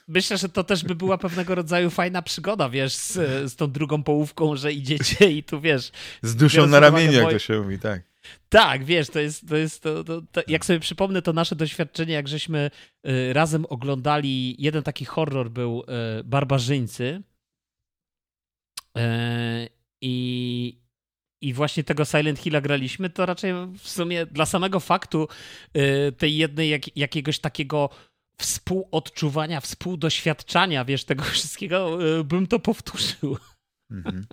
myślę, że to też by była pewnego rodzaju fajna przygoda, wiesz, z, z tą drugą połówką, że idziecie i tu, wiesz... Z duszą na ramieniu, jak to się mówi, tak. Tak, wiesz, to jest, to jest to, to, to, jak sobie przypomnę to nasze doświadczenie, jak żeśmy y, razem oglądali, jeden taki horror był y, Barbarzyńcy y, i, i właśnie tego Silent Hilla graliśmy, to raczej w sumie dla samego faktu y, tej jednej jak, jakiegoś takiego współodczuwania, współdoświadczania, wiesz, tego wszystkiego, y, bym to powtórzył. Mhm.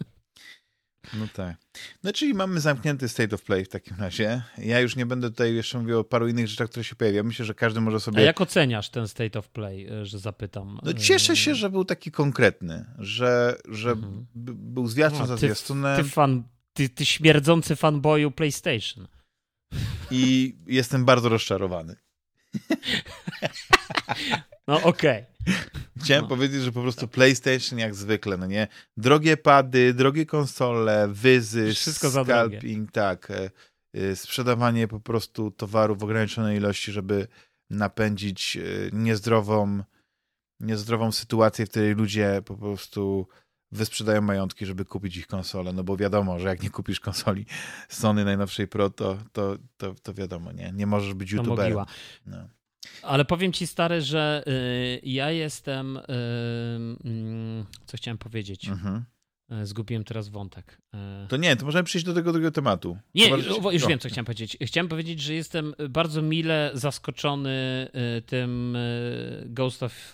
No tak. No czyli mamy zamknięty state of play w takim razie. Ja już nie będę tutaj jeszcze mówił o paru innych rzeczach, które się pojawiają. Myślę, że każdy może sobie... A jak oceniasz ten state of play, y, że zapytam? No cieszę się, że był taki konkretny, że, że mhm. był zwiastun no, za zwiastunem. Ty, fan, ty, ty śmierdzący fanboyu PlayStation. I jestem bardzo rozczarowany. No okej. Okay. Chciałem no. powiedzieć, że po prostu PlayStation jak zwykle, no nie? Drogie pady, drogie konsole, wyzy, Wszystko scalping, tak. E, e, sprzedawanie po prostu towaru w ograniczonej ilości, żeby napędzić e, niezdrową, niezdrową sytuację, w której ludzie po prostu wysprzedają majątki, żeby kupić ich konsole, no bo wiadomo, że jak nie kupisz konsoli Sony najnowszej Pro, to, to, to, to wiadomo, nie, nie możesz być youtuberem. No. Ale powiem ci stary, że y, ja jestem, y, y, co chciałem powiedzieć, mhm. Y, zgubiłem teraz wątek. Y. To nie, to możemy przejść do tego drugiego tematu. Nie, już wiem, co chciałem powiedzieć. Chciałem powiedzieć, że jestem bardzo mile zaskoczony y, tym Ghost of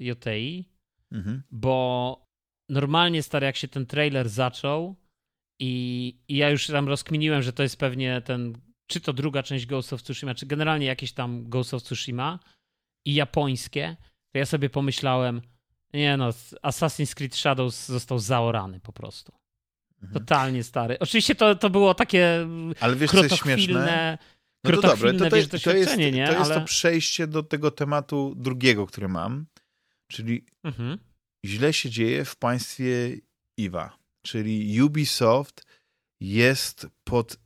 Yotei, mhm. bo normalnie, stary, jak się ten trailer zaczął i, i ja już tam rozkminiłem, że to jest pewnie ten, czy to druga część Ghost of Tsushima, czy generalnie jakieś tam Ghost of Tsushima i japońskie, to ja sobie pomyślałem, nie no, Assassin's Creed Shadows został zaorany po prostu. Mhm. Totalnie stary. Oczywiście to, to było takie Ale wiesz, co jest śmieszne? No to dobre, to, to, to, jest, to, jest, nie? to jest Ale... to przejście do tego tematu drugiego, który mam, czyli mhm źle się dzieje w państwie IWA, czyli Ubisoft jest pod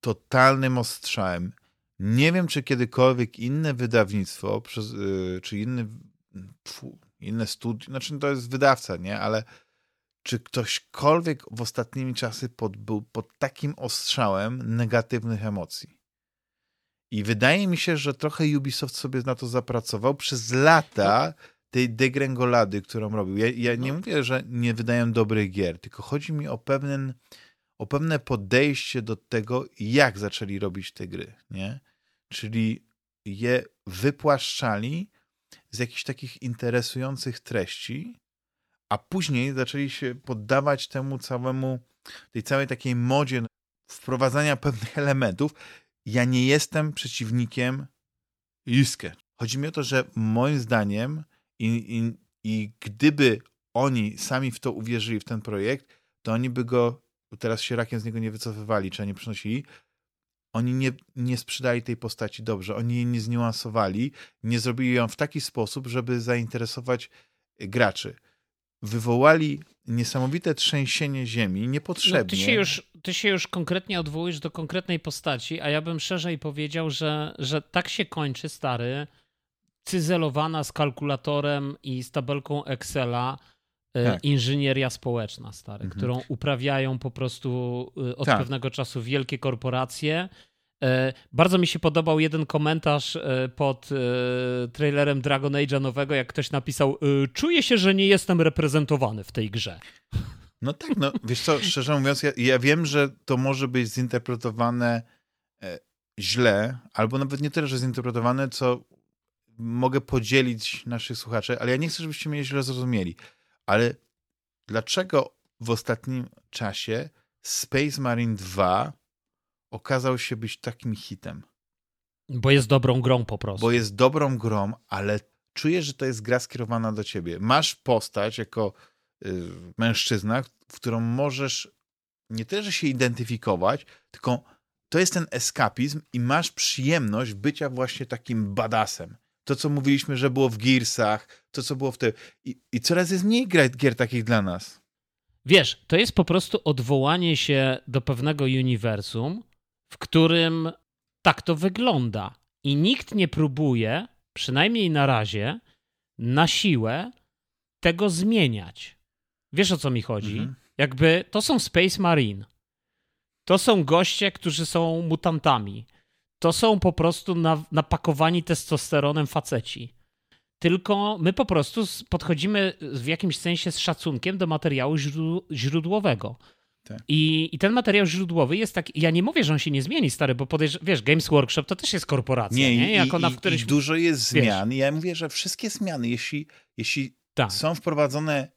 totalnym ostrzałem. Nie wiem, czy kiedykolwiek inne wydawnictwo, yy, czy inny, pfu, inne studio, znaczy to jest wydawca, nie, ale czy ktośkolwiek w ostatnimi czasy pod, był pod takim ostrzałem negatywnych emocji? I wydaje mi się, że trochę Ubisoft sobie na to zapracował przez lata. No tej degrengolady, którą robił. Ja, ja nie no. mówię, że nie wydają dobrych gier, tylko chodzi mi o pewien o pewne podejście do tego, jak zaczęli robić te gry, nie? Czyli je wypłaszczali z jakichś takich interesujących treści, a później zaczęli się poddawać temu całemu, tej całej takiej modzie wprowadzania pewnych elementów. Ja nie jestem przeciwnikiem Juske. Chodzi mi o to, że moim zdaniem i, i, I gdyby oni sami w to uwierzyli, w ten projekt, to oni by go, teraz się rakiem z niego nie wycofywali, czy nie przynosili, oni nie, nie sprzedali tej postaci dobrze, oni jej nie zniuansowali, nie zrobili ją w taki sposób, żeby zainteresować graczy. Wywołali niesamowite trzęsienie ziemi, niepotrzebnie. No, ty, się już, ty się już konkretnie odwołujesz do konkretnej postaci, a ja bym szerzej powiedział, że, że tak się kończy, stary, cyzelowana z kalkulatorem i z tabelką Excela tak. inżynieria społeczna, stary, mhm. którą uprawiają po prostu e, od tak. pewnego czasu wielkie korporacje E, bardzo mi się podobał jeden komentarz e, pod e, trailerem Dragon Age'a nowego, jak ktoś napisał: Czuję się, że nie jestem reprezentowany w tej grze. No tak, no wiesz co, szczerze mówiąc, ja, ja wiem, że to może być zinterpretowane źle, albo nawet nie tyle, że zinterpretowane, co mogę podzielić naszych słuchaczy, ale ja nie chcę, żebyście mnie źle zrozumieli. Ale dlaczego w ostatnim czasie Space Marine 2 okazał się być takim hitem? Bo jest dobrą grą po prostu. Bo jest dobrą grą, ale czujesz, że to jest gra skierowana do ciebie. Masz postać jako y, mężczyzna, w którą możesz nie tyle, że się identyfikować, tylko to jest ten eskapizm i masz przyjemność bycia właśnie takim badasem. To, co mówiliśmy, że było w Gearsach, to, co było w tym. I, i coraz jest mniej gier, gier takich dla nas. Wiesz, to jest po prostu odwołanie się do pewnego uniwersum, w którym tak to wygląda. I nikt nie próbuje, przynajmniej na razie, na siłę tego zmieniać. Wiesz o co mi chodzi? Mhm. Jakby to są Space Marine. To są goście, którzy są mutantami. To są po prostu napakowani testosteronem faceci. Tylko my po prostu podchodzimy w jakimś sensie z szacunkiem do materiału źródłowego. Tak. I, I ten materiał źródłowy jest tak. Ja nie mówię, że on się nie zmieni, stary, bo podejrz, wiesz, Games Workshop to też jest korporacja. Nie, nie? Jako i, na, w którymś... i dużo jest wiesz. zmian. Ja mówię, że wszystkie zmiany, jeśli, jeśli tak. są wprowadzone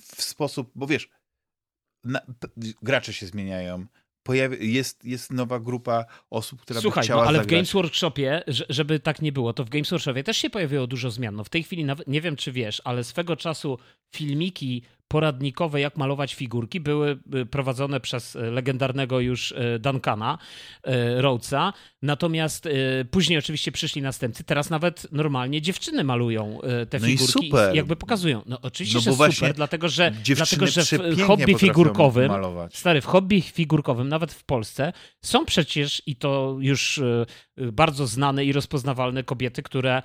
w sposób, bo wiesz, na, gracze się zmieniają, pojawi, jest, jest nowa grupa osób, która Słuchaj, by chciała no, ale zagrać. w Games Workshopie, żeby tak nie było, to w Games Workshopie też się pojawiło dużo zmian. No w tej chwili, nawet, nie wiem czy wiesz, ale swego czasu filmiki poradnikowe, jak malować figurki, były y, prowadzone przez y, legendarnego już y, Duncana Rhodesa. Natomiast później oczywiście przyszli następcy. Teraz nawet normalnie dziewczyny malują te no figurki i, i, jakby pokazują. No oczywiście, no że super, dlatego że, dlatego, że w hobby figurkowym, malować. stary, w hobby figurkowym, nawet w Polsce, są przecież i to już bardzo znane i rozpoznawalne kobiety, które,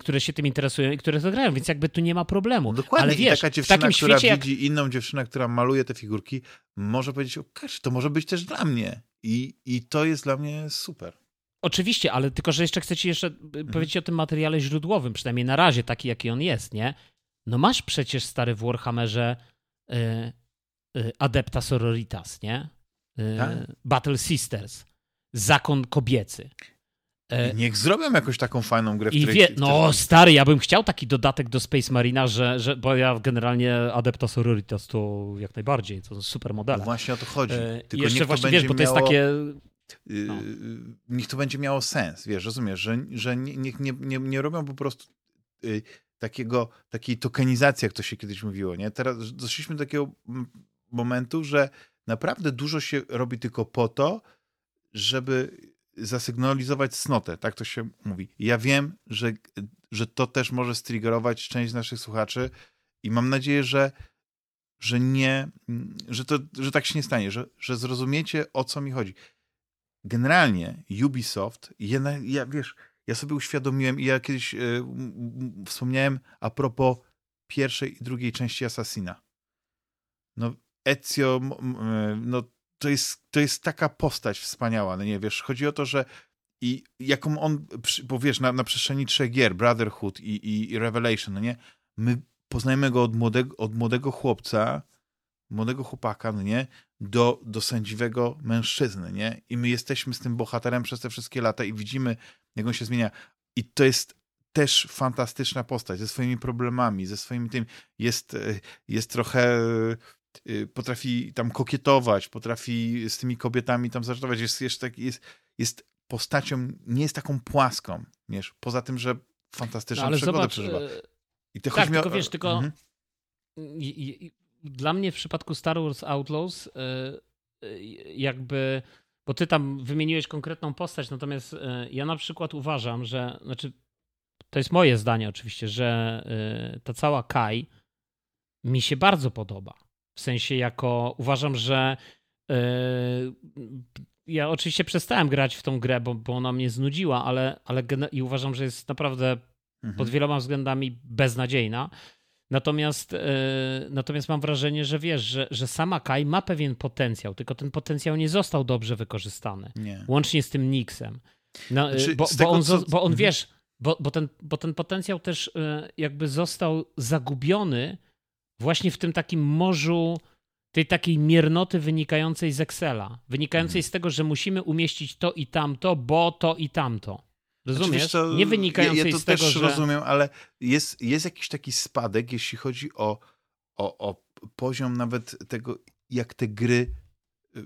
które się tym interesują i które to grają, więc jakby tu nie ma problemu. No dokładnie. Ale wiesz, I taka dziewczyna, w takim która świecie, widzi jak... inną dziewczynę, która maluje te figurki, może powiedzieć, o to może być też dla mnie. I, I to jest dla mnie super. Oczywiście, ale tylko, że jeszcze chcę ci jeszcze mhm. powiedzieć o tym materiale źródłowym, przynajmniej na razie taki, jaki on jest, nie? No masz przecież, stary, w Warhammerze y, y, Adepta Sororitas, nie? Y? Battle Sisters. Zakon kobiecy. E, niech zrobią jakąś taką fajną grę, w I wie, No stary, ja bym chciał taki dodatek do Space Marina, że, że, bo ja generalnie Adepta Sororitas to jak najbardziej, to super modele. No właśnie o to chodzi. E, Tylko jeszcze niech właśnie, wiesz, bo to jest takie... No. Niech to będzie miało sens, wiesz, rozumiesz, że, że nie, nie, nie, nie robią po prostu y, takiego, takiej tokenizacji, jak to się kiedyś mówiło, nie? Teraz doszliśmy do takiego momentu, że naprawdę dużo się robi tylko po to, żeby zasygnalizować cnotę, tak to się mówi. Ja wiem, że, że to też może striggerować część naszych słuchaczy i mam nadzieję, że, że nie, że, to, że tak się nie stanie, że, że zrozumiecie o co mi chodzi. Generalnie Ubisoft, ja, ja wiesz, ja sobie uświadomiłem i ja kiedyś y, wspomniałem a propos pierwszej i drugiej części Assassina. No Ezio, no to jest, to jest taka postać wspaniała, no nie wiesz, chodzi o to, że i jaką on, bo wiesz, na, na przestrzeni trzech gier, Brotherhood i, i, i Revelation, no nie, my poznajemy go od młodego, od młodego chłopca, młodego chłopaka, no nie, do, do sędziwego mężczyzny, nie, i my jesteśmy z tym bohaterem przez te wszystkie lata i widzimy, jak on się zmienia. I to jest też fantastyczna postać, ze swoimi problemami, ze swoimi tym, jest, jest trochę potrafi tam kokietować, potrafi z tymi kobietami tam zażartować, jest, jest, tak, jest, jest postacią, nie jest taką płaską, wiesz, poza tym, że fantastyczną no, ale przygodę zobacz, przeżywa. Y, I tak, tylko wiesz, tylko mhm. dla mnie w przypadku Star Wars Outlaws y, jakby, bo ty tam wymieniłeś konkretną postać, natomiast ja na przykład uważam, że, znaczy to jest moje zdanie oczywiście, że ta cała Kai mi się bardzo podoba. W sensie jako uważam, że yy, ja oczywiście przestałem grać w tą grę, bo, bo ona mnie znudziła, ale, ale i uważam, że jest naprawdę mhm. pod wieloma względami beznadziejna. Natomiast, yy, natomiast mam wrażenie, że wiesz, że, że sama Kai ma pewien potencjał, tylko ten potencjał nie został dobrze wykorzystany. Nie. Łącznie z tym Nixem. No, znaczy, bo, bo, on, co... bo on, wiesz, bo, bo, ten, bo ten potencjał też jakby został zagubiony właśnie w tym takim morzu tej takiej miernoty wynikającej z Excela, wynikającej mhm. z tego, że musimy umieścić to i tamto, bo to i tamto. Rozumiesz? Co, nie wynikającej ja, ja to z tego, też że... rozumiem, ale jest, jest jakiś taki spadek, jeśli chodzi o, o, o poziom nawet tego, jak te gry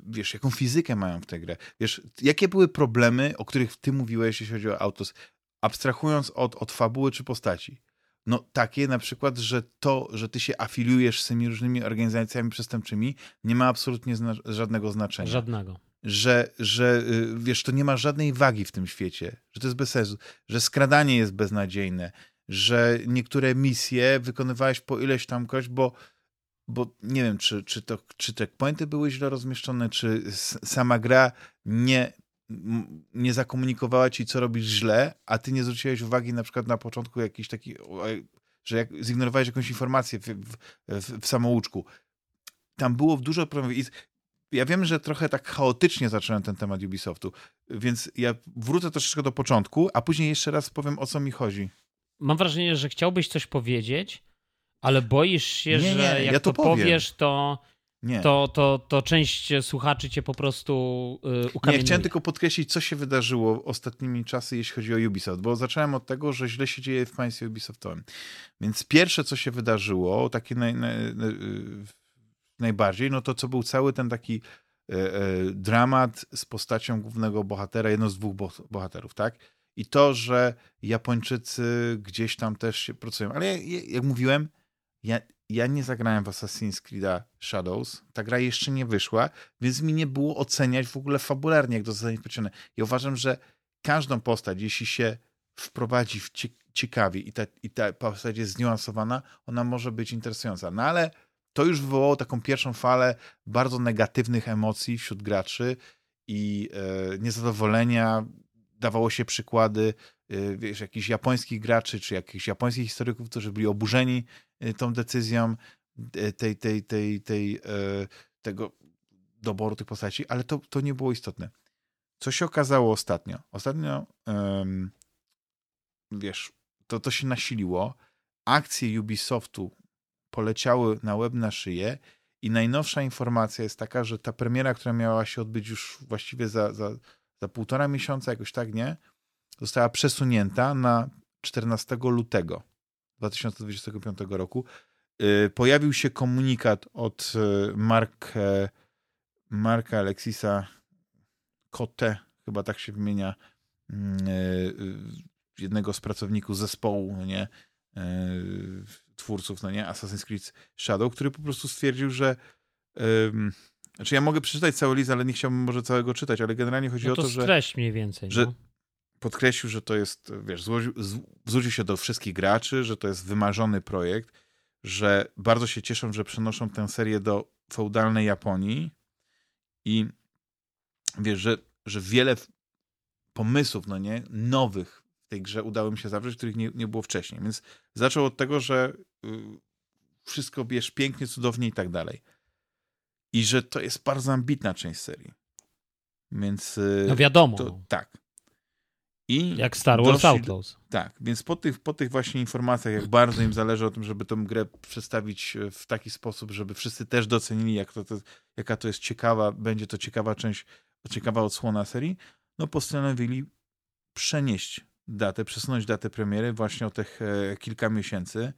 wiesz, jaką fizykę mają w tę grę. Wiesz, jakie były problemy, o których ty mówiłeś, jeśli chodzi o Autos, abstrahując od, od fabuły czy postaci. No takie na przykład, że to, że ty się afiliujesz z tymi różnymi organizacjami przestępczymi, nie ma absolutnie zna żadnego znaczenia. Żadnego. Że, że y, wiesz, to nie ma żadnej wagi w tym świecie, że to jest bez sensu, że skradanie jest beznadziejne, że niektóre misje wykonywałeś po ileś tam kość, bo, bo nie wiem, czy, czy, to, czy te pointy były źle rozmieszczone, czy sama gra nie, nie zakomunikowała ci, co robisz źle, a ty nie zwróciłeś uwagi na przykład na początku jakiś taki, że jak zignorowałeś jakąś informację w, w, w, w samouczku. Tam było dużo problemów. Ja wiem, że trochę tak chaotycznie zacząłem ten temat Ubisoftu, więc ja wrócę troszeczkę do początku, a później jeszcze raz powiem, o co mi chodzi. Mam wrażenie, że chciałbyś coś powiedzieć, ale boisz się, nie, że nie, jak ja to, to powiesz, to nie. To, to, to część słuchaczy cię po prostu yy, ukamienuje. Nie, chciałem tylko podkreślić, co się wydarzyło ostatnimi czasy, jeśli chodzi o Ubisoft, bo zacząłem od tego, że źle się dzieje w państwie Ubisoftowym. Więc pierwsze, co się wydarzyło, takie naj, naj, najbardziej, no to co był cały ten taki e, e, dramat z postacią głównego bohatera, jedno z dwóch bohaterów, tak? I to, że Japończycy gdzieś tam też się pracują. Ale jak, jak mówiłem, ja ja nie zagrałem w Assassin's Creed Shadows. Ta gra jeszcze nie wyszła, więc mi nie było oceniać w ogóle fabularnie, jak to zostanie pociągnięte. Ja uważam, że każdą postać, jeśli się wprowadzi w ciekawie i ta, i ta postać jest zniuansowana, ona może być interesująca. No ale to już wywołało taką pierwszą falę bardzo negatywnych emocji wśród graczy i e, niezadowolenia. Dawało się przykłady wiesz, jakichś japońskich graczy, czy jakichś japońskich historyków, którzy byli oburzeni Y, tą decyzją y, tej, tej, tej, tej, y, tego doboru tych postaci, ale to, to nie było istotne. Co się okazało ostatnio? Ostatnio, wiesz, to, to się nasiliło. Akcje Ubisoftu poleciały na web na szyję i najnowsza informacja jest taka, że ta premiera, która miała się odbyć już właściwie za, za, za półtora miesiąca, jakoś tak, nie? Została przesunięta na 14 lutego. 2025 roku y, pojawił się komunikat od y, Mark, Marka Alexisa Kote, chyba tak się wymienia, mm, y, jednego z pracowników zespołu, no nie, twórców, no nie, Assassin's Creed Shadow, który po prostu stwierdził, że znaczy ja mogę przeczytać cały list, ale nie chciałbym może całego czytać, ale generalnie chodzi no to o to, że... treść mniej więcej. Że no podkreślił, że to jest, wiesz, zwrócił się do wszystkich graczy, że to jest wymarzony projekt, że bardzo się cieszą, że przenoszą tę serię do feudalnej Japonii i wiesz, że, że wiele pomysłów, no nie, nowych w tej grze udało mi się zawrzeć, których nie, nie było wcześniej. Więc zaczął od tego, że y, wszystko wiesz pięknie, cudownie i tak dalej. I że to jest bardzo ambitna część serii. Więc. Y, no wiadomo. To, tak. I jak Star Wars Outlaws. Tak, więc po tych, po tych właśnie informacjach, jak bardzo im zależy o tym, żeby tę grę przedstawić e, w taki sposób, żeby wszyscy też docenili, jak to, to, jaka to jest ciekawa, będzie to ciekawa część, ciekawa odsłona serii, no postanowili przenieść datę, przesunąć datę premiery właśnie o tych e, kilka miesięcy.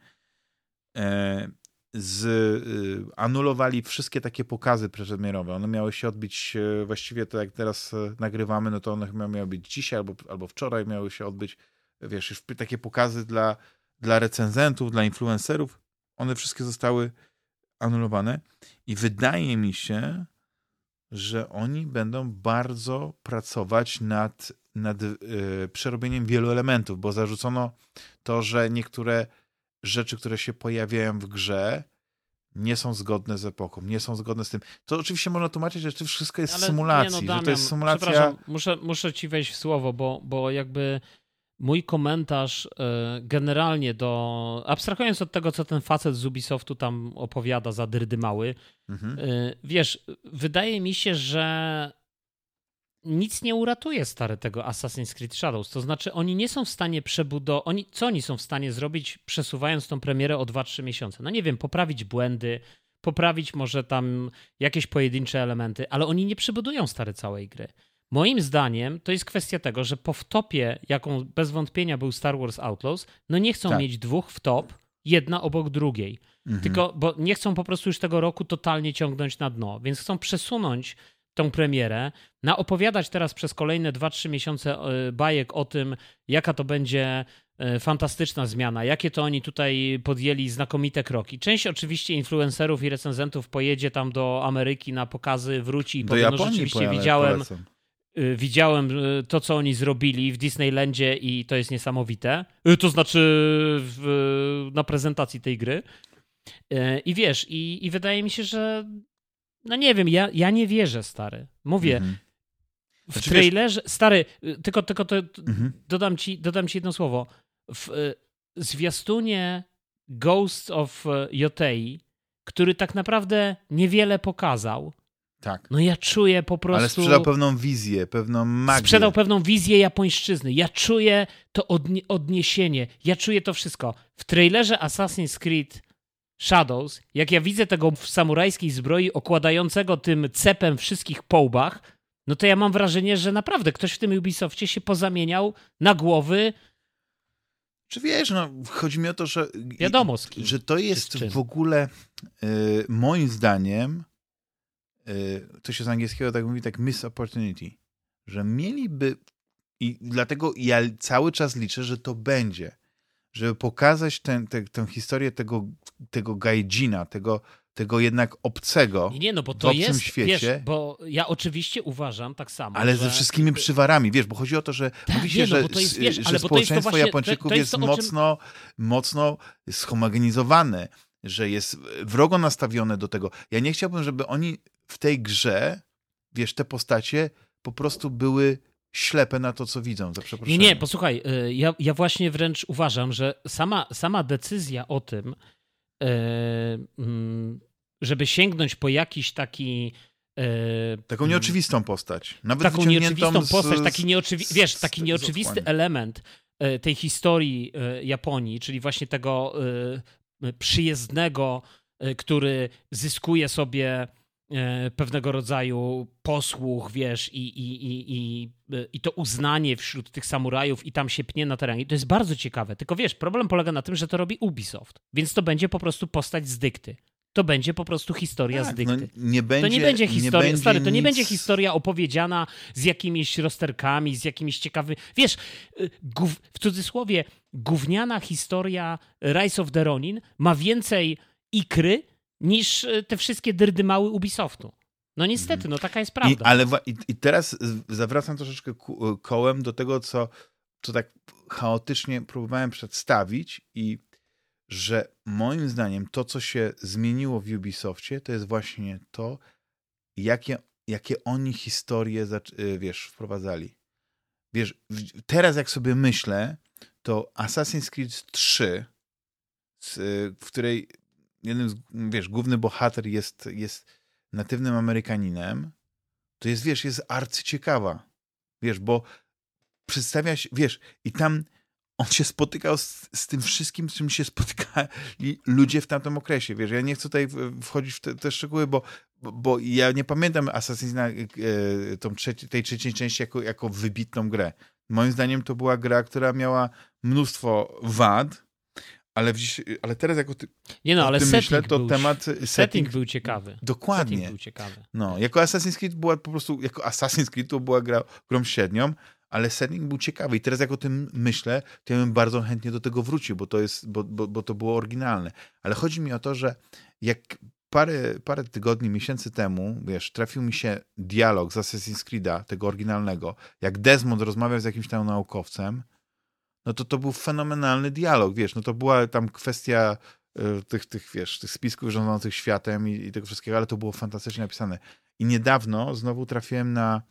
E, z, y, anulowali wszystkie takie pokazy przedpremierowe. One miały się odbyć e, właściwie to, jak teraz e, nagrywamy, no to one miały być dzisiaj albo, albo wczoraj miały się odbyć, wiesz, już takie pokazy dla, dla recenzentów, dla influencerów. One wszystkie zostały anulowane i wydaje mi się, że oni będą bardzo pracować nad, nad przerobieniem wielu elementów, bo zarzucono to, że niektóre rzeczy, które się pojawiają w grze, nie są zgodne z epoką, nie są zgodne z tym. To oczywiście można tłumaczyć, że to wszystko jest Ale symulacji, nie no, Damian, że to jest symulacja... Muszę, muszę ci wejść w słowo, bo, bo jakby mój komentarz e, generalnie do. Abstrahując od tego, co ten facet z Ubisoftu tam opowiada za dyrdy mały, mhm. E, wiesz, wydaje mi się, że nic nie uratuje stary tego Assassin's Creed Shadows. To znaczy, oni nie są w stanie przebudować. Oni, co oni są w stanie zrobić, przesuwając tą premierę o 2-3 miesiące? No nie wiem, poprawić błędy, poprawić może tam jakieś pojedyncze elementy, ale oni nie przebudują stary całej gry. Moim zdaniem to jest kwestia tego, że po wtopie, jaką bez wątpienia był Star Wars Outlaws, no nie chcą tak. mieć dwóch wtop, jedna obok drugiej. Mhm. Tylko, bo nie chcą po prostu już tego roku totalnie ciągnąć na dno, więc chcą przesunąć tą premierę, na opowiadać teraz przez kolejne 2-3 miesiące e, bajek o tym, jaka to będzie e, fantastyczna zmiana, jakie to oni tutaj podjęli znakomite kroki. Część oczywiście influencerów i recenzentów pojedzie tam do Ameryki na pokazy, wróci i powie, no rzeczywiście widziałem, polecam. Y, widziałem to, co oni zrobili w Disneylandzie i to jest niesamowite. To znaczy w, na prezentacji tej gry. I wiesz, i, i wydaje mi się, że no nie wiem, ja, ja nie wierzę, stary. Mówię, mhm. w znaczy, trailerze, wiesz... stary, tylko, tylko to, mhm. dodam, ci, dodam ci jedno słowo. W zwiastunie Ghosts of Yotei, który tak naprawdę niewiele pokazał, tak. No ja czuję po prostu... Ale sprzedał pewną wizję, pewną magię. Sprzedał pewną wizję japońszczyzny. Ja czuję to odnie odniesienie. Ja czuję to wszystko. W trailerze Assassin's Creed Shadows, jak ja widzę tego w samurajskiej zbroi okładającego tym cepem wszystkich po łbach, no to ja mam wrażenie, że naprawdę ktoś w tym Ubisoftie się pozamieniał na głowy czy wiesz, no, chodzi mi o to, że. Wiadomo, że to jest w ogóle, yy, moim zdaniem, Y, to się z angielskiego tak mówi, tak miss opportunity, że mieliby i dlatego ja cały czas liczę, że to będzie, żeby pokazać ten, te, tę historię tego, tego gaijina, tego, tego jednak obcego nie, nie, no bo to w obcym jest, świecie. Wiesz, bo ja oczywiście uważam tak samo. Ale że... ze wszystkimi przywarami, wiesz, bo chodzi o to, że tak, mówi się, nie, no, że, jest, wiesz, że społeczeństwo właśnie, Japończyków to, to jest, jest mocno, czym... mocno schomogenizowane, że jest wrogo nastawione do tego. Ja nie chciałbym, żeby oni w tej grze, wiesz, te postacie po prostu były ślepe na to, co widzą, za Nie, nie, posłuchaj, y, ja, ja właśnie wręcz uważam, że sama, sama decyzja o tym, y, mm, żeby sięgnąć po jakiś taki y, Taką nieoczywistą postać. Nawet taką nieoczywistą z, postać, taki, nieoczywi wiesz, taki nieoczywisty element tej historii Japonii, czyli właśnie tego przyjezdnego, który zyskuje sobie pewnego rodzaju posłuch, wiesz, i, i, i, i, i to uznanie wśród tych samurajów i tam się pnie na terenie. To jest bardzo ciekawe. Tylko wiesz, problem polega na tym, że to robi Ubisoft, więc to będzie po prostu postać z dykty. To będzie po prostu historia tak, z dykty. No nie będzie, to nie będzie historia, nie stary, to nic... nie będzie historia opowiedziana z jakimiś rozterkami, z jakimiś ciekawymi. Wiesz, y, w cudzysłowie, gówniana historia Rise of the Ronin ma więcej ikry niż e, te wszystkie dyrdymały Ubisoftu. No niestety, no taka jest prawda. I, ale i, i teraz zawracam troszeczkę e, kołem do tego, co, co tak chaotycznie próbowałem przedstawić i że moim zdaniem to, co się zmieniło w Ubisoftie, to jest właśnie to, jakie, jakie oni historie, wiesz, wprowadzali. Wiesz, teraz jak sobie myślę, to Assassin's Creed 3, w której jednym z, wiesz, główny bohater jest, jest natywnym Amerykaninem, to jest, wiesz, jest arcyciekawa. Wiesz, bo przedstawia się, wiesz, i tam on się spotykał z, z tym wszystkim, z czym się spotykali ludzie w tamtym okresie. Wiesz, ja nie chcę tutaj wchodzić w te, te szczegóły, bo, bo, bo, ja nie pamiętam Assassin's e, tą trzeci, tej trzeciej części jako, jako wybitną grę. Moim zdaniem to była gra, która miała mnóstwo wad, ale, dziś, ale teraz jako ty, nie no, ale tym myślę, to był, temat... Setting, setting był ciekawy. Dokładnie. Setting był ciekawy. No, jako Assassin's Creed była po prostu, jako Assassin's Creed to była gra, grą średnią, ale setting był ciekawy i teraz jak o tym myślę, to ja bym bardzo chętnie do tego wrócił, bo to jest, bo, bo, bo to było oryginalne. Ale chodzi mi o to, że jak parę, parę tygodni, miesięcy temu, wiesz, trafił mi się dialog z Assassin's Creed'a, tego oryginalnego, jak Desmond rozmawiał z jakimś tam naukowcem, no to to był fenomenalny dialog, wiesz, no to była tam kwestia y, tych, tych, wiesz, tych spisków rządzących światem i, i, tego wszystkiego, ale to było fantastycznie napisane. I niedawno znowu trafiłem na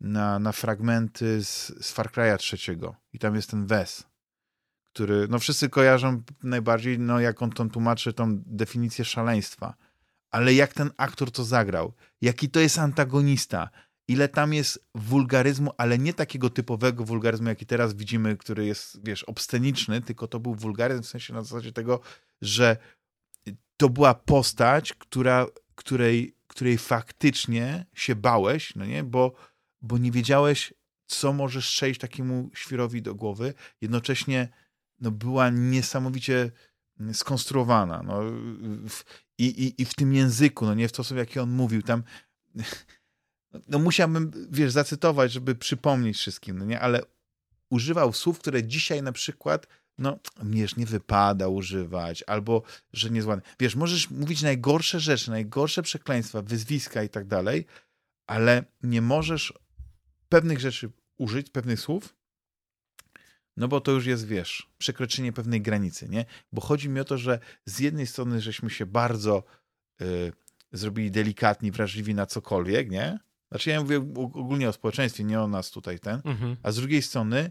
na, na fragmenty z, z Far Cry'a trzeciego. I tam jest ten Wes, który, no wszyscy kojarzą najbardziej, no jak on tam tłumaczy tą definicję szaleństwa, ale jak ten aktor to zagrał, jaki to jest antagonista, ile tam jest wulgaryzmu, ale nie takiego typowego wulgaryzmu, jaki teraz widzimy, który jest, wiesz, obsceniczny, tylko to był wulgaryzm w sensie na zasadzie tego, że to była postać, która, której, której faktycznie się bałeś, no nie, bo, bo nie wiedziałeś, co możesz strzelić takiemu świrowi do głowy. Jednocześnie no, była niesamowicie skonstruowana. No, w, i, i, I w tym języku, no nie w sposób, jaki on mówił, tam no musiałbym, wiesz, zacytować, żeby przypomnieć wszystkim, no nie, ale używał słów, które dzisiaj na przykład no, wiesz, nie wypada używać, albo, że nie złany. Wiesz, możesz mówić najgorsze rzeczy, najgorsze przekleństwa, wyzwiska i tak dalej, ale nie możesz pewnych rzeczy użyć, pewnych słów, no bo to już jest, wiesz, przekroczenie pewnej granicy, nie? Bo chodzi mi o to, że z jednej strony żeśmy się bardzo y, zrobili delikatni, wrażliwi na cokolwiek, nie? Znaczy ja mówię ogólnie o społeczeństwie, nie o nas tutaj ten, mhm. a z drugiej strony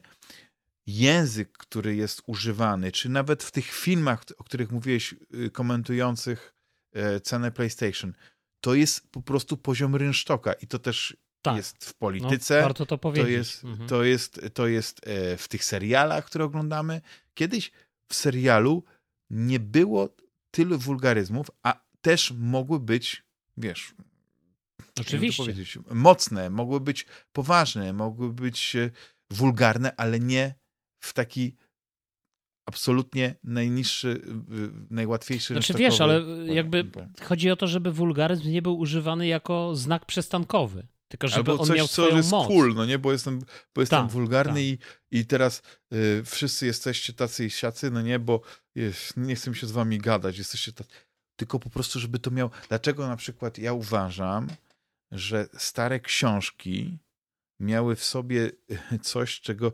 język, który jest używany, czy nawet w tych filmach, o których mówiłeś, y, komentujących e, cenę PlayStation, to jest po prostu poziom rynsztoka i to też tak. jest w polityce. No, warto to powiedzieć. To jest, mhm. to jest, to jest e, w tych serialach, które oglądamy. Kiedyś w serialu nie było tylu wulgaryzmów, a też mogły być, wiesz, Oczywiście. mocne, mogły być poważne, mogły być e, wulgarne, ale nie w taki absolutnie najniższy, najłatwiejszy. Znaczy wiesz, ale jakby chodzi o to, żeby wulgaryzm nie był używany jako znak przestankowy. Tylko żeby Albo on coś, miał co jest moc. cool, no nie? Bo jestem, bo jestem tak, wulgarny tak. I, i teraz y, wszyscy jesteście tacy i siacy, no nie? Bo jest, nie chcę się z wami gadać, jesteście tacy. Tylko po prostu, żeby to miał... Dlaczego na przykład ja uważam, że stare książki miały w sobie coś, czego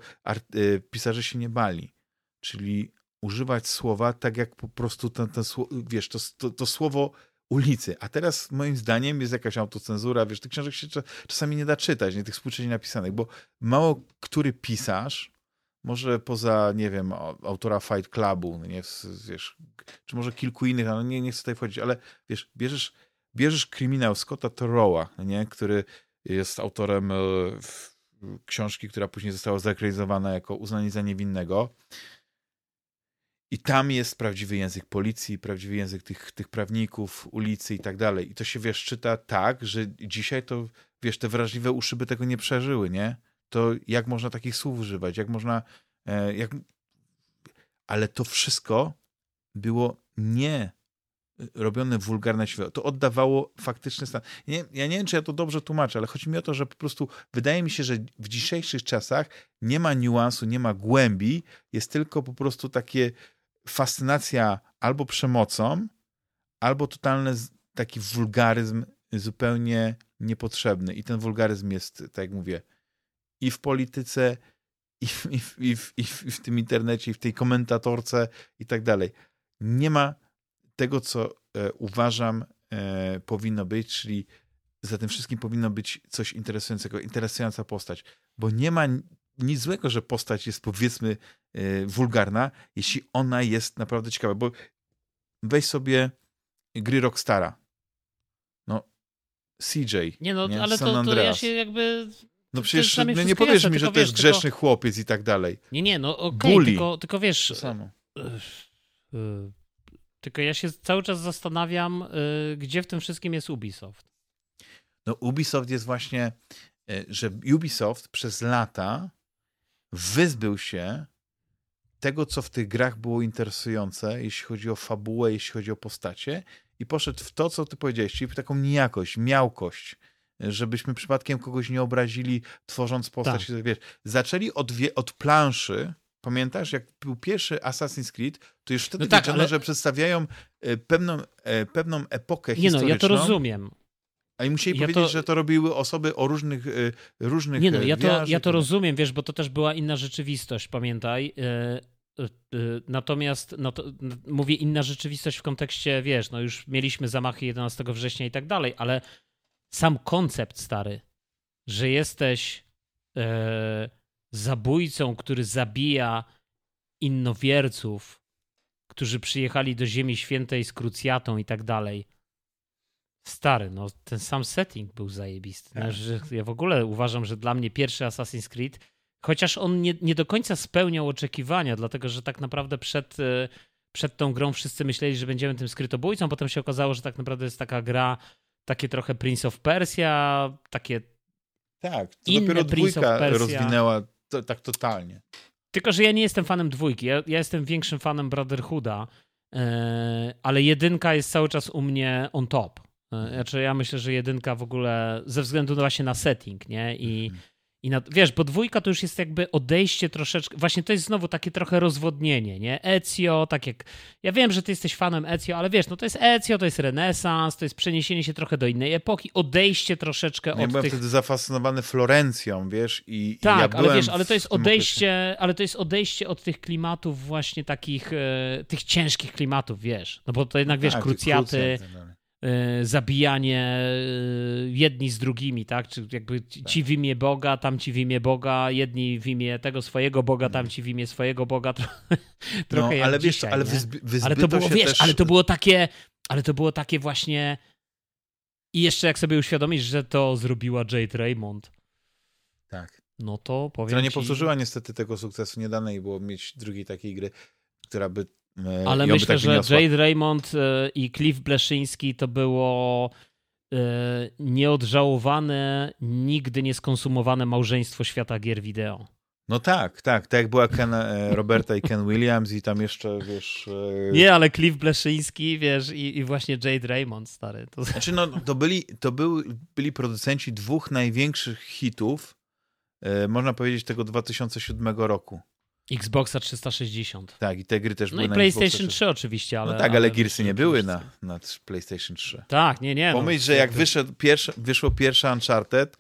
y, pisarze się nie bali. Czyli używać słowa tak, jak po prostu ten, ten wiesz, to, to, to słowo ulicy. A teraz moim zdaniem jest jakaś autocenzura, wiesz, tych książek się czasami nie da czytać, nie tych współczesnie napisanych, bo mało który pisarz, może poza, nie wiem, autora Fight Clubu, no nie, wiesz, czy może kilku innych, no nie, nie chcę tutaj wchodzić, ale wiesz, bierzesz, bierzesz kryminał Scotta Thoreau'a, no nie, który jest autorem e, książki, która później została zakredizowana jako uznanie za niewinnego. I tam jest prawdziwy język policji, prawdziwy język tych, tych prawników, ulicy i tak dalej. I to się, wiesz, czyta tak, że dzisiaj to, wiesz, te wrażliwe uszy by tego nie przeżyły, nie? To jak można takich słów używać, jak można, e, jak... Ale to wszystko było nie robione wulgarne świat. To oddawało faktyczny stan. Nie, ja nie wiem, czy ja to dobrze tłumaczę, ale chodzi mi o to, że po prostu wydaje mi się, że w dzisiejszych czasach nie ma niuansu, nie ma głębi, jest tylko po prostu takie fascynacja albo przemocą, albo totalny taki wulgaryzm zupełnie niepotrzebny. I ten wulgaryzm jest, tak jak mówię, i w polityce, i w, i w, i w, i w, tym internecie, i w tej komentatorce i tak dalej. Nie ma tego, co e, uważam e, powinno być, czyli za tym wszystkim powinno być coś interesującego, interesująca postać, bo nie ma nic złego, że postać jest powiedzmy e, wulgarna, jeśli ona jest naprawdę ciekawa, bo weź sobie gry Rockstara. No, CJ. Nie no, nie? ale to, to ja się jakby no przecież no nie powiesz mi, że to jest grzeszny tylko... chłopiec i tak dalej. Nie, nie, no okej, okay, tylko, tylko wiesz... To samo. Tylko ja się cały czas zastanawiam, y, gdzie w tym wszystkim jest Ubisoft. No Ubisoft jest właśnie, że Ubisoft przez lata wyzbył się tego, co w tych grach było interesujące, jeśli chodzi o fabułę, jeśli chodzi o postacie i poszedł w to, co ty powiedziałeś, czyli w taką nijakość, miałkość, żebyśmy przypadkiem kogoś nie obrazili, tworząc postać. Tak. Wiesz, zaczęli od, od planszy, Pamiętasz, jak był pierwszy Assassin's Creed, to już wtedy no tak, wiedziano, ale... że przedstawiają e, pewną, e, pewną epokę Nie historyczną. no, ja to rozumiem. A i musieli ja powiedzieć, to... że to robiły osoby o różnych e, różnych Nie no, ja to, ja to rozumiem, wiesz, bo to też była inna rzeczywistość, pamiętaj. Natomiast no to, mówię inna rzeczywistość w kontekście, wiesz, no już mieliśmy zamachy 11 września i tak dalej, ale sam koncept stary, że jesteś e, zabójcą, który zabija innowierców, którzy przyjechali do Ziemi Świętej z krucjatą i tak dalej. Stary, no ten sam setting był zajebisty. Tak. Ja w ogóle uważam, że dla mnie pierwszy Assassin's Creed, chociaż on nie, nie do końca spełniał oczekiwania, dlatego że tak naprawdę przed, e, przed tą grą wszyscy myśleli, że będziemy tym skrytobójcą, potem się okazało, że tak naprawdę jest taka gra, takie trochę Prince of Persia, takie tak, to inne dopiero dwójka rozwinęła to, tak totalnie. Tylko, że ja nie jestem fanem dwójki. Ja, ja jestem większym fanem Brotherhooda, yy, ale jedynka jest cały czas u mnie on top. Yy, znaczy, ja myślę, że jedynka w ogóle ze względu właśnie na setting, nie? I, -hmm. I na, wiesz, bo dwójka to już jest jakby odejście troszeczkę, właśnie to jest znowu takie trochę rozwodnienie, nie? Ezio, tak jak, ja wiem, że ty jesteś fanem Ezio, ale wiesz, no to jest Ezio, to jest renesans, to jest przeniesienie się trochę do innej epoki, odejście troszeczkę ja od byłem tych... wtedy zafascynowany Florencją, wiesz, i, Tak, i ja ale wiesz, ale to jest odejście, ale to jest odejście od tych klimatów właśnie takich, e, tych ciężkich klimatów, wiesz, no bo to jednak, wiesz, tak, krucjaty, krucjat, Y, zabijanie y, jedni z drugimi, tak? Czy jakby ci w imię Boga, tam ci w imię Boga, jedni w imię tego swojego Boga, tam ci w imię swojego Boga. Trochę no, ale wiesz, dzisiaj, ale, wyzby, ale to było, wiesz, też... ale to było takie, ale to było takie właśnie i jeszcze jak sobie uświadomisz, że to zrobiła Jade Raymond. Tak. No to powiem Która nie ci... powtórzyła niestety tego sukcesu, nie dane jej było mieć drugiej takiej gry, która by E, Ale myślę, tak że. Jade Raymond e, i Cliff Bleszyński to było e, nieodżałowane, nigdy nieskonsumowane małżeństwo świata gier wideo. No tak, tak. Tak jak była Ken, Roberta i Ken Williams i tam jeszcze, wiesz... Nie, ale Cliff Bleszyński, wiesz, i, i właśnie Jade Raymond, stary. To... Znaczy, no, to byli, to był, byli producenci dwóch największych hitów, można powiedzieć, tego 2007 roku. Xboxa 360. Tak, i te gry też no były i PlayStation 3 oczywiście, ale... No tak, ale, ale Gearsy nie były na, na PlayStation 3. Tak, nie, nie. No. Pomyśl, no, że jak wyszedł pierwszy, wyszło pierwsze Uncharted,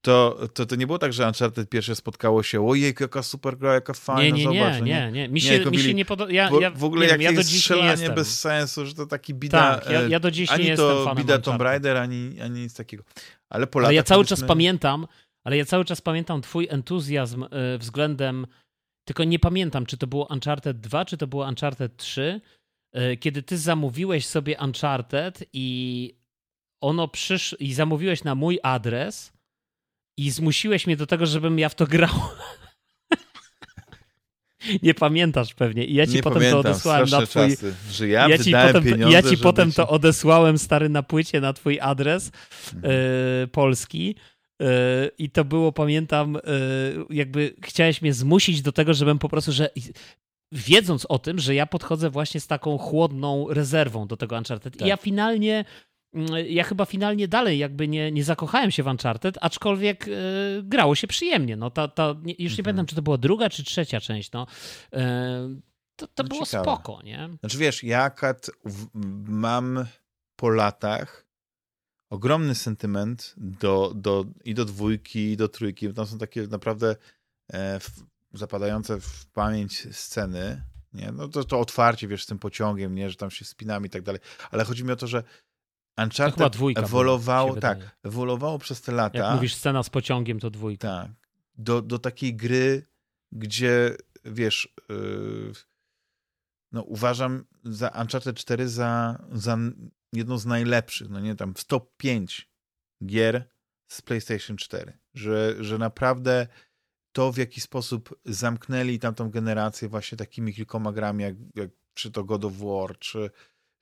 to, to, to nie było tak, że Uncharted pierwsze spotkało się, ojej, jaka super gra, jaka fajna, nie, nie, zobacz. Nie, nie, nie. Mi się nie, mi się nie podoba. Ja, ja, w ogóle jak ja jest strzelanie bez sensu, że to taki bida... Tak, ja, ja do dziś ani nie to jestem fanem bida Tomb Raider, ani, ani nic takiego. Ale po Ale ja cały czas pamiętam, ale ja cały czas pamiętam twój entuzjazm y, względem tylko nie pamiętam, czy to było Uncharted 2, czy to było Uncharted 3, e, kiedy ty zamówiłeś sobie Uncharted i ono przysz i zamówiłeś na mój adres i zmusiłeś mnie do tego, żebym ja w to grał. nie pamiętasz pewnie. I ja ci nie potem pamiętam, to odesłałem na twój. Czasy, że ja, ja ci potem, ja ci potem to odesłałem stary na płycie na twój adres mhm. y, polski. I to było, pamiętam, e, jakby chciałeś mnie zmusić do tego, żebym po prostu, że wiedząc o tym, że ja podchodzę właśnie z taką chłodną rezerwą do tego Uncharted. Tak. I ja finalnie, mm, ja chyba finalnie dalej jakby nie, nie zakochałem się w Uncharted, aczkolwiek e, grało się przyjemnie. No, ta, ta, już nie mhm. pamiętam, czy to była druga, czy trzecia część. No. E, to, to no było ciekawe. spoko, nie? Znaczy wiesz, ja mam po latach ogromny sentyment do, do, i do dwójki, i do trójki. Tam są takie naprawdę e, w, zapadające w pamięć sceny. Nie? No to, to otwarcie, wiesz, z tym pociągiem, nie? że tam się spinamy i tak dalej. Ale chodzi mi o to, że Uncharted ewoluowało, tak, ewoluowało przez te lata. Jak mówisz scena z pociągiem, to dwójka. Tak. Do, do takiej gry, gdzie, wiesz, yy, no uważam za Uncharted 4 za, za jedną z najlepszych, no nie tam w top 5 gier z PlayStation 4. Że, że naprawdę to, w jaki sposób zamknęli tamtą generację właśnie takimi kilkoma grami, jak, jak czy to God of War, czy,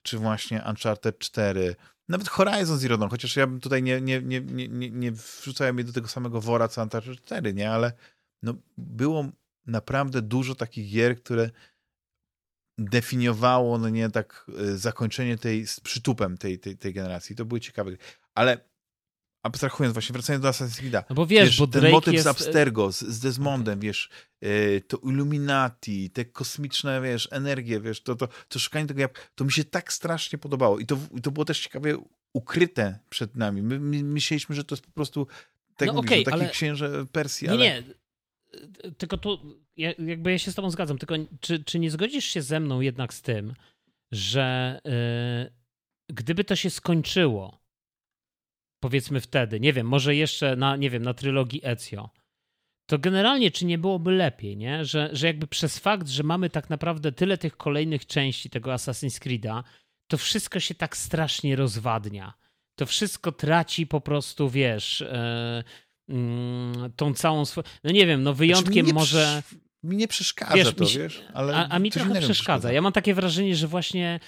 czy właśnie Uncharted 4, nawet Horizon Zero Dawn, chociaż ja bym tutaj nie, nie, nie, nie, nie wrzucałem je do tego samego wora co Uncharted 4, nie, ale no, było naprawdę dużo takich gier, które definiowało, no nie, tak e, zakończenie tej, z przytupem tej, tej, tej generacji. To były ciekawe. Ale abstrahując, właśnie wracając do Assassin's Creed'a. No bo wiesz, wiesz bo ten Drake motyw jest... z Abstergo, z, z Desmondem, okay. wiesz, e, to Illuminati, te kosmiczne, wiesz, energie, wiesz, to, to, to szukanie tego, to mi się tak strasznie podobało. I to, i to było też ciekawie ukryte przed nami. My, my myśleliśmy, że to jest po prostu tak no mówisz, okay, taki ale... księże Persji, nie, ale... Nie, tylko tu ja, jakby ja się z tobą zgadzam, tylko czy, czy nie zgodzisz się ze mną jednak z tym, że yy, gdyby to się skończyło powiedzmy wtedy, nie wiem, może jeszcze na, nie wiem, na trylogii Ezio, to generalnie czy nie byłoby lepiej, nie? Że, że jakby przez fakt, że mamy tak naprawdę tyle tych kolejnych części tego Assassin's Creed'a, to wszystko się tak strasznie rozwadnia. To wszystko traci po prostu, wiesz, mm, tą całą swoją. No nie wiem, no wyjątkiem znaczy, może. Mi nie przeszkadza wiesz, to, mi wiesz? Ale a, a mi trochę przeszkadza. przeszkadza. Ja mam takie wrażenie, że właśnie,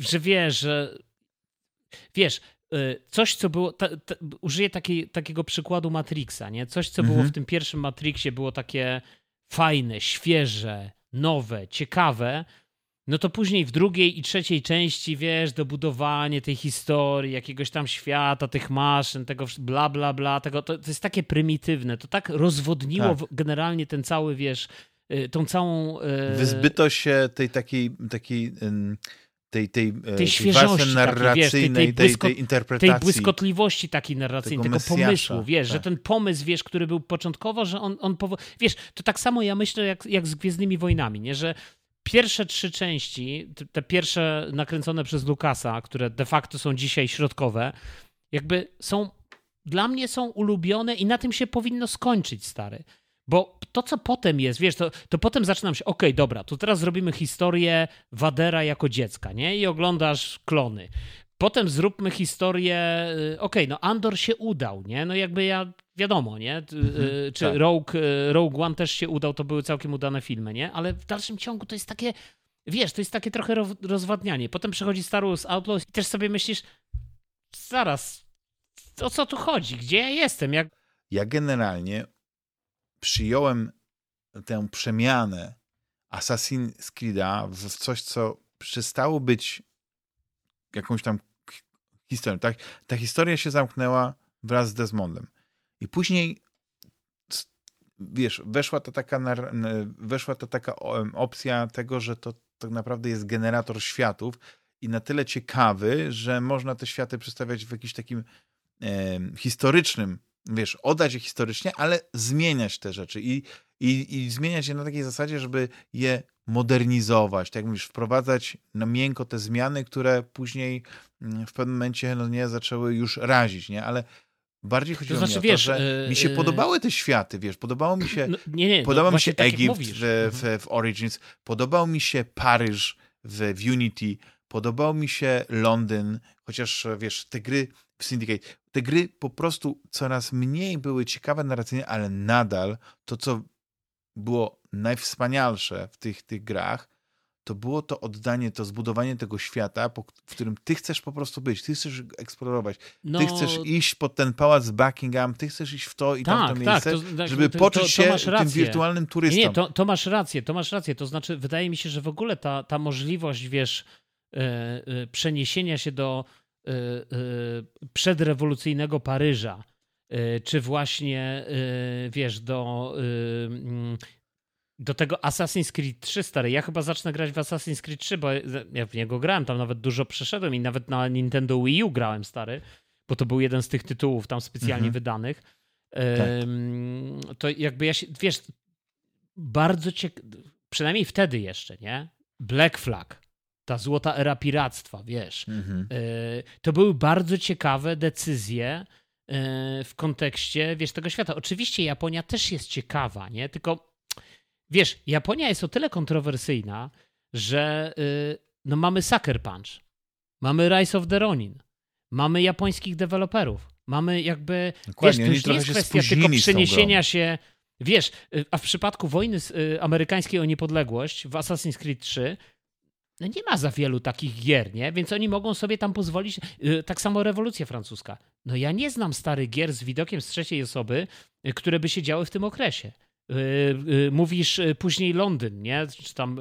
że wiesz, że wiesz, y, coś, co było. Ta, ta, użyję taki, takiego przykładu Matrixa, nie? Coś, co mhm. było w tym pierwszym Matrixie, było takie fajne, świeże, nowe, ciekawe. No to później w drugiej i trzeciej części, wiesz, dobudowanie tej historii, jakiegoś tam świata, tych maszyn, tego bla, bla, bla, tego, to, to jest takie prymitywne. To tak rozwodniło tak. generalnie ten cały, wiesz, y, tą całą... Y, Wyzbyto się tej takiej, takiej tej, tej, e, tej świeżości narracyjnej, takiej, wiesz, tej, tej, tej, interpretacji. Tej błyskotliwości takiej narracyjnej, tego, tego pomysłu, wiesz, tak. że ten pomysł, wiesz, który był początkowo, że on, on powo- wiesz, to tak samo ja myślę jak, jak z Gwiezdnymi Wojnami, nie, że pierwsze trzy części, te pierwsze nakręcone przez Lukasa, które de facto są dzisiaj środkowe, jakby są, dla mnie są ulubione i na tym się powinno skończyć, stary. Bo to, co potem jest, wiesz, to, to potem zaczynam się, okej, okay, dobra, to teraz zrobimy historię Wadera jako dziecka, nie? I oglądasz klony. Potem zróbmy historię, y, okej, okay, no Andor się udał, nie? No jakby ja, wiadomo, nie? Mhm, y, Czy tak. Rogue, y, Rogue One też się udał, to były całkiem udane filmy, nie? Ale w dalszym ciągu to jest takie, wiesz, to jest takie trochę rozwadnianie. Potem przychodzi Star Wars Outlaws i też sobie myślisz, zaraz, o co tu chodzi? Gdzie ja jestem? Jak... Ja generalnie przyjąłem tę przemianę Assassin's Creed'a w coś, co przestało być jakąś tam historią. Tak? Ta historia się zamknęła wraz z Desmondem. I później wiesz, weszła ta taka, weszła ta taka opcja tego, że to tak naprawdę jest generator światów i na tyle ciekawy, że można te światy przedstawiać w jakimś takim e, historycznym wiesz, oddać je historycznie, ale zmieniać te rzeczy i, i, i zmieniać je na takiej zasadzie, żeby je modernizować, tak jak mówisz, wprowadzać na miękko te zmiany, które później mm, w pewnym momencie no nie zaczęły już razić, nie, ale bardziej chodziło to znaczy, mi o wiesz, to, że yy, mi się yy... podobały te światy, wiesz, podobało mi się, no, nie, nie, podobał no, mi się tak Egipt w, w, w, Origins, podobał mi się Paryż w, w Unity, podobał mi się Londyn, chociaż wiesz, te gry w Syndicate, te gry po prostu coraz mniej były ciekawe narracyjnie, ale nadal to, co było najwspanialsze w tych, tych grach, to było to oddanie, to zbudowanie tego świata, w którym ty chcesz po prostu być, ty chcesz eksplorować, no... ty chcesz iść pod ten pałac Buckingham, ty chcesz iść w to i tak, tamto miejsce, tak, to, żeby to, poczuć to, się tym wirtualnym turystą. Nie, to, to masz rację, to masz rację, to znaczy wydaje mi się, że w ogóle ta, ta możliwość, wiesz, yy, yy, przeniesienia się do Y, y, przedrewolucyjnego Paryża, czy właśnie, wiesz, do, do tego Assassin's Creed 3 stary. Ja chyba zacznę grać w Assassin's Creed 3, bo ja w niego grałem, tam nawet dużo przeszedłem i nawet na Nintendo Wii U grałem, stary, bo to był jeden z tych tytułów tam specjalnie mhm. wydanych. Tak. To jakby ja się, wiesz, bardzo ciekawe, przynajmniej wtedy jeszcze, nie? Black Flag ta złota era piractwa, wiesz. Mhm. E, to były bardzo ciekawe decyzje e, w kontekście, wiesz, tego świata. Oczywiście Japonia też jest ciekawa, nie? Tylko, wiesz, Japonia jest o tyle kontrowersyjna, że e, no mamy Sucker Punch, mamy Rise of the Ronin, mamy japońskich deweloperów, mamy jakby, Dokładnie, wiesz, to już nie jest kwestia tylko przeniesienia się, wiesz, a w przypadku wojny amerykańskiej o niepodległość w Assassin's Creed 3 no nie ma za wielu takich gier, nie? Więc oni mogą sobie tam pozwolić. Y, tak samo rewolucja francuska. No ja nie znam starych gier z widokiem z trzeciej osoby, y, które by się działy w tym okresie. Y, mówisz później Londyn, nie? Czy tam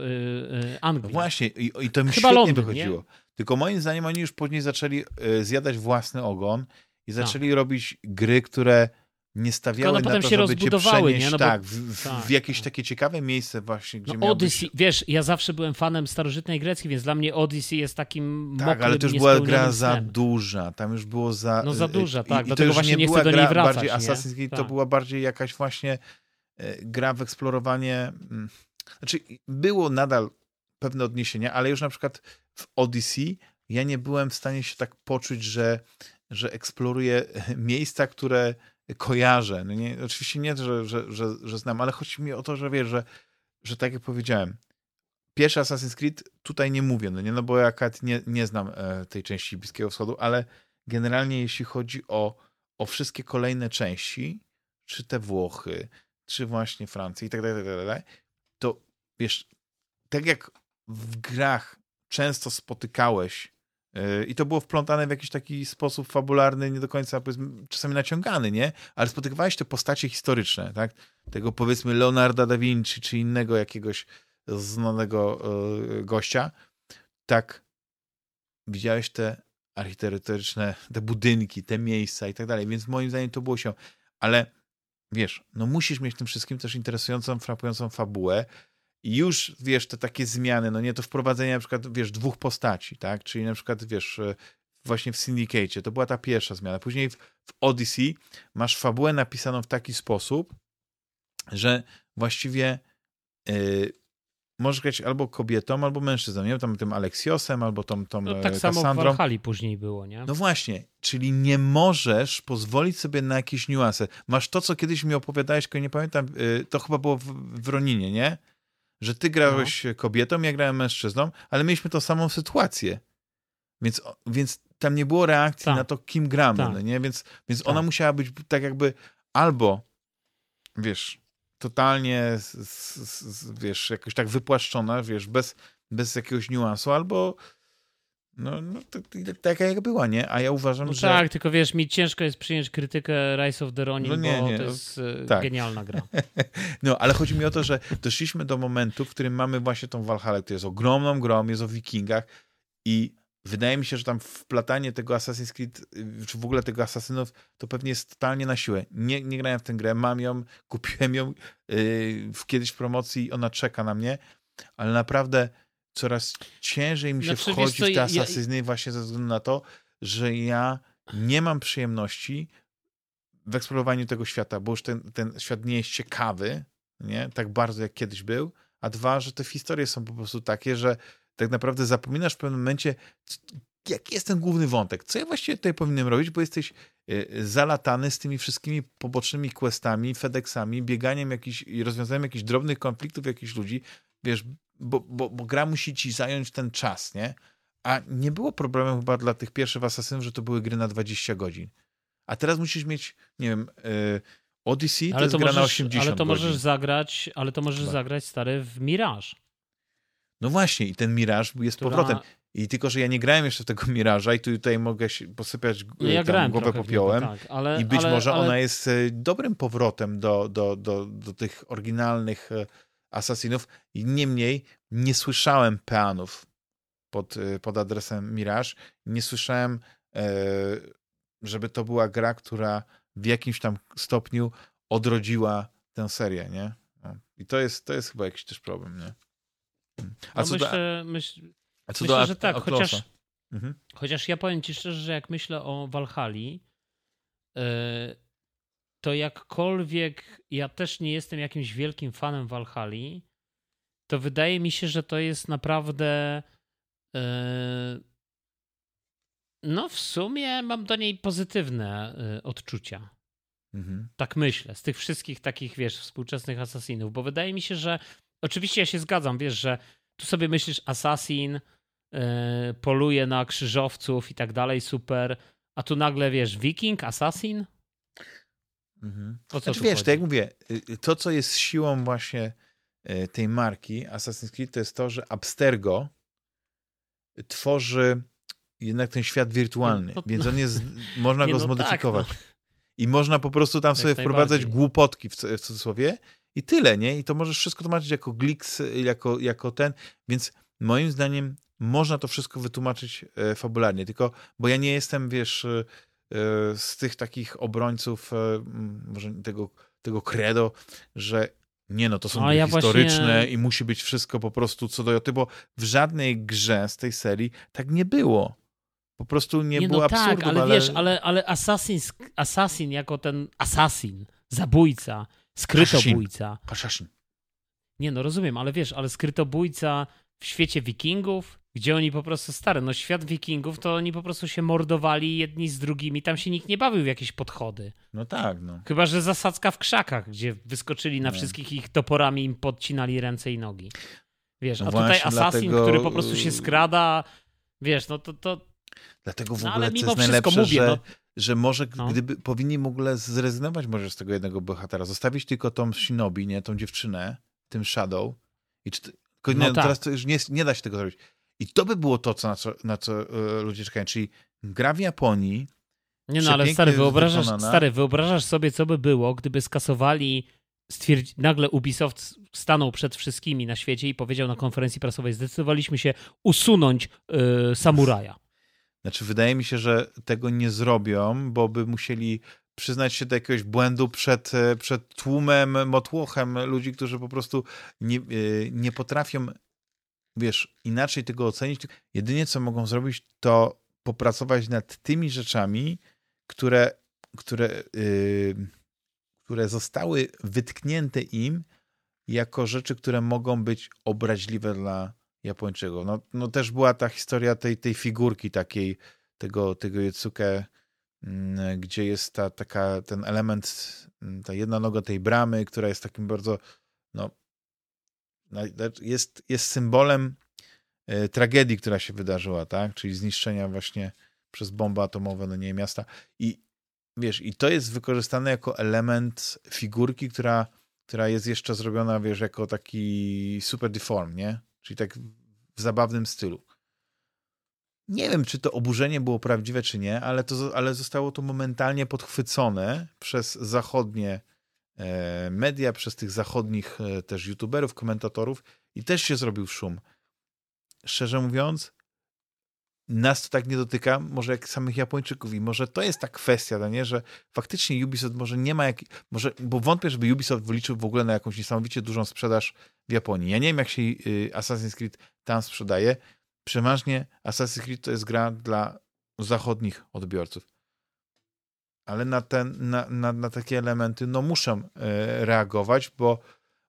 Anglia. No właśnie, i, i to mi Chyba świetnie Londyn, wychodziło. Nie? Tylko moim zdaniem oni już później zaczęli zjadać własny ogon i zaczęli robić gry, które nie stawiały na potem to, się żeby rozbudowały, nie? No bo, tak, w, tak, w jakieś tak. takie ciekawe miejsce właśnie, gdzie no, Odyssey, wiesz, ja zawsze byłem fanem starożytnej Grecji, więc dla mnie Odyssey jest takim Tak, mokrym, ale to już była gra za duża, tam już było za... No za duża, tak, i, dlatego właśnie nie, nie chcę do niej wracać. Bardziej Assassin's Creed tak. to była bardziej jakaś właśnie gra w eksplorowanie... Mm, znaczy, było nadal pewne odniesienia, ale już na przykład w Odyssey ja nie byłem w stanie się tak poczuć, że że eksploruję miejsca, które kojarzę. No nie, oczywiście nie, że, że, że, że znam, ale chodzi mi o to, że wiesz, że, że tak jak powiedziałem, pierwszy Assassin's Creed tutaj nie mówię, no nie, no bo ja nie, nie znam e, tej części Bliskiego Wschodu, ale generalnie jeśli chodzi o, o wszystkie kolejne części, czy te Włochy, czy właśnie Francję i tak dalej, tak dalej, to wiesz, tak jak w grach często spotykałeś yy, i to było wplątane w jakiś taki sposób fabularny, nie do końca czasami naciągany, nie? Ale spotykałeś te postacie historyczne, tak? Tego powiedzmy Leonarda da Vinci, czy innego jakiegoś znanego yy, gościa, tak widziałeś te architektoniczne, te budynki, te miejsca i tak dalej, więc moim zdaniem to było się, ale wiesz, no musisz mieć w tym wszystkim też interesującą, frapującą fabułę i już, wiesz, te takie zmiany, no nie, to wprowadzenie na przykład, wiesz, dwóch postaci, tak, czyli na przykład, wiesz, e, właśnie w Syndicate, to była ta pierwsza zmiana, później w, w Odyssey masz fabułę napisaną w taki sposób, że właściwie yy, możesz grać albo kobietą, albo mężczyzną, nie? Tam tym Aleksiosem, albo tą, tą no, Tak Kassandrą. samo w Valhalla później było, nie? No właśnie, czyli nie możesz pozwolić sobie na jakieś niuanse. Masz to, co kiedyś mi opowiadałeś, tylko nie pamiętam, y, to chyba było w, w Roninie, nie? Że ty grałeś no. kobietą, ja grałem mężczyzną, ale mieliśmy tą samą sytuację. Więc, więc tam nie było reakcji tak. na to, kim gramy, tak. no nie? Więc, więc tak. ona musiała być tak jakby albo, wiesz, totalnie, wiesz, jakoś tak wypłaszczona, wiesz, bez, bez jakiegoś niuansu, albo no, no taka jak była, nie? A ja uważam, no że... Tak, tylko wiesz, mi ciężko jest przyjąć krytykę Rise of the Ronin, no nie, bo nie, to jest e, tak. genialna gra. no, ale chodzi mi o to, że doszliśmy do momentu, w którym mamy właśnie tą Valhalla, która jest ogromną grą, jest o wikingach i wydaje mi się, że tam wplatanie tego Assassin's Creed, y, czy w ogóle tego Assassinów, to pewnie jest totalnie na siłę. Nie, nie grałem w tę grę, mam ją, kupiłem ją yy, w, kiedyś w promocji, ona czeka na mnie, ale naprawdę coraz ciężej mi się znaczy, wchodzi w te Assassiny ja... właśnie ze względu na to, że ja nie mam przyjemności w eksplorowaniu tego świata, bo już ten, ten świat nie jest ciekawy, nie? tak bardzo jak kiedyś był, a dwa, że te historie są po prostu takie, że tak naprawdę zapominasz w pewnym momencie, jaki jest ten główny wątek, co ja właściwie tutaj powinienem robić, bo jesteś e, zalatany z tymi wszystkimi pobocznymi questami, FedExami, bieganiem jakichś i rozwiązaniem jakichś drobnych konfliktów jakichś ludzi, wiesz, bo, bo, bo gra musi ci zająć ten czas, nie? A nie było problemu chyba dla tych pierwszych asasynów, że to były gry na 20 godzin. A teraz musisz mieć, nie wiem, yy, Odyssey ale to jest gra na 80 Ale to godzin. możesz zagrać, ale to możesz zagrać, stary, w Mirage. No właśnie, i ten Mirage jest Która... powrotem. I tylko, że ja nie grałem jeszcze w tego Miraża i tutaj mogę się posypać no ja tam głowę popiołem. tak, ale, I być ale, może ale... ona jest e, dobrym powrotem do, do, do, do tych oryginalnych e, Assassinów. I niemniej nie słyszałem peanów pod, e, pod adresem Mirage. Nie słyszałem, żeby to była gra, która w jakimś tam stopniu odrodziła tę serię, nie? I to jest, to jest chyba jakiś też problem, nie? A no co myślę, do, myśl, a co myślę, do że tak, chociaż, mhm. chociaż ja powiem ci szczerze, że jak myślę o Walhali, yy, to jakkolwiek ja też nie jestem jakimś wielkim fanem Walhali, to wydaje mi się, że to jest naprawdę yy, no w sumie mam do niej pozytywne yy, odczucia. Mhm. Tak myślę, z tych wszystkich takich, wiesz, współczesnych asasinów, bo wydaje mi się, że oczywiście ja się zgadzam, wiesz, że tu sobie myślisz Assassin, yy, poluje na krzyżowców i tak dalej, super, a tu nagle, wiesz, Viking, Assassin? Mhm. O co znaczy, wiesz, tak jak mówię, y, y, to, co jest siłą właśnie y, tej marki Assassin's Creed, to jest to, że Abstergo tworzy jednak ten świat wirtualny, no, więc on jest, można go no zmodyfikować. Tak, no. I można po prostu tam sobie wprowadzać głupotki w, w cudzysłowie i tyle, nie? I to możesz wszystko tłumaczyć jako Glix, jako, jako ten, więc moim zdaniem można to wszystko wytłumaczyć e, fabularnie, tylko, bo ja nie jestem, wiesz, e, e, z tych takich obrońców może tego, tego credo, że nie no, to są ja historyczne właśnie... i musi być wszystko po prostu co do joty, bo w żadnej grze z tej serii tak nie było. Po prostu nie, nie było no tak, ale, ale wiesz, ale, ale Assassin, Assassin jako ten assassin, zabójca, skrytobójca. Paszaszin. Nie no, rozumiem, ale wiesz, ale skrytobójca w świecie wikingów gdzie oni po prostu, stary, no świat wikingów, to oni po prostu się mordowali jedni z drugimi, tam się nikt nie bawił w jakieś podchody. No tak, no. Chyba, że zasadzka w krzakach, gdzie wyskoczyli na No. wszystkich ich toporami im podcinali ręce i nogi. Wiesz, No a tutaj Assassin, dlatego- który po prostu się skrada, wiesz, no to, to Dlatego w No, ogóle ale to mimo wszystko mówię, że, no. Że może No. gdyby powinni w ogóle zrezygnować może z tego jednego bohatera, zostawić tylko tą Shinobi, nie, tą dziewczynę, tym Shadow i czy, tylko No nie, tak. teraz to już nie, nie da się tego zrobić. I to by było to, co, na co, na co e, ludzie czekają, czyli gra w Japonii, Nie no, ale stary, wyobrażasz, wykonana. stary, wyobrażasz sobie, co by było, gdyby skasowali, stwierdzi, nagle Ubisoft stanął przed wszystkimi na świecie i powiedział na konferencji prasowej, zdecydowaliśmy się usunąć y, samuraja. Znaczy, wydaje mi się, że tego nie zrobią, bo by musieli przyznać się do jakiegoś błędu przed, e, przed tłumem, motłochem ludzi, którzy po prostu nie, e, nie potrafią, wiesz, inaczej tego ocenić. Jedynie co mogą zrobić, to popracować nad tymi rzeczami, które, które, yy, które zostały wytknięte im jako rzeczy, które mogą być obraźliwe dla Japończyków. No, no też była ta historia tej, tej figurki takiej, tego, tego Jetsuke, mm, gdzie jest ta, taka, ten element, mm, ta jedna noga tej bramy, która jest takim bardzo, no, jest, jest symbolem e, tragedii, która się wydarzyła, tak? Czyli zniszczenia właśnie przez bomby atomowe, no nie miasta. I wiesz, i to jest wykorzystane jako element figurki, która, która jest jeszcze zrobiona, wiesz, jako taki super deform, nie? Czyli tak w zabawnym stylu. Nie wiem, czy to oburzenie było prawdziwe, czy nie, ale, to, ale zostało to momentalnie podchwycone przez zachodnie e, media, przez tych zachodnich e, też youtuberów, komentatorów i też się zrobił szum. Szczerze mówiąc, nas to tak nie dotyka, może jak samych Japończyków i może to jest ta kwestia, no nie, że faktycznie Ubisoft może nie ma jak, może, bo wątpię, żeby Ubisoft wyliczył w ogóle na jakąś niesamowicie dużą sprzedaż w Japonii. Ja nie wiem, jak się y, Assassin's Creed tam sprzedaje. Przeważnie Assassin's Creed to jest gra dla zachodnich odbiorców. Ale na, ten, na, na, na takie elementy no muszę e, reagować, bo,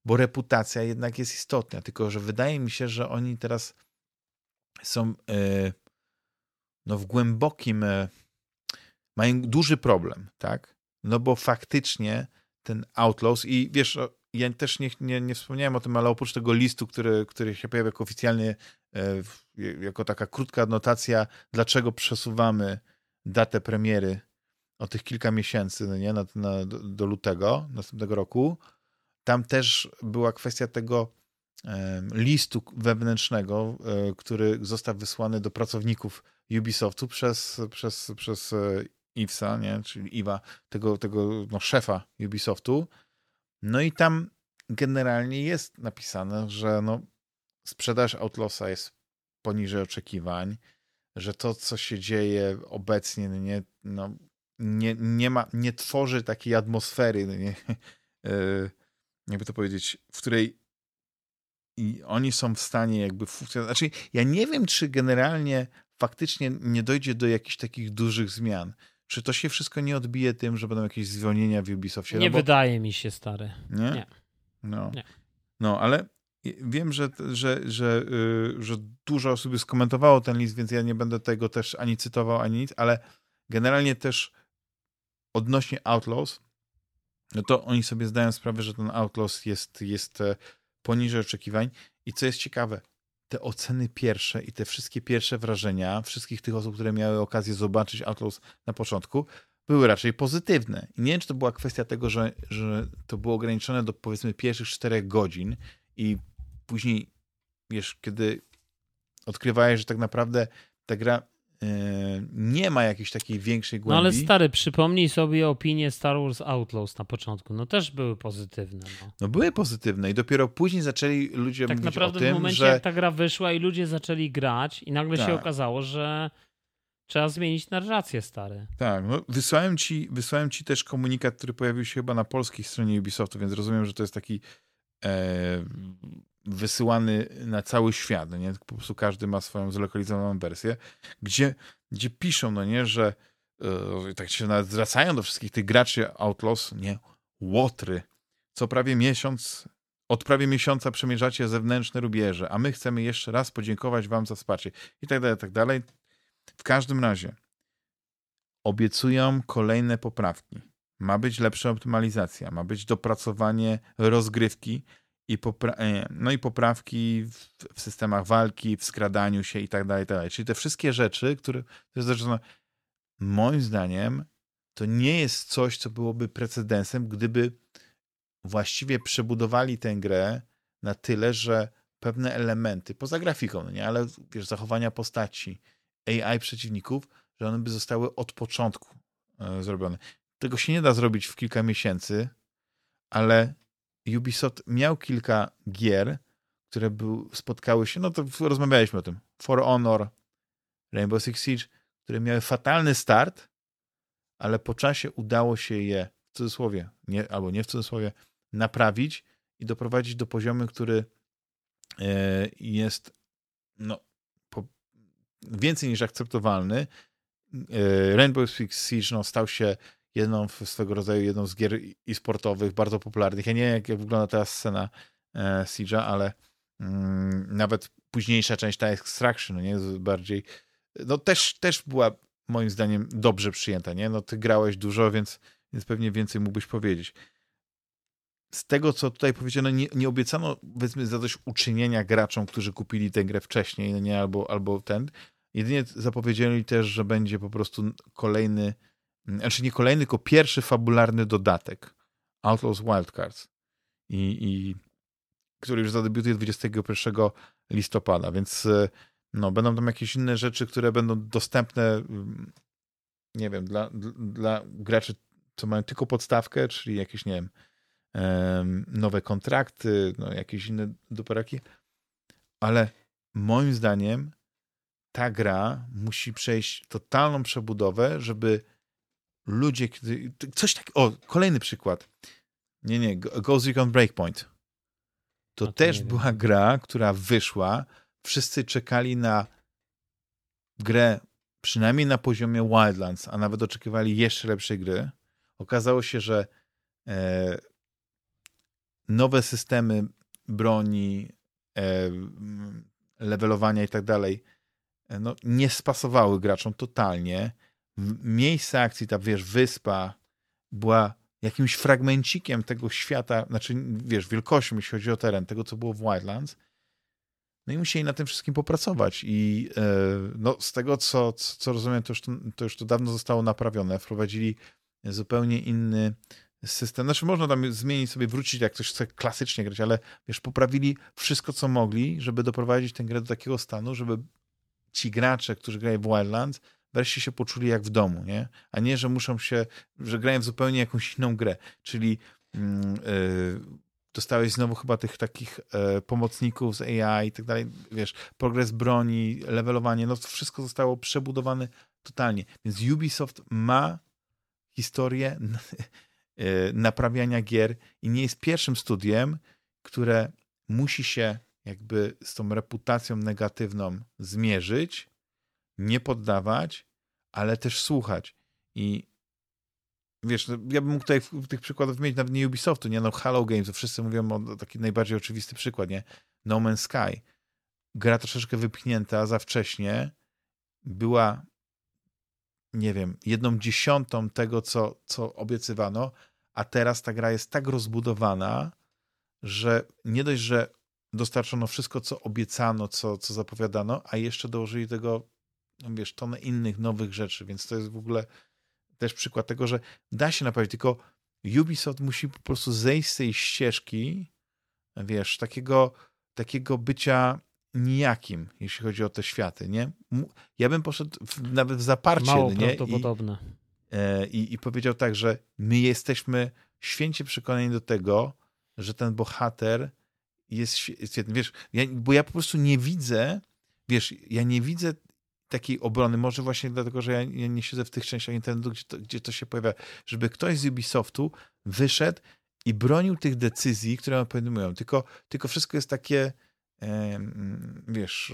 bo reputacja jednak jest istotna. Tylko, że wydaje mi się, że oni teraz są e, no w głębokim e, mają duży problem, tak? No bo faktycznie ten Outlaws i wiesz, ja też nie, nie, nie wspomniałem o tym, ale oprócz tego listu, który, który się pojawia jako oficjalnie, e, jako taka krótka adnotacja, dlaczego przesuwamy datę premiery o tych kilka miesięcy, no nie, na, na, do, lutego następnego roku, tam też była kwestia tego listu wewnętrznego, e, który został wysłany do pracowników Ubisoftu przez, przez, przez e, Ivesa, nie? czyli Iwa, tego, tego no, szefa Ubisoftu. No i tam generalnie jest napisane, że no, sprzedaż Outlawsa jest poniżej oczekiwań, że to, co się dzieje obecnie, no nie, no, nie, nie, ma, nie tworzy takiej atmosfery, no nie, e, jakby to powiedzieć, w której oni są w stanie jakby funkcjonować. Znaczy, ja nie wiem, czy generalnie faktycznie nie dojdzie do jakichś takich dużych zmian. Czy to się wszystko nie odbije tym, że będą jakieś zwolnienia w Ubisoftie? Nie no bo, wydaje mi się, stary. nie? nie. No. Nie. no, ale wiem, że, że, że, yy, że dużo osób skomentowało ten list, więc ja nie będę tego też ani cytował, ani nic, ale generalnie też odnośnie Outlaws, no to oni sobie zdają sprawę, że ten Outlaws jest, jest e, poniżej oczekiwań. I co jest ciekawe, te oceny pierwsze i te wszystkie pierwsze wrażenia wszystkich tych osób, które miały okazję zobaczyć Outlaws na początku, były raczej pozytywne. I nie wiem, czy to była kwestia tego, że, że to było ograniczone do powiedzmy pierwszych czterech godzin i później, wiesz, kiedy odkrywałeś, że tak naprawdę ta gra nie ma jakiejś takiej większej No głębi. ale stary, przypomnij sobie opinie Star Wars Outlaws na początku. No też były pozytywne. No. No były pozytywne i dopiero później zaczęli ludzie Tak mówić naprawdę o tym, w momencie, że jak ta gra wyszła i ludzie zaczęli grać i nagle się Tak. okazało, że trzeba zmienić narrację, stary. tak, no, wysłałem, ci, wysłałem ci też komunikat, który pojawił się chyba na polskiej stronie Ubisoftu, więc rozumiem, że to jest taki e, wysyłany na cały świat, no nie? Po prostu każdy ma swoją zlokalizowaną wersję, gdzie, gdzie piszą, no nie, że e, tak się nawet zwracają do wszystkich tych graczy Outlaws, nie, łotry. Co prawie miesiąc od prawie miesiąca przemierzacie zewnętrzne rubieże, a my chcemy jeszcze raz podziękować wam za wsparcie i tak dalej, tak dalej. W każdym razie obiecują kolejne poprawki. Ma być lepsza optymalizacja, ma być dopracowanie rozgrywki i, e, no i poprawki w, w, systemach walki, w skradaniu się i tak dalej, tak dalej. Czyli te wszystkie rzeczy, które, które zresztą moim zdaniem to nie jest coś, co byłoby precedensem, gdyby właściwie przebudowali tę grę na tyle, że pewne elementy, poza grafiką, no nie, ale wiesz, zachowania postaci, AI przeciwników, że one by zostały od początku e, zrobione. Tego się nie da zrobić w kilka miesięcy, ale Ubisoft miał kilka gier, które był, spotkały się, no to rozmawialiśmy o tym, For Honor, Rainbow Six Siege, które miały fatalny start, ale po czasie udało się je w cudzysłowie, nie, albo nie w cudzysłowie, naprawić i doprowadzić do poziomu, który e, jest no, po, więcej niż akceptowalny. E, Rainbow Six Siege no, stał się jedną swego rodzaju jedną z gier e-sportowych bardzo popularnych. Ja nie wiem, jak, wygląda teraz scena e, Siege'a, ale mm, nawet późniejsza część, ta Extraction, nie, bardziej, no też, też była moim zdaniem dobrze przyjęta, nie? No ty grałeś dużo, więc, więc pewnie więcej mógłbyś powiedzieć. Z tego, co tutaj powiedziano, nie, nie obiecano, powiedzmy, uczynienia graczom, którzy kupili tę grę wcześniej, no nie, albo, albo ten. Jedynie zapowiedzieli też, że będzie po prostu kolejny znaczy nie kolejny, tylko pierwszy fabularny dodatek Outlaws Wildcards i, i który już zadebiutuje 21 listopada, więc e, no, będą tam jakieś inne rzeczy, które będą dostępne mm, nie wiem, dla, dla graczy, co mają tylko podstawkę, czyli jakieś, nie wiem, nowe kontrakty, no, jakieś inne doperaki, ale moim zdaniem ta gra musi przejść totalną przebudowę, żeby ludzie, coś tak, o, kolejny przykład. Nie, nie, Ghost Recon Breakpoint. To, to też była gra, która wyszła. Wszyscy czekali na grę przynajmniej na poziomie Wildlands, a nawet oczekiwali jeszcze lepszej gry. Okazało się, że e, nowe systemy broni, e, levelowania i tak dalej, e, no, nie spasowały graczom totalnie miejsce akcji, ta wiesz, wyspa była jakimś fragmencikiem tego świata, znaczy wiesz, wielkością, jeśli chodzi o teren, tego co było w Wildlands. No i musieli na tym wszystkim popracować i e, no, z tego co, co rozumiem, to już to, to już to dawno zostało naprawione. Wprowadzili zupełnie inny system. Znaczy można tam zmienić sobie, wrócić jak ktoś chce klasycznie grać, ale wiesz, poprawili wszystko co mogli, żeby doprowadzić tę grę do takiego stanu, żeby ci gracze, którzy grają w Wildlands, wreszcie się poczuli jak w domu, nie? A nie, że muszą się, że grają w zupełnie jakąś inną grę. Czyli yy, dostałeś znowu chyba tych takich yy, pomocników z AI i tak dalej, wiesz, progres broni, levelowanie, no to wszystko zostało przebudowane totalnie. Więc Ubisoft ma historię yy, naprawiania gier i nie jest pierwszym studiem, które musi się jakby z tą reputacją negatywną zmierzyć nie poddawać, ale też słuchać. I wiesz, no, ja bym mógł tutaj tych przykładów mieć nawet nie Ubisoftu, nie no Halo Games, to wszyscy mówią o taki najbardziej oczywisty przykład, nie? No Man's Sky. Gra troszeczkę wypchnięta za wcześnie, była nie wiem, jedną dziesiątą tego, co, co obiecywano, a teraz ta gra jest tak rozbudowana, że nie dość, że dostarczono wszystko, co obiecano, co, co zapowiadano, a jeszcze dołożyli tego wiesz, tonę innych nowych rzeczy, więc to jest w ogóle też przykład tego, że da się naprawić, tylko Ubisoft musi po prostu zejść z tej ścieżki, wiesz, takiego, takiego bycia nijakim, jeśli chodzi o te światy, nie? Ja bym poszedł w, nawet w zaparcie, Mało nie? prawdopodobne. I, e, i, I powiedział tak, że my jesteśmy święcie przekonani do tego, że ten bohater jest świetny. Wiesz, ja, bo ja po prostu nie widzę, wiesz, ja nie widzę takiej obrony, może właśnie dlatego, że ja, nie siedzę w tych częściach internetu, gdzie to, gdzie to się pojawia, żeby ktoś z Ubisoftu wyszedł i bronił tych decyzji, które podejmują. Tylko, tylko wszystko jest takie, e, wiesz,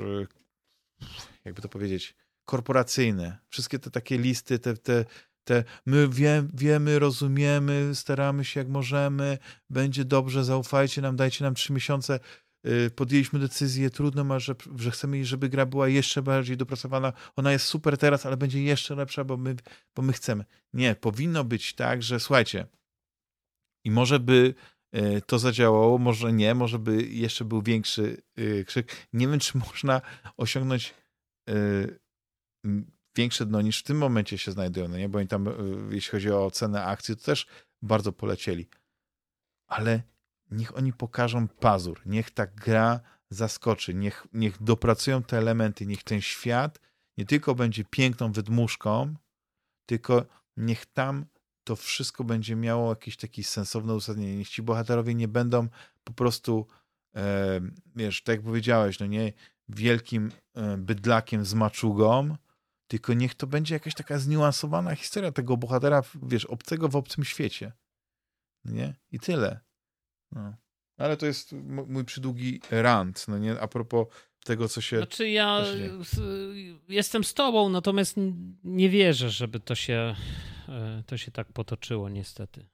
jakby to powiedzieć, korporacyjne. Wszystkie te takie listy, te, te, te my wie, wiemy, rozumiemy, staramy się jak możemy, będzie dobrze, zaufajcie nam, dajcie nam trzy miesiące. Y, podjęliśmy decyzję trudną, że, że chcemy, żeby gra była jeszcze bardziej dopracowana. Ona jest super teraz, ale będzie jeszcze lepsza, bo my, bo my chcemy. Nie, powinno być tak, że słuchajcie, i może by y, to zadziałało, może nie, może by jeszcze był większy y, krzyk. Nie wiem, czy można osiągnąć większe dno niż w tym momencie się znajdują, no nie? bo oni tam, jeśli chodzi o cenę akcji, to też bardzo polecieli. Ale niech oni pokażą pazur, niech ta gra zaskoczy, niech, niech dopracują te elementy, niech ten świat nie tylko będzie piękną wydmuszką, tylko niech tam to wszystko będzie miało jakieś takie sensowne uzasadnienie. Niech ci bohaterowie nie będą po prostu, e, wiesz, tak jak powiedziałeś, no nie, wielkim e, bydlakiem z maczugą, tylko niech to będzie jakaś taka zniuansowana historia tego bohatera, wiesz, obcego w obcym świecie. Nie? I tyle. No. Ale to jest mój przydługi rant, no nie? A propos tego, co się... Znaczy ja jestem z tobą, natomiast nie wierzę, żeby to się, e, to się tak potoczyło, niestety.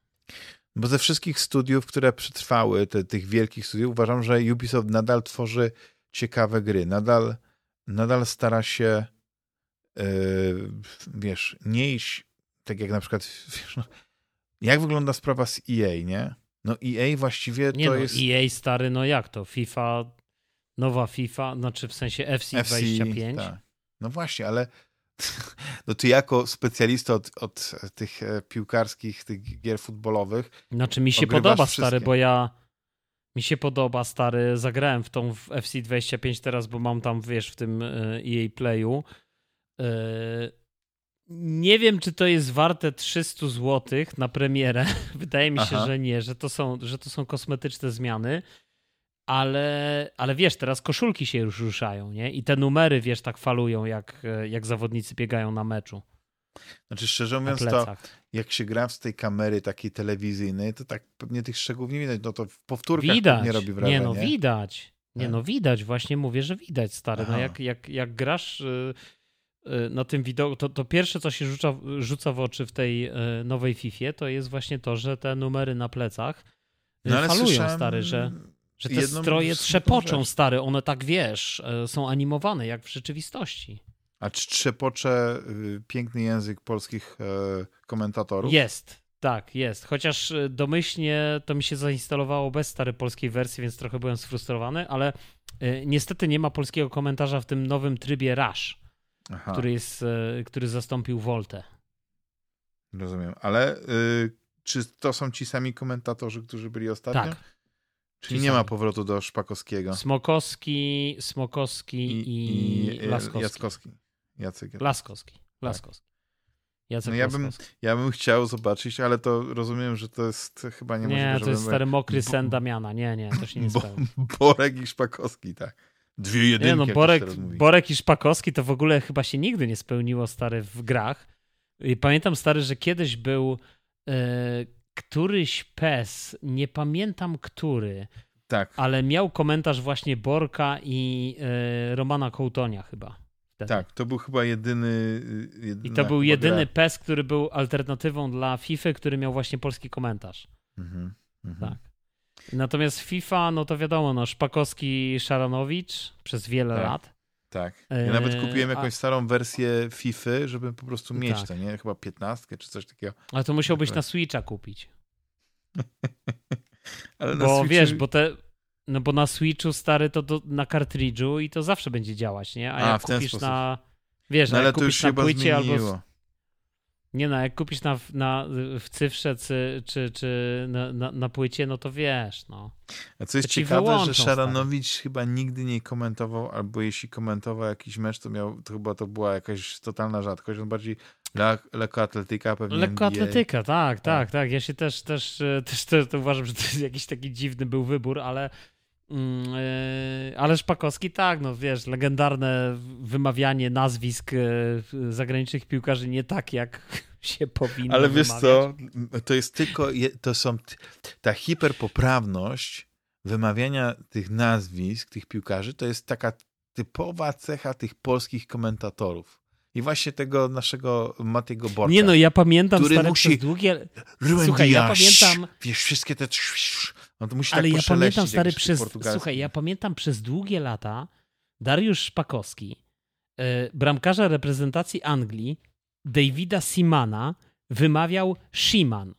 Bo ze wszystkich studiów, które przetrwały, te, tych wielkich studiów, uważam, że Ubisoft nadal tworzy ciekawe gry. Nadal, nadal stara się yy, wiesz, nie iść tak jak na przykład wiesz, no, jak wygląda sprawa z EA, nie? No EA właściwie nie to no, jest... EA stary, no jak to? FIFA, nowa FIFA, znaczy w sensie FC, FC 25. Tak. No właśnie, ale no ty jako specjalista od, od tych e, piłkarskich, tych gier futbolowych. Znaczy mi się podoba, wszystkie. stary, bo ja mi się podoba, stary, zagrałem w tą w FC 25 teraz, bo mam tam, wiesz, w tym EA Playu. Yy, nie wiem, czy to jest warte 300 zł na premierę. Wydaje mi się, Aha. że nie, że to, są, że to są kosmetyczne zmiany. Ale, ale wiesz, teraz koszulki się już ruszają, nie? I te numery, wiesz, tak falują, jak, jak zawodnicy biegają na meczu. Znaczy, szczerze mówiąc, to jak się gra z tej kamery takiej telewizyjnej, to tak pewnie tych szczegółów nie widać. No to w powtórkach widać. nie robi wrażenia. Nie, no widać. Nie, tak. no widać. Właśnie mówię, że widać, stary. No jak, jak, jak grasz y, y, na tym wideo, to, to pierwsze, co się rzuca, rzuca w oczy w tej y, nowej FIFA, to jest właśnie to, że te numery na plecach no, falują, stary, że że te stroje trzepoczą, stary, one tak wiesz, są animowane jak w rzeczywistości. A czy trzepocze y, piękny język polskich e, komentatorów? Jest, tak, jest. Chociaż domyślnie to mi się zainstalowało bez starej polskiej wersji, więc trochę byłem sfrustrowany, ale niestety nie ma polskiego komentarza w tym nowym trybie Rush, który, jest, który zastąpił Voltę. Rozumiem, ale y, czy to są ci sami komentatorzy, którzy byli ostatnio? Tak. Czyli nie ma powrotu do Szpakowskiego. Smokowski, Smokowski i, i, i Laskowski. Jackowski. Jacek Laskowski. Tak. Laskowski. Jacek no ja, bym, ja bym chciał zobaczyć, ale to rozumiem, że to jest chyba niemożliwe. Nie, to jest stary mokry sen Damiana. Nie, nie, to się nie spełni. Borek i Szpakowski, tak. Dwie jedynki. Nie, no Borek, Borek i Szpakowski to w ogóle chyba się nigdy nie spełniło, stary, w grach. I pamiętam, stary, że kiedyś był yy, któryś PES, nie pamiętam który, tak. ale miał komentarz właśnie Borka i y, Romana Kołtonia chyba. Wtedy. Tak, to był chyba jedyny. I to był jedyny gra. PES, który był alternatywą dla FIFA, który miał właśnie polski komentarz. Mhm, mhm. tak. Natomiast FIFA, no to wiadomo, no Szpakowski Szaranowicz przez wiele tak. lat. Tak. Ja e, nawet kupiłem jakąś a... starą wersję FIFA, żeby po prostu mieć tak. to, nie? Chyba 15 czy coś takiego. Ale to musiałbyś na Switcha kupić. Ale bo Switchu... wiesz, bo te. No bo na Switchu stary to do, na kartridżu i to zawsze będzie działać, nie? A, a jak kupisz sposób. na. Wiesz, no, ale jak kupisz na płycie albo. Nie no, jak kupisz na, na, w cyfrze czy, czy, czy na, na, na płycie, no to wiesz, no. A co jest ciekawe, że Szaranowicz stary. chyba nigdy nie komentował, albo jeśli komentował jakiś mecz, to miał, to chyba to była jakaś totalna rzadkość. On bardziej le, lekkoatletyka pewnie Lekkoatletyka, tak, tak, tak, tak. Ja się też, też, też, też to uważam, że to jest jakiś taki dziwny był wybór, ale ale Szpakowski tak, no wiesz, legendarne wymawianie nazwisk e, zagranicznych piłkarzy nie tak, jak się powinno Ale wiesz co, to jest tylko, to są, ta hiperpoprawność wymawiania tych nazwisk, tych piłkarzy, to jest taka typowa cecha tych polskich komentatorów. I właśnie tego naszego Matiego Borka. Nie no, ja pamiętam który stary musi- długie... Słuchaj, ja pamiętam- Wiesz, wszystkie te... On to musi Ale tak ja pamiętam stary przez... Słuchaj, ja pamiętam przez długie lata Dariusz Szpakowski, e, bramkarza reprezentacji Anglii, Davida Simana, wymawiał Shiman.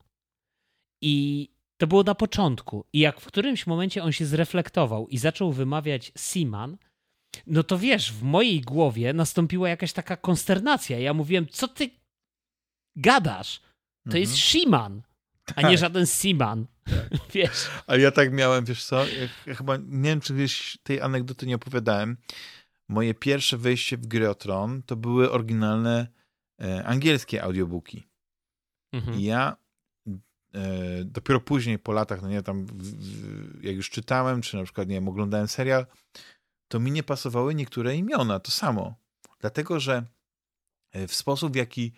I to było na początku. I jak w którymś momencie on się zreflektował i zaczął wymawiać Siman, no to wiesz, w mojej głowie nastąpiła jakaś taka konsternacja. Ja mówiłem, co ty gadasz? To Mhm. jest Shiman, a nie Tak. żaden Siman. Wiesz. A ja tak miałem, wiesz co, ja, ja chyba, nie wiem, czy gdzieś tej anegdoty nie opowiadałem. Moje pierwsze wejście w gry o Tron to były oryginalne e, angielskie audiobooki. Mhm. I ja e, dopiero później, po latach, no nie, tam w, w, jak już czytałem, czy na przykład, nie wiem, oglądałem serial, to mi nie pasowały niektóre imiona, to samo. Dlatego, że e, w sposób, w jaki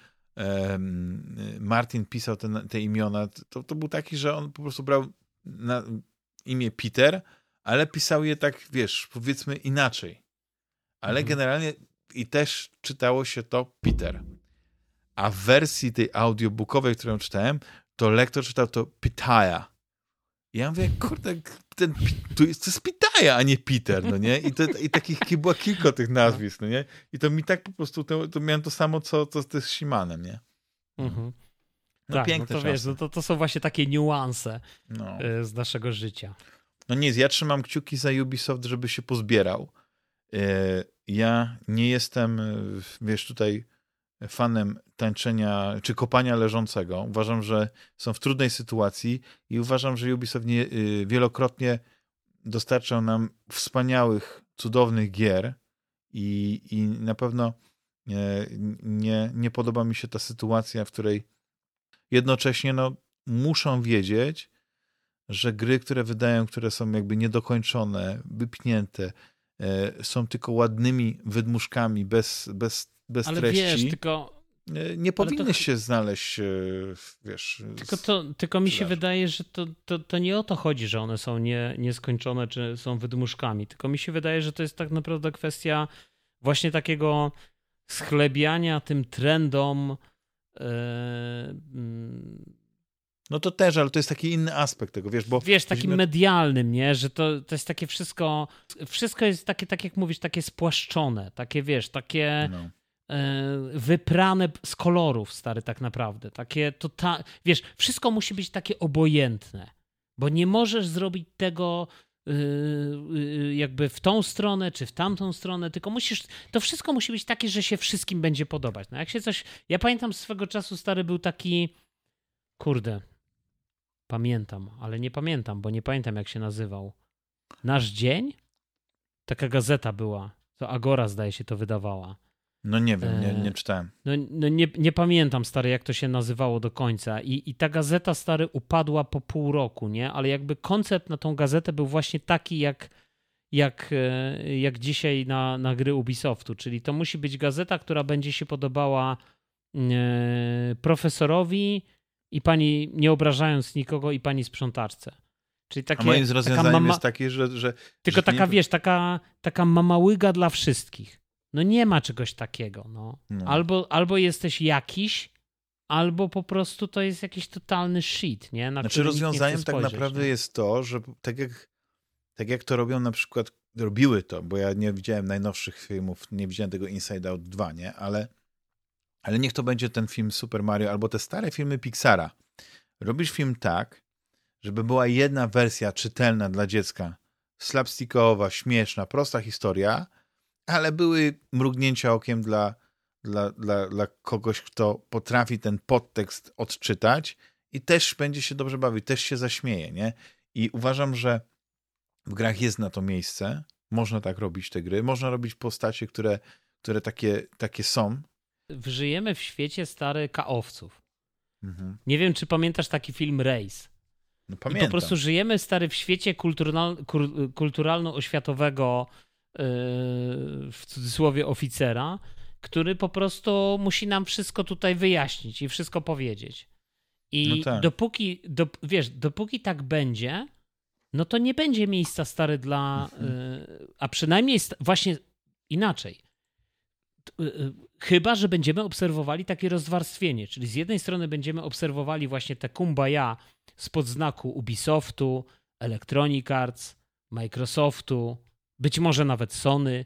Martin pisał te, te imiona, to, to był taki, że on po prostu brał na imię Peter, ale pisał je tak, wiesz, powiedzmy inaczej. Ale Mhm. generalnie i też czytało się to Peter. A w wersji tej audiobookowej, którą czytałem, to lektor czytał to Pitaya. Ja mówię, kurde, ten, to, jest, to jest Pitaya, a nie Peter, no nie? I, to, i takich było kilka tych nazwisk, no nie? I to mi tak po prostu, to, to miałem to samo, co, co z Shimanem, nie? Mhm. No tak, no piękne to wiesz, no to, to są właśnie takie niuanse No. e, z naszego życia. no nic, ja trzymam kciuki za Ubisoft, żeby się pozbierał. E, Ja nie jestem, e, wiesz, tutaj fanem tańczenia czy kopania leżącego. Uważam, że są w trudnej sytuacji i uważam, że Ubisoft nie, y, wielokrotnie dostarczał nam wspaniałych, cudownych gier i, i na pewno e, nie, nie podoba mi się ta sytuacja, w której jednocześnie no, muszą wiedzieć, że gry, które wydają, które są jakby niedokończone, wypnięte, e, są tylko ładnymi wydmuszkami bez, bez, bez Ale treści, wiesz, tylko, e, nie to powinny ch- się znaleźć, e, wiesz... tylko, z- to, tylko mi się wydaje, że to, to, to nie o to chodzi, że one są nie, nieskończone, czy są wydmuszkami. Tylko mi się wydaje, że to jest tak naprawdę kwestia właśnie takiego schlebiania tym trendom. e, mm, No to też, ale to jest taki inny aspekt tego, wiesz, bo... wiesz, takim myśmy- medialnym, nie? Że to, to jest takie wszystko, wszystko jest takie, tak jak mówisz, takie spłaszczone, takie, wiesz, takie No. E, wyprane z kolorów, stary, tak naprawdę. Takie to ta, wiesz, wszystko musi być takie obojętne, bo nie możesz zrobić tego y, y, jakby w tą stronę, czy w tamtą stronę, tylko musisz, to wszystko musi być takie, że się wszystkim będzie podobać. No jak się coś, ja pamiętam swego czasu, stary, był taki, kurde, pamiętam, ale nie pamiętam, bo nie pamiętam, jak się nazywał. Nasz Dzień? Taka gazeta była, to Agora, zdaje się, to wydawała. No nie wiem, nie, E, nie czytałem. No, no nie, nie pamiętam, stary, jak to się nazywało do końca. I, I ta gazeta, stary, upadła po pół roku, nie? Ale jakby koncept na tą gazetę był właśnie taki, jak, jak, e, jak dzisiaj na, na gry Ubisoftu. Czyli to musi być gazeta, która będzie się podobała e, profesorowi i pani, nie obrażając nikogo, i pani sprzątaczce. Czyli takie, A moim rozwiązaniem mama, jest takie, że... że tylko że taka, nie- wiesz, taka, taka mamałyga dla wszystkich. No nie ma czegoś takiego, no. No. Albo, albo jesteś jakiś, albo po prostu to jest jakiś totalny shit, nie? Na Znaczy rozwiązaniem tak spojrzeć, naprawdę nie? jest to, że tak jak, tak jak to robią na przykład, robiły to, bo ja nie widziałem najnowszych filmów, nie widziałem tego Inside Out 2, nie? Ale, ale niech to będzie ten film Super Mario albo te stare filmy Pixara. Robisz film tak, żeby była jedna wersja czytelna dla dziecka, slapstickowa, śmieszna, prosta historia, ale były mrugnięcia okiem dla, dla, dla, dla kogoś, kto potrafi ten podtekst odczytać i też będzie się dobrze bawić, też się zaśmieje, nie? I uważam, że w grach jest na to miejsce, można tak robić te gry, można robić postacie, które, które takie, takie są. Żyjemy w świecie stary kaowców. Mhm. Nie wiem, czy pamiętasz taki film Race. No, I pamiętam. po prostu żyjemy stary w świecie kulturalno-oświatowego w cudzysłowie oficera, który po prostu musi nam wszystko tutaj wyjaśnić i wszystko powiedzieć. I No tak. dopóki, dop, wiesz, dopóki tak będzie, no to nie będzie miejsca stary dla, Mhm. yy, a przynajmniej właśnie inaczej. Yy, Chyba, że będziemy obserwowali takie rozwarstwienie, czyli z jednej strony będziemy obserwowali właśnie te kumbaya spod znaku Ubisoftu, Electronic Arts, Microsoftu, być może nawet Sony,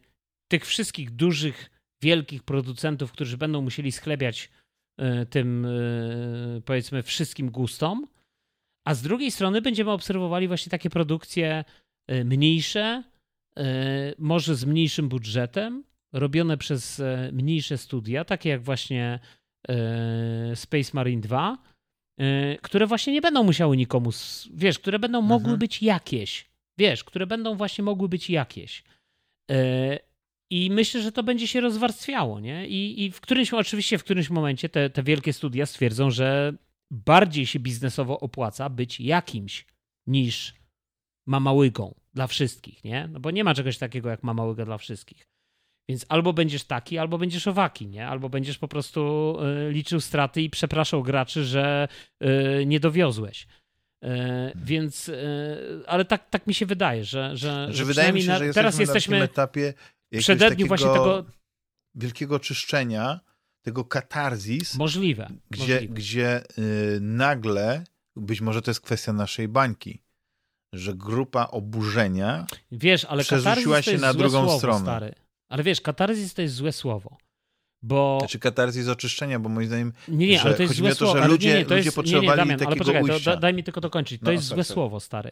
tych wszystkich dużych, wielkich producentów, którzy będą musieli schlebiać e, tym, e, powiedzmy, wszystkim gustom, a z drugiej strony będziemy obserwowali właśnie takie produkcje e, mniejsze, może z mniejszym budżetem, robione przez mniejsze studia, takie jak właśnie Space Marine 2, które właśnie nie będą musiały nikomu, wiesz, które będą mogły mhm. być jakieś, wiesz, które będą właśnie mogły być jakieś. I myślę, że to będzie się rozwarstwiało, nie? I, i w którymś, oczywiście w którymś momencie te, te wielkie studia stwierdzą, że bardziej się biznesowo opłaca być jakimś niż mamałygą dla wszystkich, nie? No bo nie ma czegoś takiego jak mamałyga dla wszystkich. Więc albo będziesz taki, albo będziesz owaki, nie? Albo będziesz po prostu y, liczył straty i przepraszał graczy, że y, nie dowiozłeś. Y, więc, ale tak, tak mi się wydaje, że, że, że, wydaje mi się, że na, teraz jesteśmy na etapie przededniu właśnie tego wielkiego czyszczenia, tego katarzis. Możliwe. Gdzie, możliwe. gdzie yy, nagle, być może to jest kwestia naszej bańki, że grupa oburzenia wiesz, ale przerzuciła się na drugą słowo, stronę. Stary. Ale wiesz, katarzis to jest złe słowo. Bo... Znaczy katarzis oczyszczenia, bo moim zdaniem. Nie, nie, ale to jest złe to, słowo. ludzie, nie, nie, to jest, ludzie potrzebowali nie, nie, Damian, ale poczekaj, to, daj mi tylko dokończyć. To no, jest tak, złe tak. słowo, stary.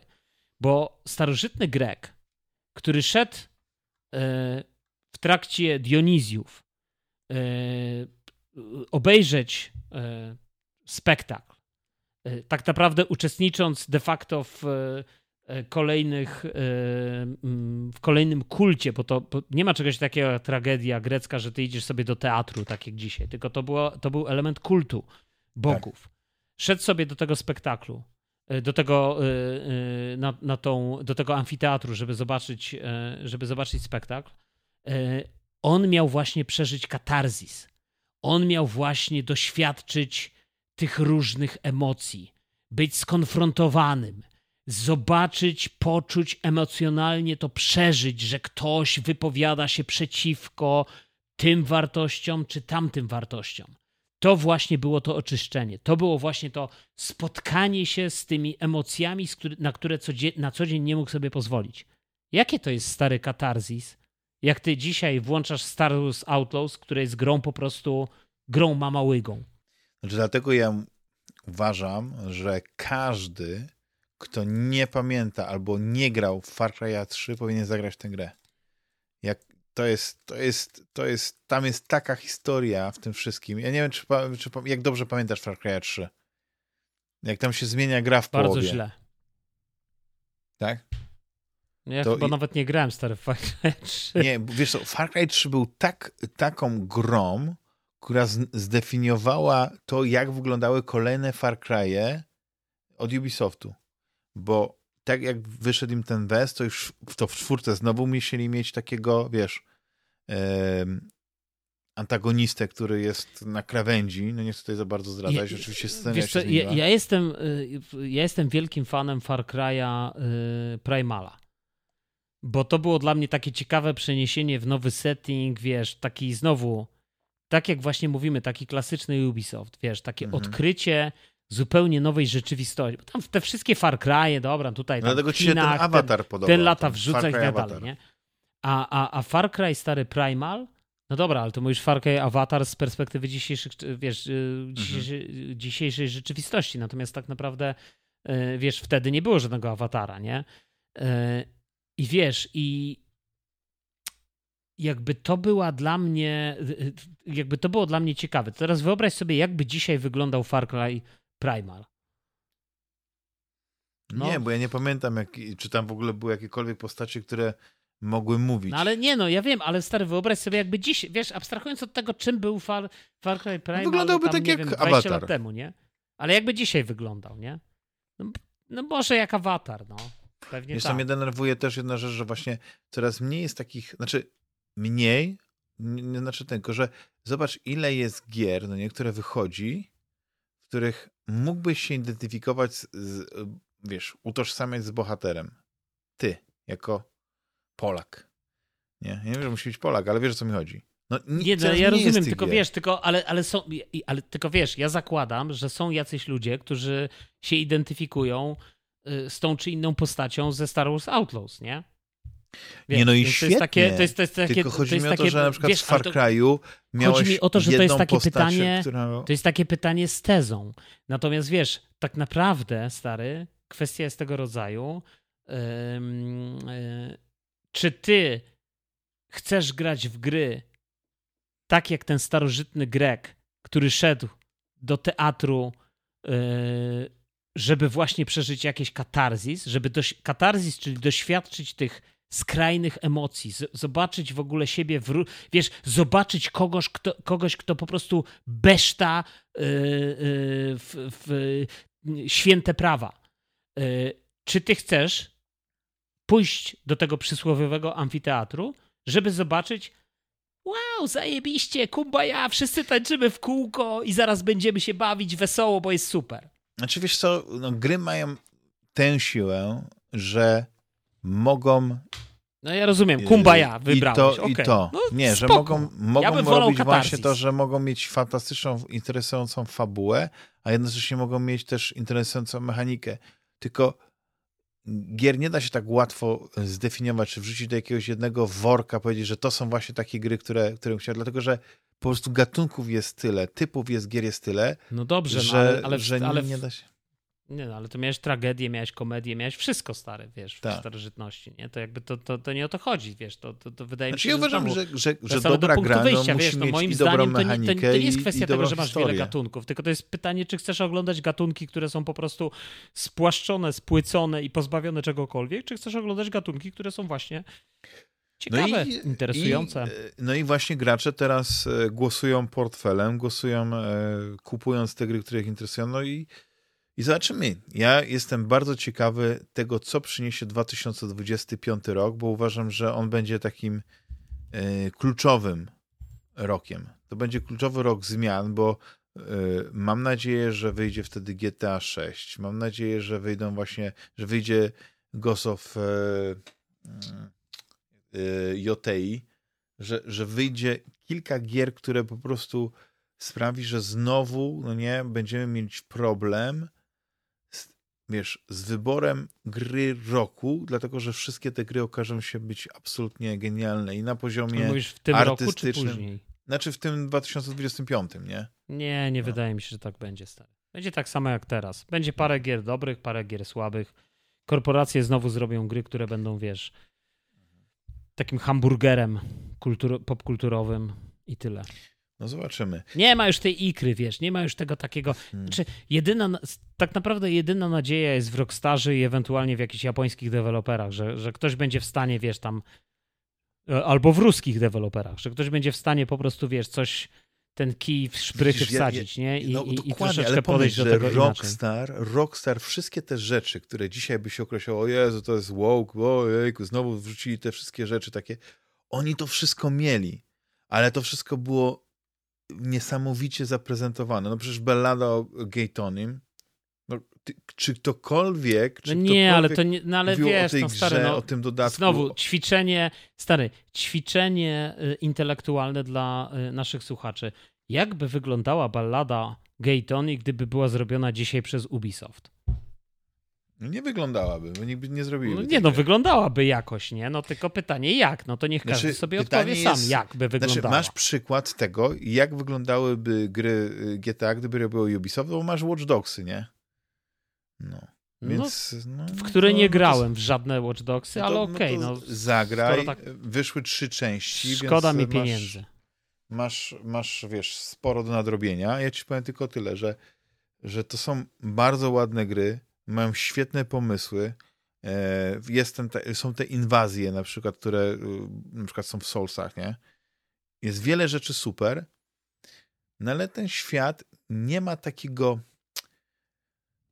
Bo starożytny Grek, który szedł E, w trakcie Dionizjów e, obejrzeć e, spektakl, tak naprawdę uczestnicząc de facto w kolejnych, w kolejnym kulcie, bo to bo nie ma czegoś takiego jak tragedia grecka, że ty idziesz sobie do teatru, tak jak dzisiaj, tylko to, było, to był element kultu bogów. Tak. Szedł sobie do tego spektaklu, E, do tego, e, e, na, na tą, do tego amfiteatru, żeby zobaczyć, żeby zobaczyć spektakl, on miał właśnie przeżyć katarzis. On miał właśnie doświadczyć tych różnych emocji, być skonfrontowanym, zobaczyć, poczuć emocjonalnie to przeżyć, że ktoś wypowiada się przeciwko tym wartościom czy tamtym wartościom to właśnie było to oczyszczenie. To było właśnie to spotkanie się z tymi emocjami, na które na co dzień nie mógł sobie pozwolić. Jakie to jest stary katarzis? Jak ty dzisiaj włączasz Star Wars Outlaws, które jest grą po prostu grą mamałygą. Znaczy, dlatego ja uważam, że każdy, kto nie pamięta albo nie grał w Far Cry 3, powinien zagrać tę grę. Jak to jest, to jest, to jest, tam jest taka historia w tym wszystkim. Ja nie wiem, czy, czy jak dobrze pamiętasz Far Cry 3. Jak tam się zmienia gra w Bardzo połowie. Bardzo źle. Tak? Ja to chyba i... nawet nie grałem stary w Far Cry 3. Nie, wiesz co, Far Cry 3 był tak, taką grą, która zdefiniowała to, jak wyglądały kolejne Far Cry'e od Ubisoftu. Bo tak jak wyszedł im ten West, to już to w czwórce znowu musieli mieć takiego, wiesz, antagonistę, który jest na krawędzi. No nie chcę tutaj za bardzo zdradzać, ja, oczywiście scena wiesz co, ja, ja, jestem, y, ja jestem wielkim fanem Far Cry'a y, Primala. Bo to było dla mnie takie ciekawe przeniesienie w nowy setting, wiesz, taki znowu, tak jak właśnie mówimy, taki klasyczny Ubisoft, wiesz, takie mhm. odkrycie zupełnie nowej rzeczywistości. Bo tam te wszystkie Far Cry'e, dobra, tutaj tam Dlatego ci się ten awatar ten, podoba. Ten lata wrzuca i tak dalej, nie? A, a, a Far Cry stary Primal, no dobra, ale to mówisz Far Cry Avatar z perspektywy dzisiejszych, wiesz, y, dzisiejszej, mhm. dzisiejszej rzeczywistości. Natomiast tak naprawdę, y, wiesz, wtedy nie było żadnego awatara, nie? Y, I wiesz, i jakby to była dla mnie, jakby to było dla mnie ciekawe. Teraz wyobraź sobie, jakby dzisiaj wyglądał Far Cry Primal. No. Nie, bo ja nie pamiętam, jak, czy tam w ogóle były jakiekolwiek postacie, które mogły mówić. No ale nie, no ja wiem, ale stary, wyobraź sobie jakby dziś, wiesz, abstrahując od tego, czym był Far, Far Cry Primal, Wyglądałby tam, tak jak wiem, 20 Avatar. lat temu, nie? Ale jakby dzisiaj wyglądał, nie? No, no może jak awatar, no. Pewnie Wiesz, tak. mnie denerwuje też jedna rzecz, że właśnie coraz mniej jest takich, znaczy mniej, nie znaczy tylko, że zobacz ile jest gier, no nie, które wychodzi, w których mógłbyś się identyfikować z, z wiesz, utożsamiać z bohaterem. Ty, jako Polak. Nie, nie wiem, że musi być Polak, ale wiesz o co mi chodzi. No, nie, nie, no, ja rozumiem, tylko gier. wiesz, tylko, ale, ale są, ale tylko wiesz, ja zakładam, że są jacyś ludzie, którzy się identyfikują y, z tą czy inną postacią ze Star Wars Outlaws, nie? Wiesz, nie, no i świetnie. To jest takie, to jest, to jest takie, Tylko chodzi to jest mi o to, że na przykład wiesz, w Far Cry'u miałeś Chodzi mi o to, że to jest takie pytanie, która... to jest takie pytanie z tezą. Natomiast wiesz, tak naprawdę, stary, kwestia jest tego rodzaju, yy, yy, czy ty chcesz grać w gry tak jak ten starożytny Grek, który szedł do teatru, yy, żeby właśnie przeżyć jakieś katarzis, żeby doś- katarzis, czyli doświadczyć tych skrajnych emocji, zobaczyć w ogóle siebie, w, wiesz, zobaczyć kogoś, kto, kogoś, kto po prostu beszta yy, w, w, święte prawa. Yy, czy ty chcesz pójść do tego przysłowiowego amfiteatru, żeby zobaczyć wow, zajebiście, kumbaya, wszyscy tańczymy w kółko i zaraz będziemy się bawić wesoło, bo jest super. Znaczy wiesz co, no, gry mają tę siłę, że mogą no ja rozumiem, kumbaya wybrałeś. I to, okay. i to. No, Nie, spoko. że mogą, mogą ja robić właśnie to, że mogą mieć fantastyczną, interesującą fabułę, a jednocześnie mogą mieć też interesującą mechanikę. Tylko gier nie da się tak łatwo zdefiniować, czy wrzucić do jakiegoś jednego worka, powiedzieć, że to są właśnie takie gry, które, które bym chciał, dlatego że po prostu gatunków jest tyle, typów jest gier jest tyle, no dobrze, że, no ale, ale, że ale, nie da się. Nie no, ale to miałeś tragedię, miałeś komedię, miałeś wszystko stare, wiesz, w tak. starożytności, nie? To jakby to, to, to nie o to chodzi, wiesz, to, to, to wydaje znaczy, mi się, ja uważam, że, że, że dobra do gra wyjścia, no, wiesz, no, moim zdaniem to nie, to, to nie jest kwestia tego, że masz historię. wiele gatunków, tylko to jest pytanie, czy chcesz oglądać gatunki, które są po prostu spłaszczone, spłycone i pozbawione czegokolwiek, czy chcesz oglądać gatunki, które są właśnie ciekawe, no i, interesujące. I, no i właśnie gracze teraz e, głosują portfelem, głosują e, kupując te gry, które ich interesują, no i i zobaczymy. Ja jestem bardzo ciekawy tego, co przyniesie 2025 rok, bo uważam, że on będzie takim y, kluczowym rokiem. To będzie kluczowy rok zmian, bo y, mam nadzieję, że wyjdzie wtedy GTA 6. Mam nadzieję, że wyjdą właśnie, że wyjdzie Ghost of y, że, że wyjdzie kilka gier, które po prostu sprawi, że znowu, no nie, będziemy mieć problem wiesz, z wyborem gry roku, dlatego że wszystkie te gry okażą się być absolutnie genialne i na poziomie Mówisz w tym artystycznym. Roku, czy później? Znaczy w tym 2025, nie? Nie, nie no. wydaje mi się, że tak będzie stary. Będzie tak samo jak teraz. Będzie parę gier dobrych, parę gier słabych. Korporacje znowu zrobią gry, które będą, wiesz, takim hamburgerem kultur popkulturowym i tyle. No zobaczymy. Nie ma już tej ikry, wiesz, nie ma już tego takiego. Hmm. Znaczy, jedyna, tak naprawdę jedyna nadzieja jest w Rockstarze i ewentualnie w jakichś japońskich deweloperach, że, że ktoś będzie w stanie, wiesz, tam. E, albo w ruskich deweloperach, że ktoś będzie w stanie po prostu, wiesz, coś, ten kij w szprychy wsadzić, nie? I, no, i, i troszeczkę ale podejść do tego Rockstar, inaczej. Rockstar, wszystkie te rzeczy, które dzisiaj by się określało, o Jezu, to jest woke, ojejku, znowu wrzucili te wszystkie rzeczy takie, oni to wszystko mieli, ale to wszystko było niesamowicie zaprezentowane. No przecież ballada o Gaytonim, no, ty, czy ktokolwiek, czy no nie, ale to nie, no ale wiesz, o tej no, stary, grze, no, o tym dodatku. Znowu, ćwiczenie, stary, ćwiczenie y, intelektualne dla y, naszych słuchaczy. Jakby wyglądała ballada Gaytoni, gdyby była zrobiona dzisiaj przez Ubisoft? No nie wyglądałaby, bo nikt by nie zrobił. No nie, no wyglądałaby jakoś, nie? No tylko pytanie jak? No to niech każdy znaczy, sobie odpowie jest, sam, jak by znaczy, wyglądała. Znaczy, masz przykład tego, jak wyglądałyby gry y, GTA, gdyby robiło Ubisoft, bo masz Watch Dogsy, nie? No. no Więc, no, w które nie grałem w żadne Watch Dogsy, no ale okej. Okay, no, zagraj. Tak, wyszły trzy części. Szkoda mi pieniędzy. Masz, masz, wiesz, sporo do nadrobienia. Ja ci powiem tylko tyle, że, że to są bardzo ładne gry mają świetne pomysły. E, jest ten, są te inwazje na przykład, które y, na przykład są w Soulsach, nie? Jest wiele rzeczy super, no ale ten świat nie ma takiego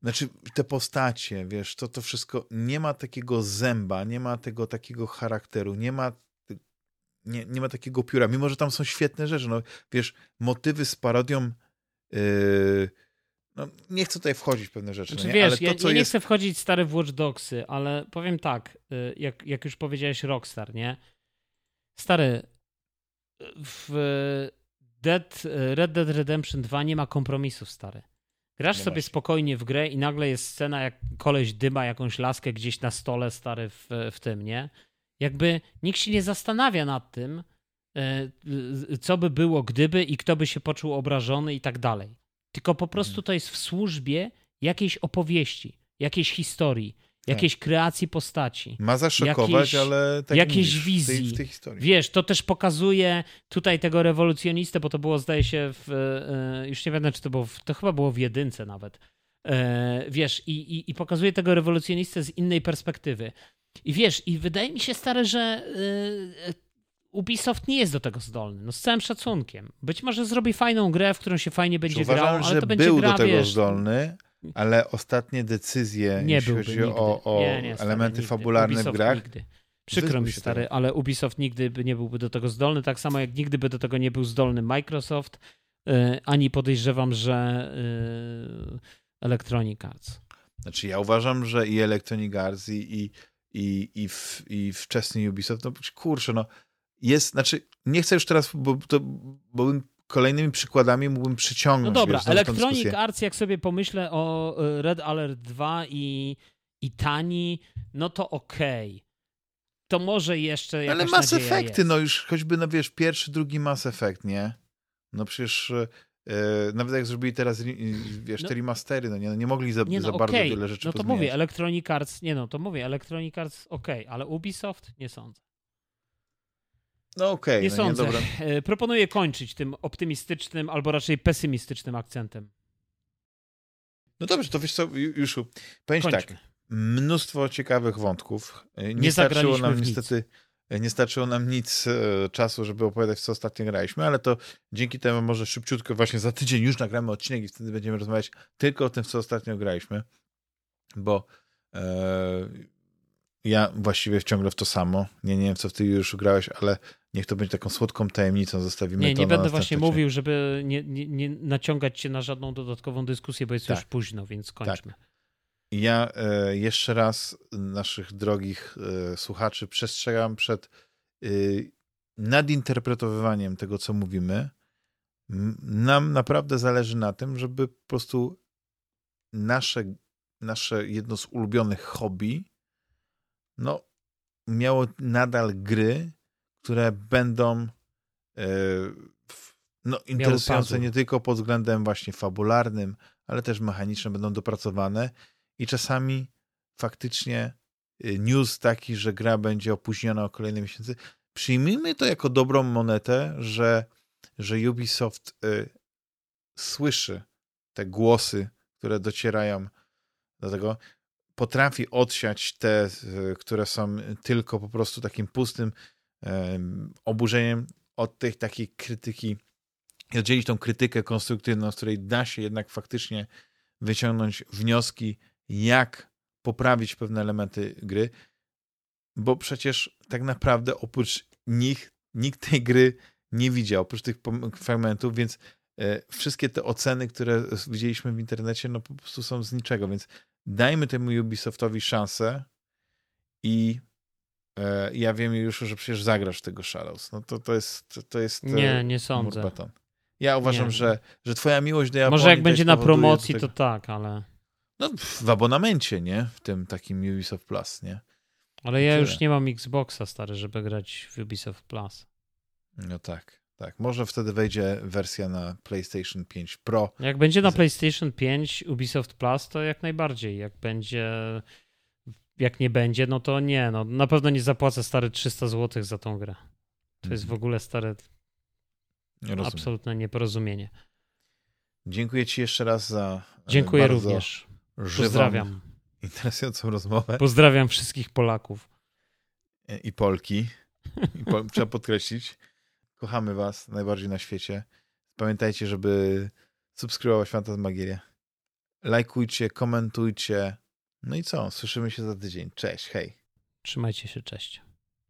znaczy te postacie, wiesz, to, to wszystko nie ma takiego zęba, nie ma tego takiego charakteru, nie ma nie, nie ma takiego pióra, mimo że tam są świetne rzeczy, no wiesz, motywy z parodią yy, no, nie chcę tutaj wchodzić w pewne rzeczy. Znaczy, no nie? Wiesz, ale to, ja, co ja nie jest... chcę wchodzić stary w Watch Dogsy, ale powiem tak, y, jak, jak już powiedziałeś Rockstar, nie? Stary, w Dead, Red Dead Redemption 2 nie ma kompromisów, stary. Grasz sobie masz. spokojnie w grę i nagle jest scena, jak koleś dyma jakąś laskę gdzieś na stole, stary, w, w tym, nie? Jakby nikt się nie zastanawia nad tym, e, co by było gdyby i kto by się poczuł obrażony i tak dalej. Tylko po prostu Mhm. to jest w służbie jakiejś opowieści, jakiejś historii, jakiejś kreacji postaci. Ma zaszokować, Jakieś- ale tak jakiejś jak mówisz, w tej, wizji. w tej historii. Wiesz, to też pokazuje tutaj tego rewolucjonistę, bo to było, zdaje się, w, e, już nie wiem, czy to było, w, to chyba było w jedynce nawet. E, wiesz, i, i, i pokazuje tego rewolucjonistę z innej perspektywy. I wiesz, i wydaje mi się, stary, że e, Ubisoft nie jest do tego zdolny. No z całym szacunkiem. Być może zrobi fajną grę, w którą się fajnie będzie Uważam, grało, ale że to będzie był gra, do tego wiesz, zdolny, ale ostatnie decyzje, nie jeśli byłby chodzi nigdy. o, o nie, nie, elementy nigdy. fabularne Ubisoft w grach, Nigdy. Przykro mi, stary, tego. ale Ubisoft nigdy by nie byłby do tego zdolny, tak samo jak nigdy by do tego nie był zdolny Microsoft, yy, ani podejrzewam, że yy, Electronic Arts. Znaczy ja uważam, że i Electronic Arts i, i, i, i, w, i wczesny Ubisoft, no kurczę, no jest, znaczy nie chcę już teraz, bo, to, bo bym kolejnymi przykładami mógłbym No przyciągnąć. dobra, wiesz, Electronic. Arts, jak sobie pomyślę o y, Red Alert 2 i, i Tani, no to okej. To może jeszcze jakaś Ale Mass Effecty, jest. no już choćby, no wiesz, pierwszy, drugi Mass Effect, nie? No przecież e, nawet jak zrobili teraz, wiesz, No. te remastery, no nie, no nie mogli za, Nie za no, bardzo wiele rzeczy No to pozmieniać. mówię, Electronic Arts, nie no, to mówię, Electronic Arts okej, ale Ubisoft nie sądzę. No okej, Nie no sądzę. dobra. E, Proponuję kończyć tym optymistycznym albo raczej pesymistycznym akcentem. No dobrze, to wiesz co, Ju- Juszu, powiem tak, mnóstwo ciekawych wątków. E, Nie, Nie starczyło nam w nic. niestety, e, nie starczyło nam nic czasu, żeby opowiadać, co ostatnio graliśmy, ale to dzięki temu może szybciutko, właśnie za tydzień już nagramy odcinek i wtedy będziemy rozmawiać tylko o tym, co ostatnio graliśmy, bo e, ja właściwie ciągle w to samo. Nie, nie wiem, co ty już grałeś, ale niech to będzie taką słodką tajemnicą, zostawimy Nie, to nie będę właśnie mówił, żeby nie, nie, nie naciągać cię na żadną dodatkową dyskusję, bo jest Tak. już późno, więc kończmy. Ja e, jeszcze raz naszych drogich e, słuchaczy przestrzegam przed e, nadinterpretowywaniem tego, co mówimy. Nam naprawdę zależy na tym, żeby po prostu nasze, nasze jedno z ulubionych hobby no, miało nadal gry, które będą e, no, interesujące nie tylko pod względem właśnie fabularnym, ale też mechanicznym, będą dopracowane. I czasami faktycznie y, news taki, że gra będzie opóźniona o kolejne miesiące. Przyjmijmy to jako dobrą monetę, że, że Ubisoft y, słyszy te głosy, które docierają do tego, potrafi odsiać te, y, które są tylko po prostu takim pustym oburzeniem od tej takiej krytyki oddzielić tą krytykę konstruktywną, z której da się jednak faktycznie wyciągnąć wnioski, jak poprawić pewne elementy gry, bo przecież tak naprawdę oprócz nich nikt tej gry nie widział, oprócz tych fragmentów, więc e, wszystkie te oceny, które widzieliśmy w internecie, no po prostu są z niczego, więc dajmy temu Ubisoftowi szansę i ja wiem już, że przecież zagrasz tego Shadows. No to, to jest to jest e, Nie, nie sądzę. beton. Ja uważam, Nie. że, że twoja miłość do Japonii Może jak będzie na promocji, tego- to tak, ale, No, w abonamencie, nie? W tym takim Ubisoft Plus, nie? ale ja Tyle. już nie mam Xboxa, stary, żeby grać w Ubisoft Plus. No tak, tak. Może wtedy wejdzie wersja na PlayStation 5 Pro. Jak będzie na PlayStation 5 Ubisoft Plus, to jak najbardziej. Jak będzie, jak nie będzie, no to nie. No, na pewno nie zapłacę stary 300 zł za tą grę. To jest w Mhm. ogóle stare, Rozumiem. absolutne nieporozumienie. Dziękuję ci jeszcze raz za e, Dziękuję również. żywą, Pozdrawiam. interesującą rozmowę Pozdrawiam wszystkich Polaków. E, i Polki. I po, trzeba podkreślić. Kochamy was najbardziej na świecie. Pamiętajcie, żeby subskrybować Fantasmagierię. Lajkujcie, komentujcie. No i co? Słyszymy się za tydzień. Cześć, hej. Trzymajcie się, cześć.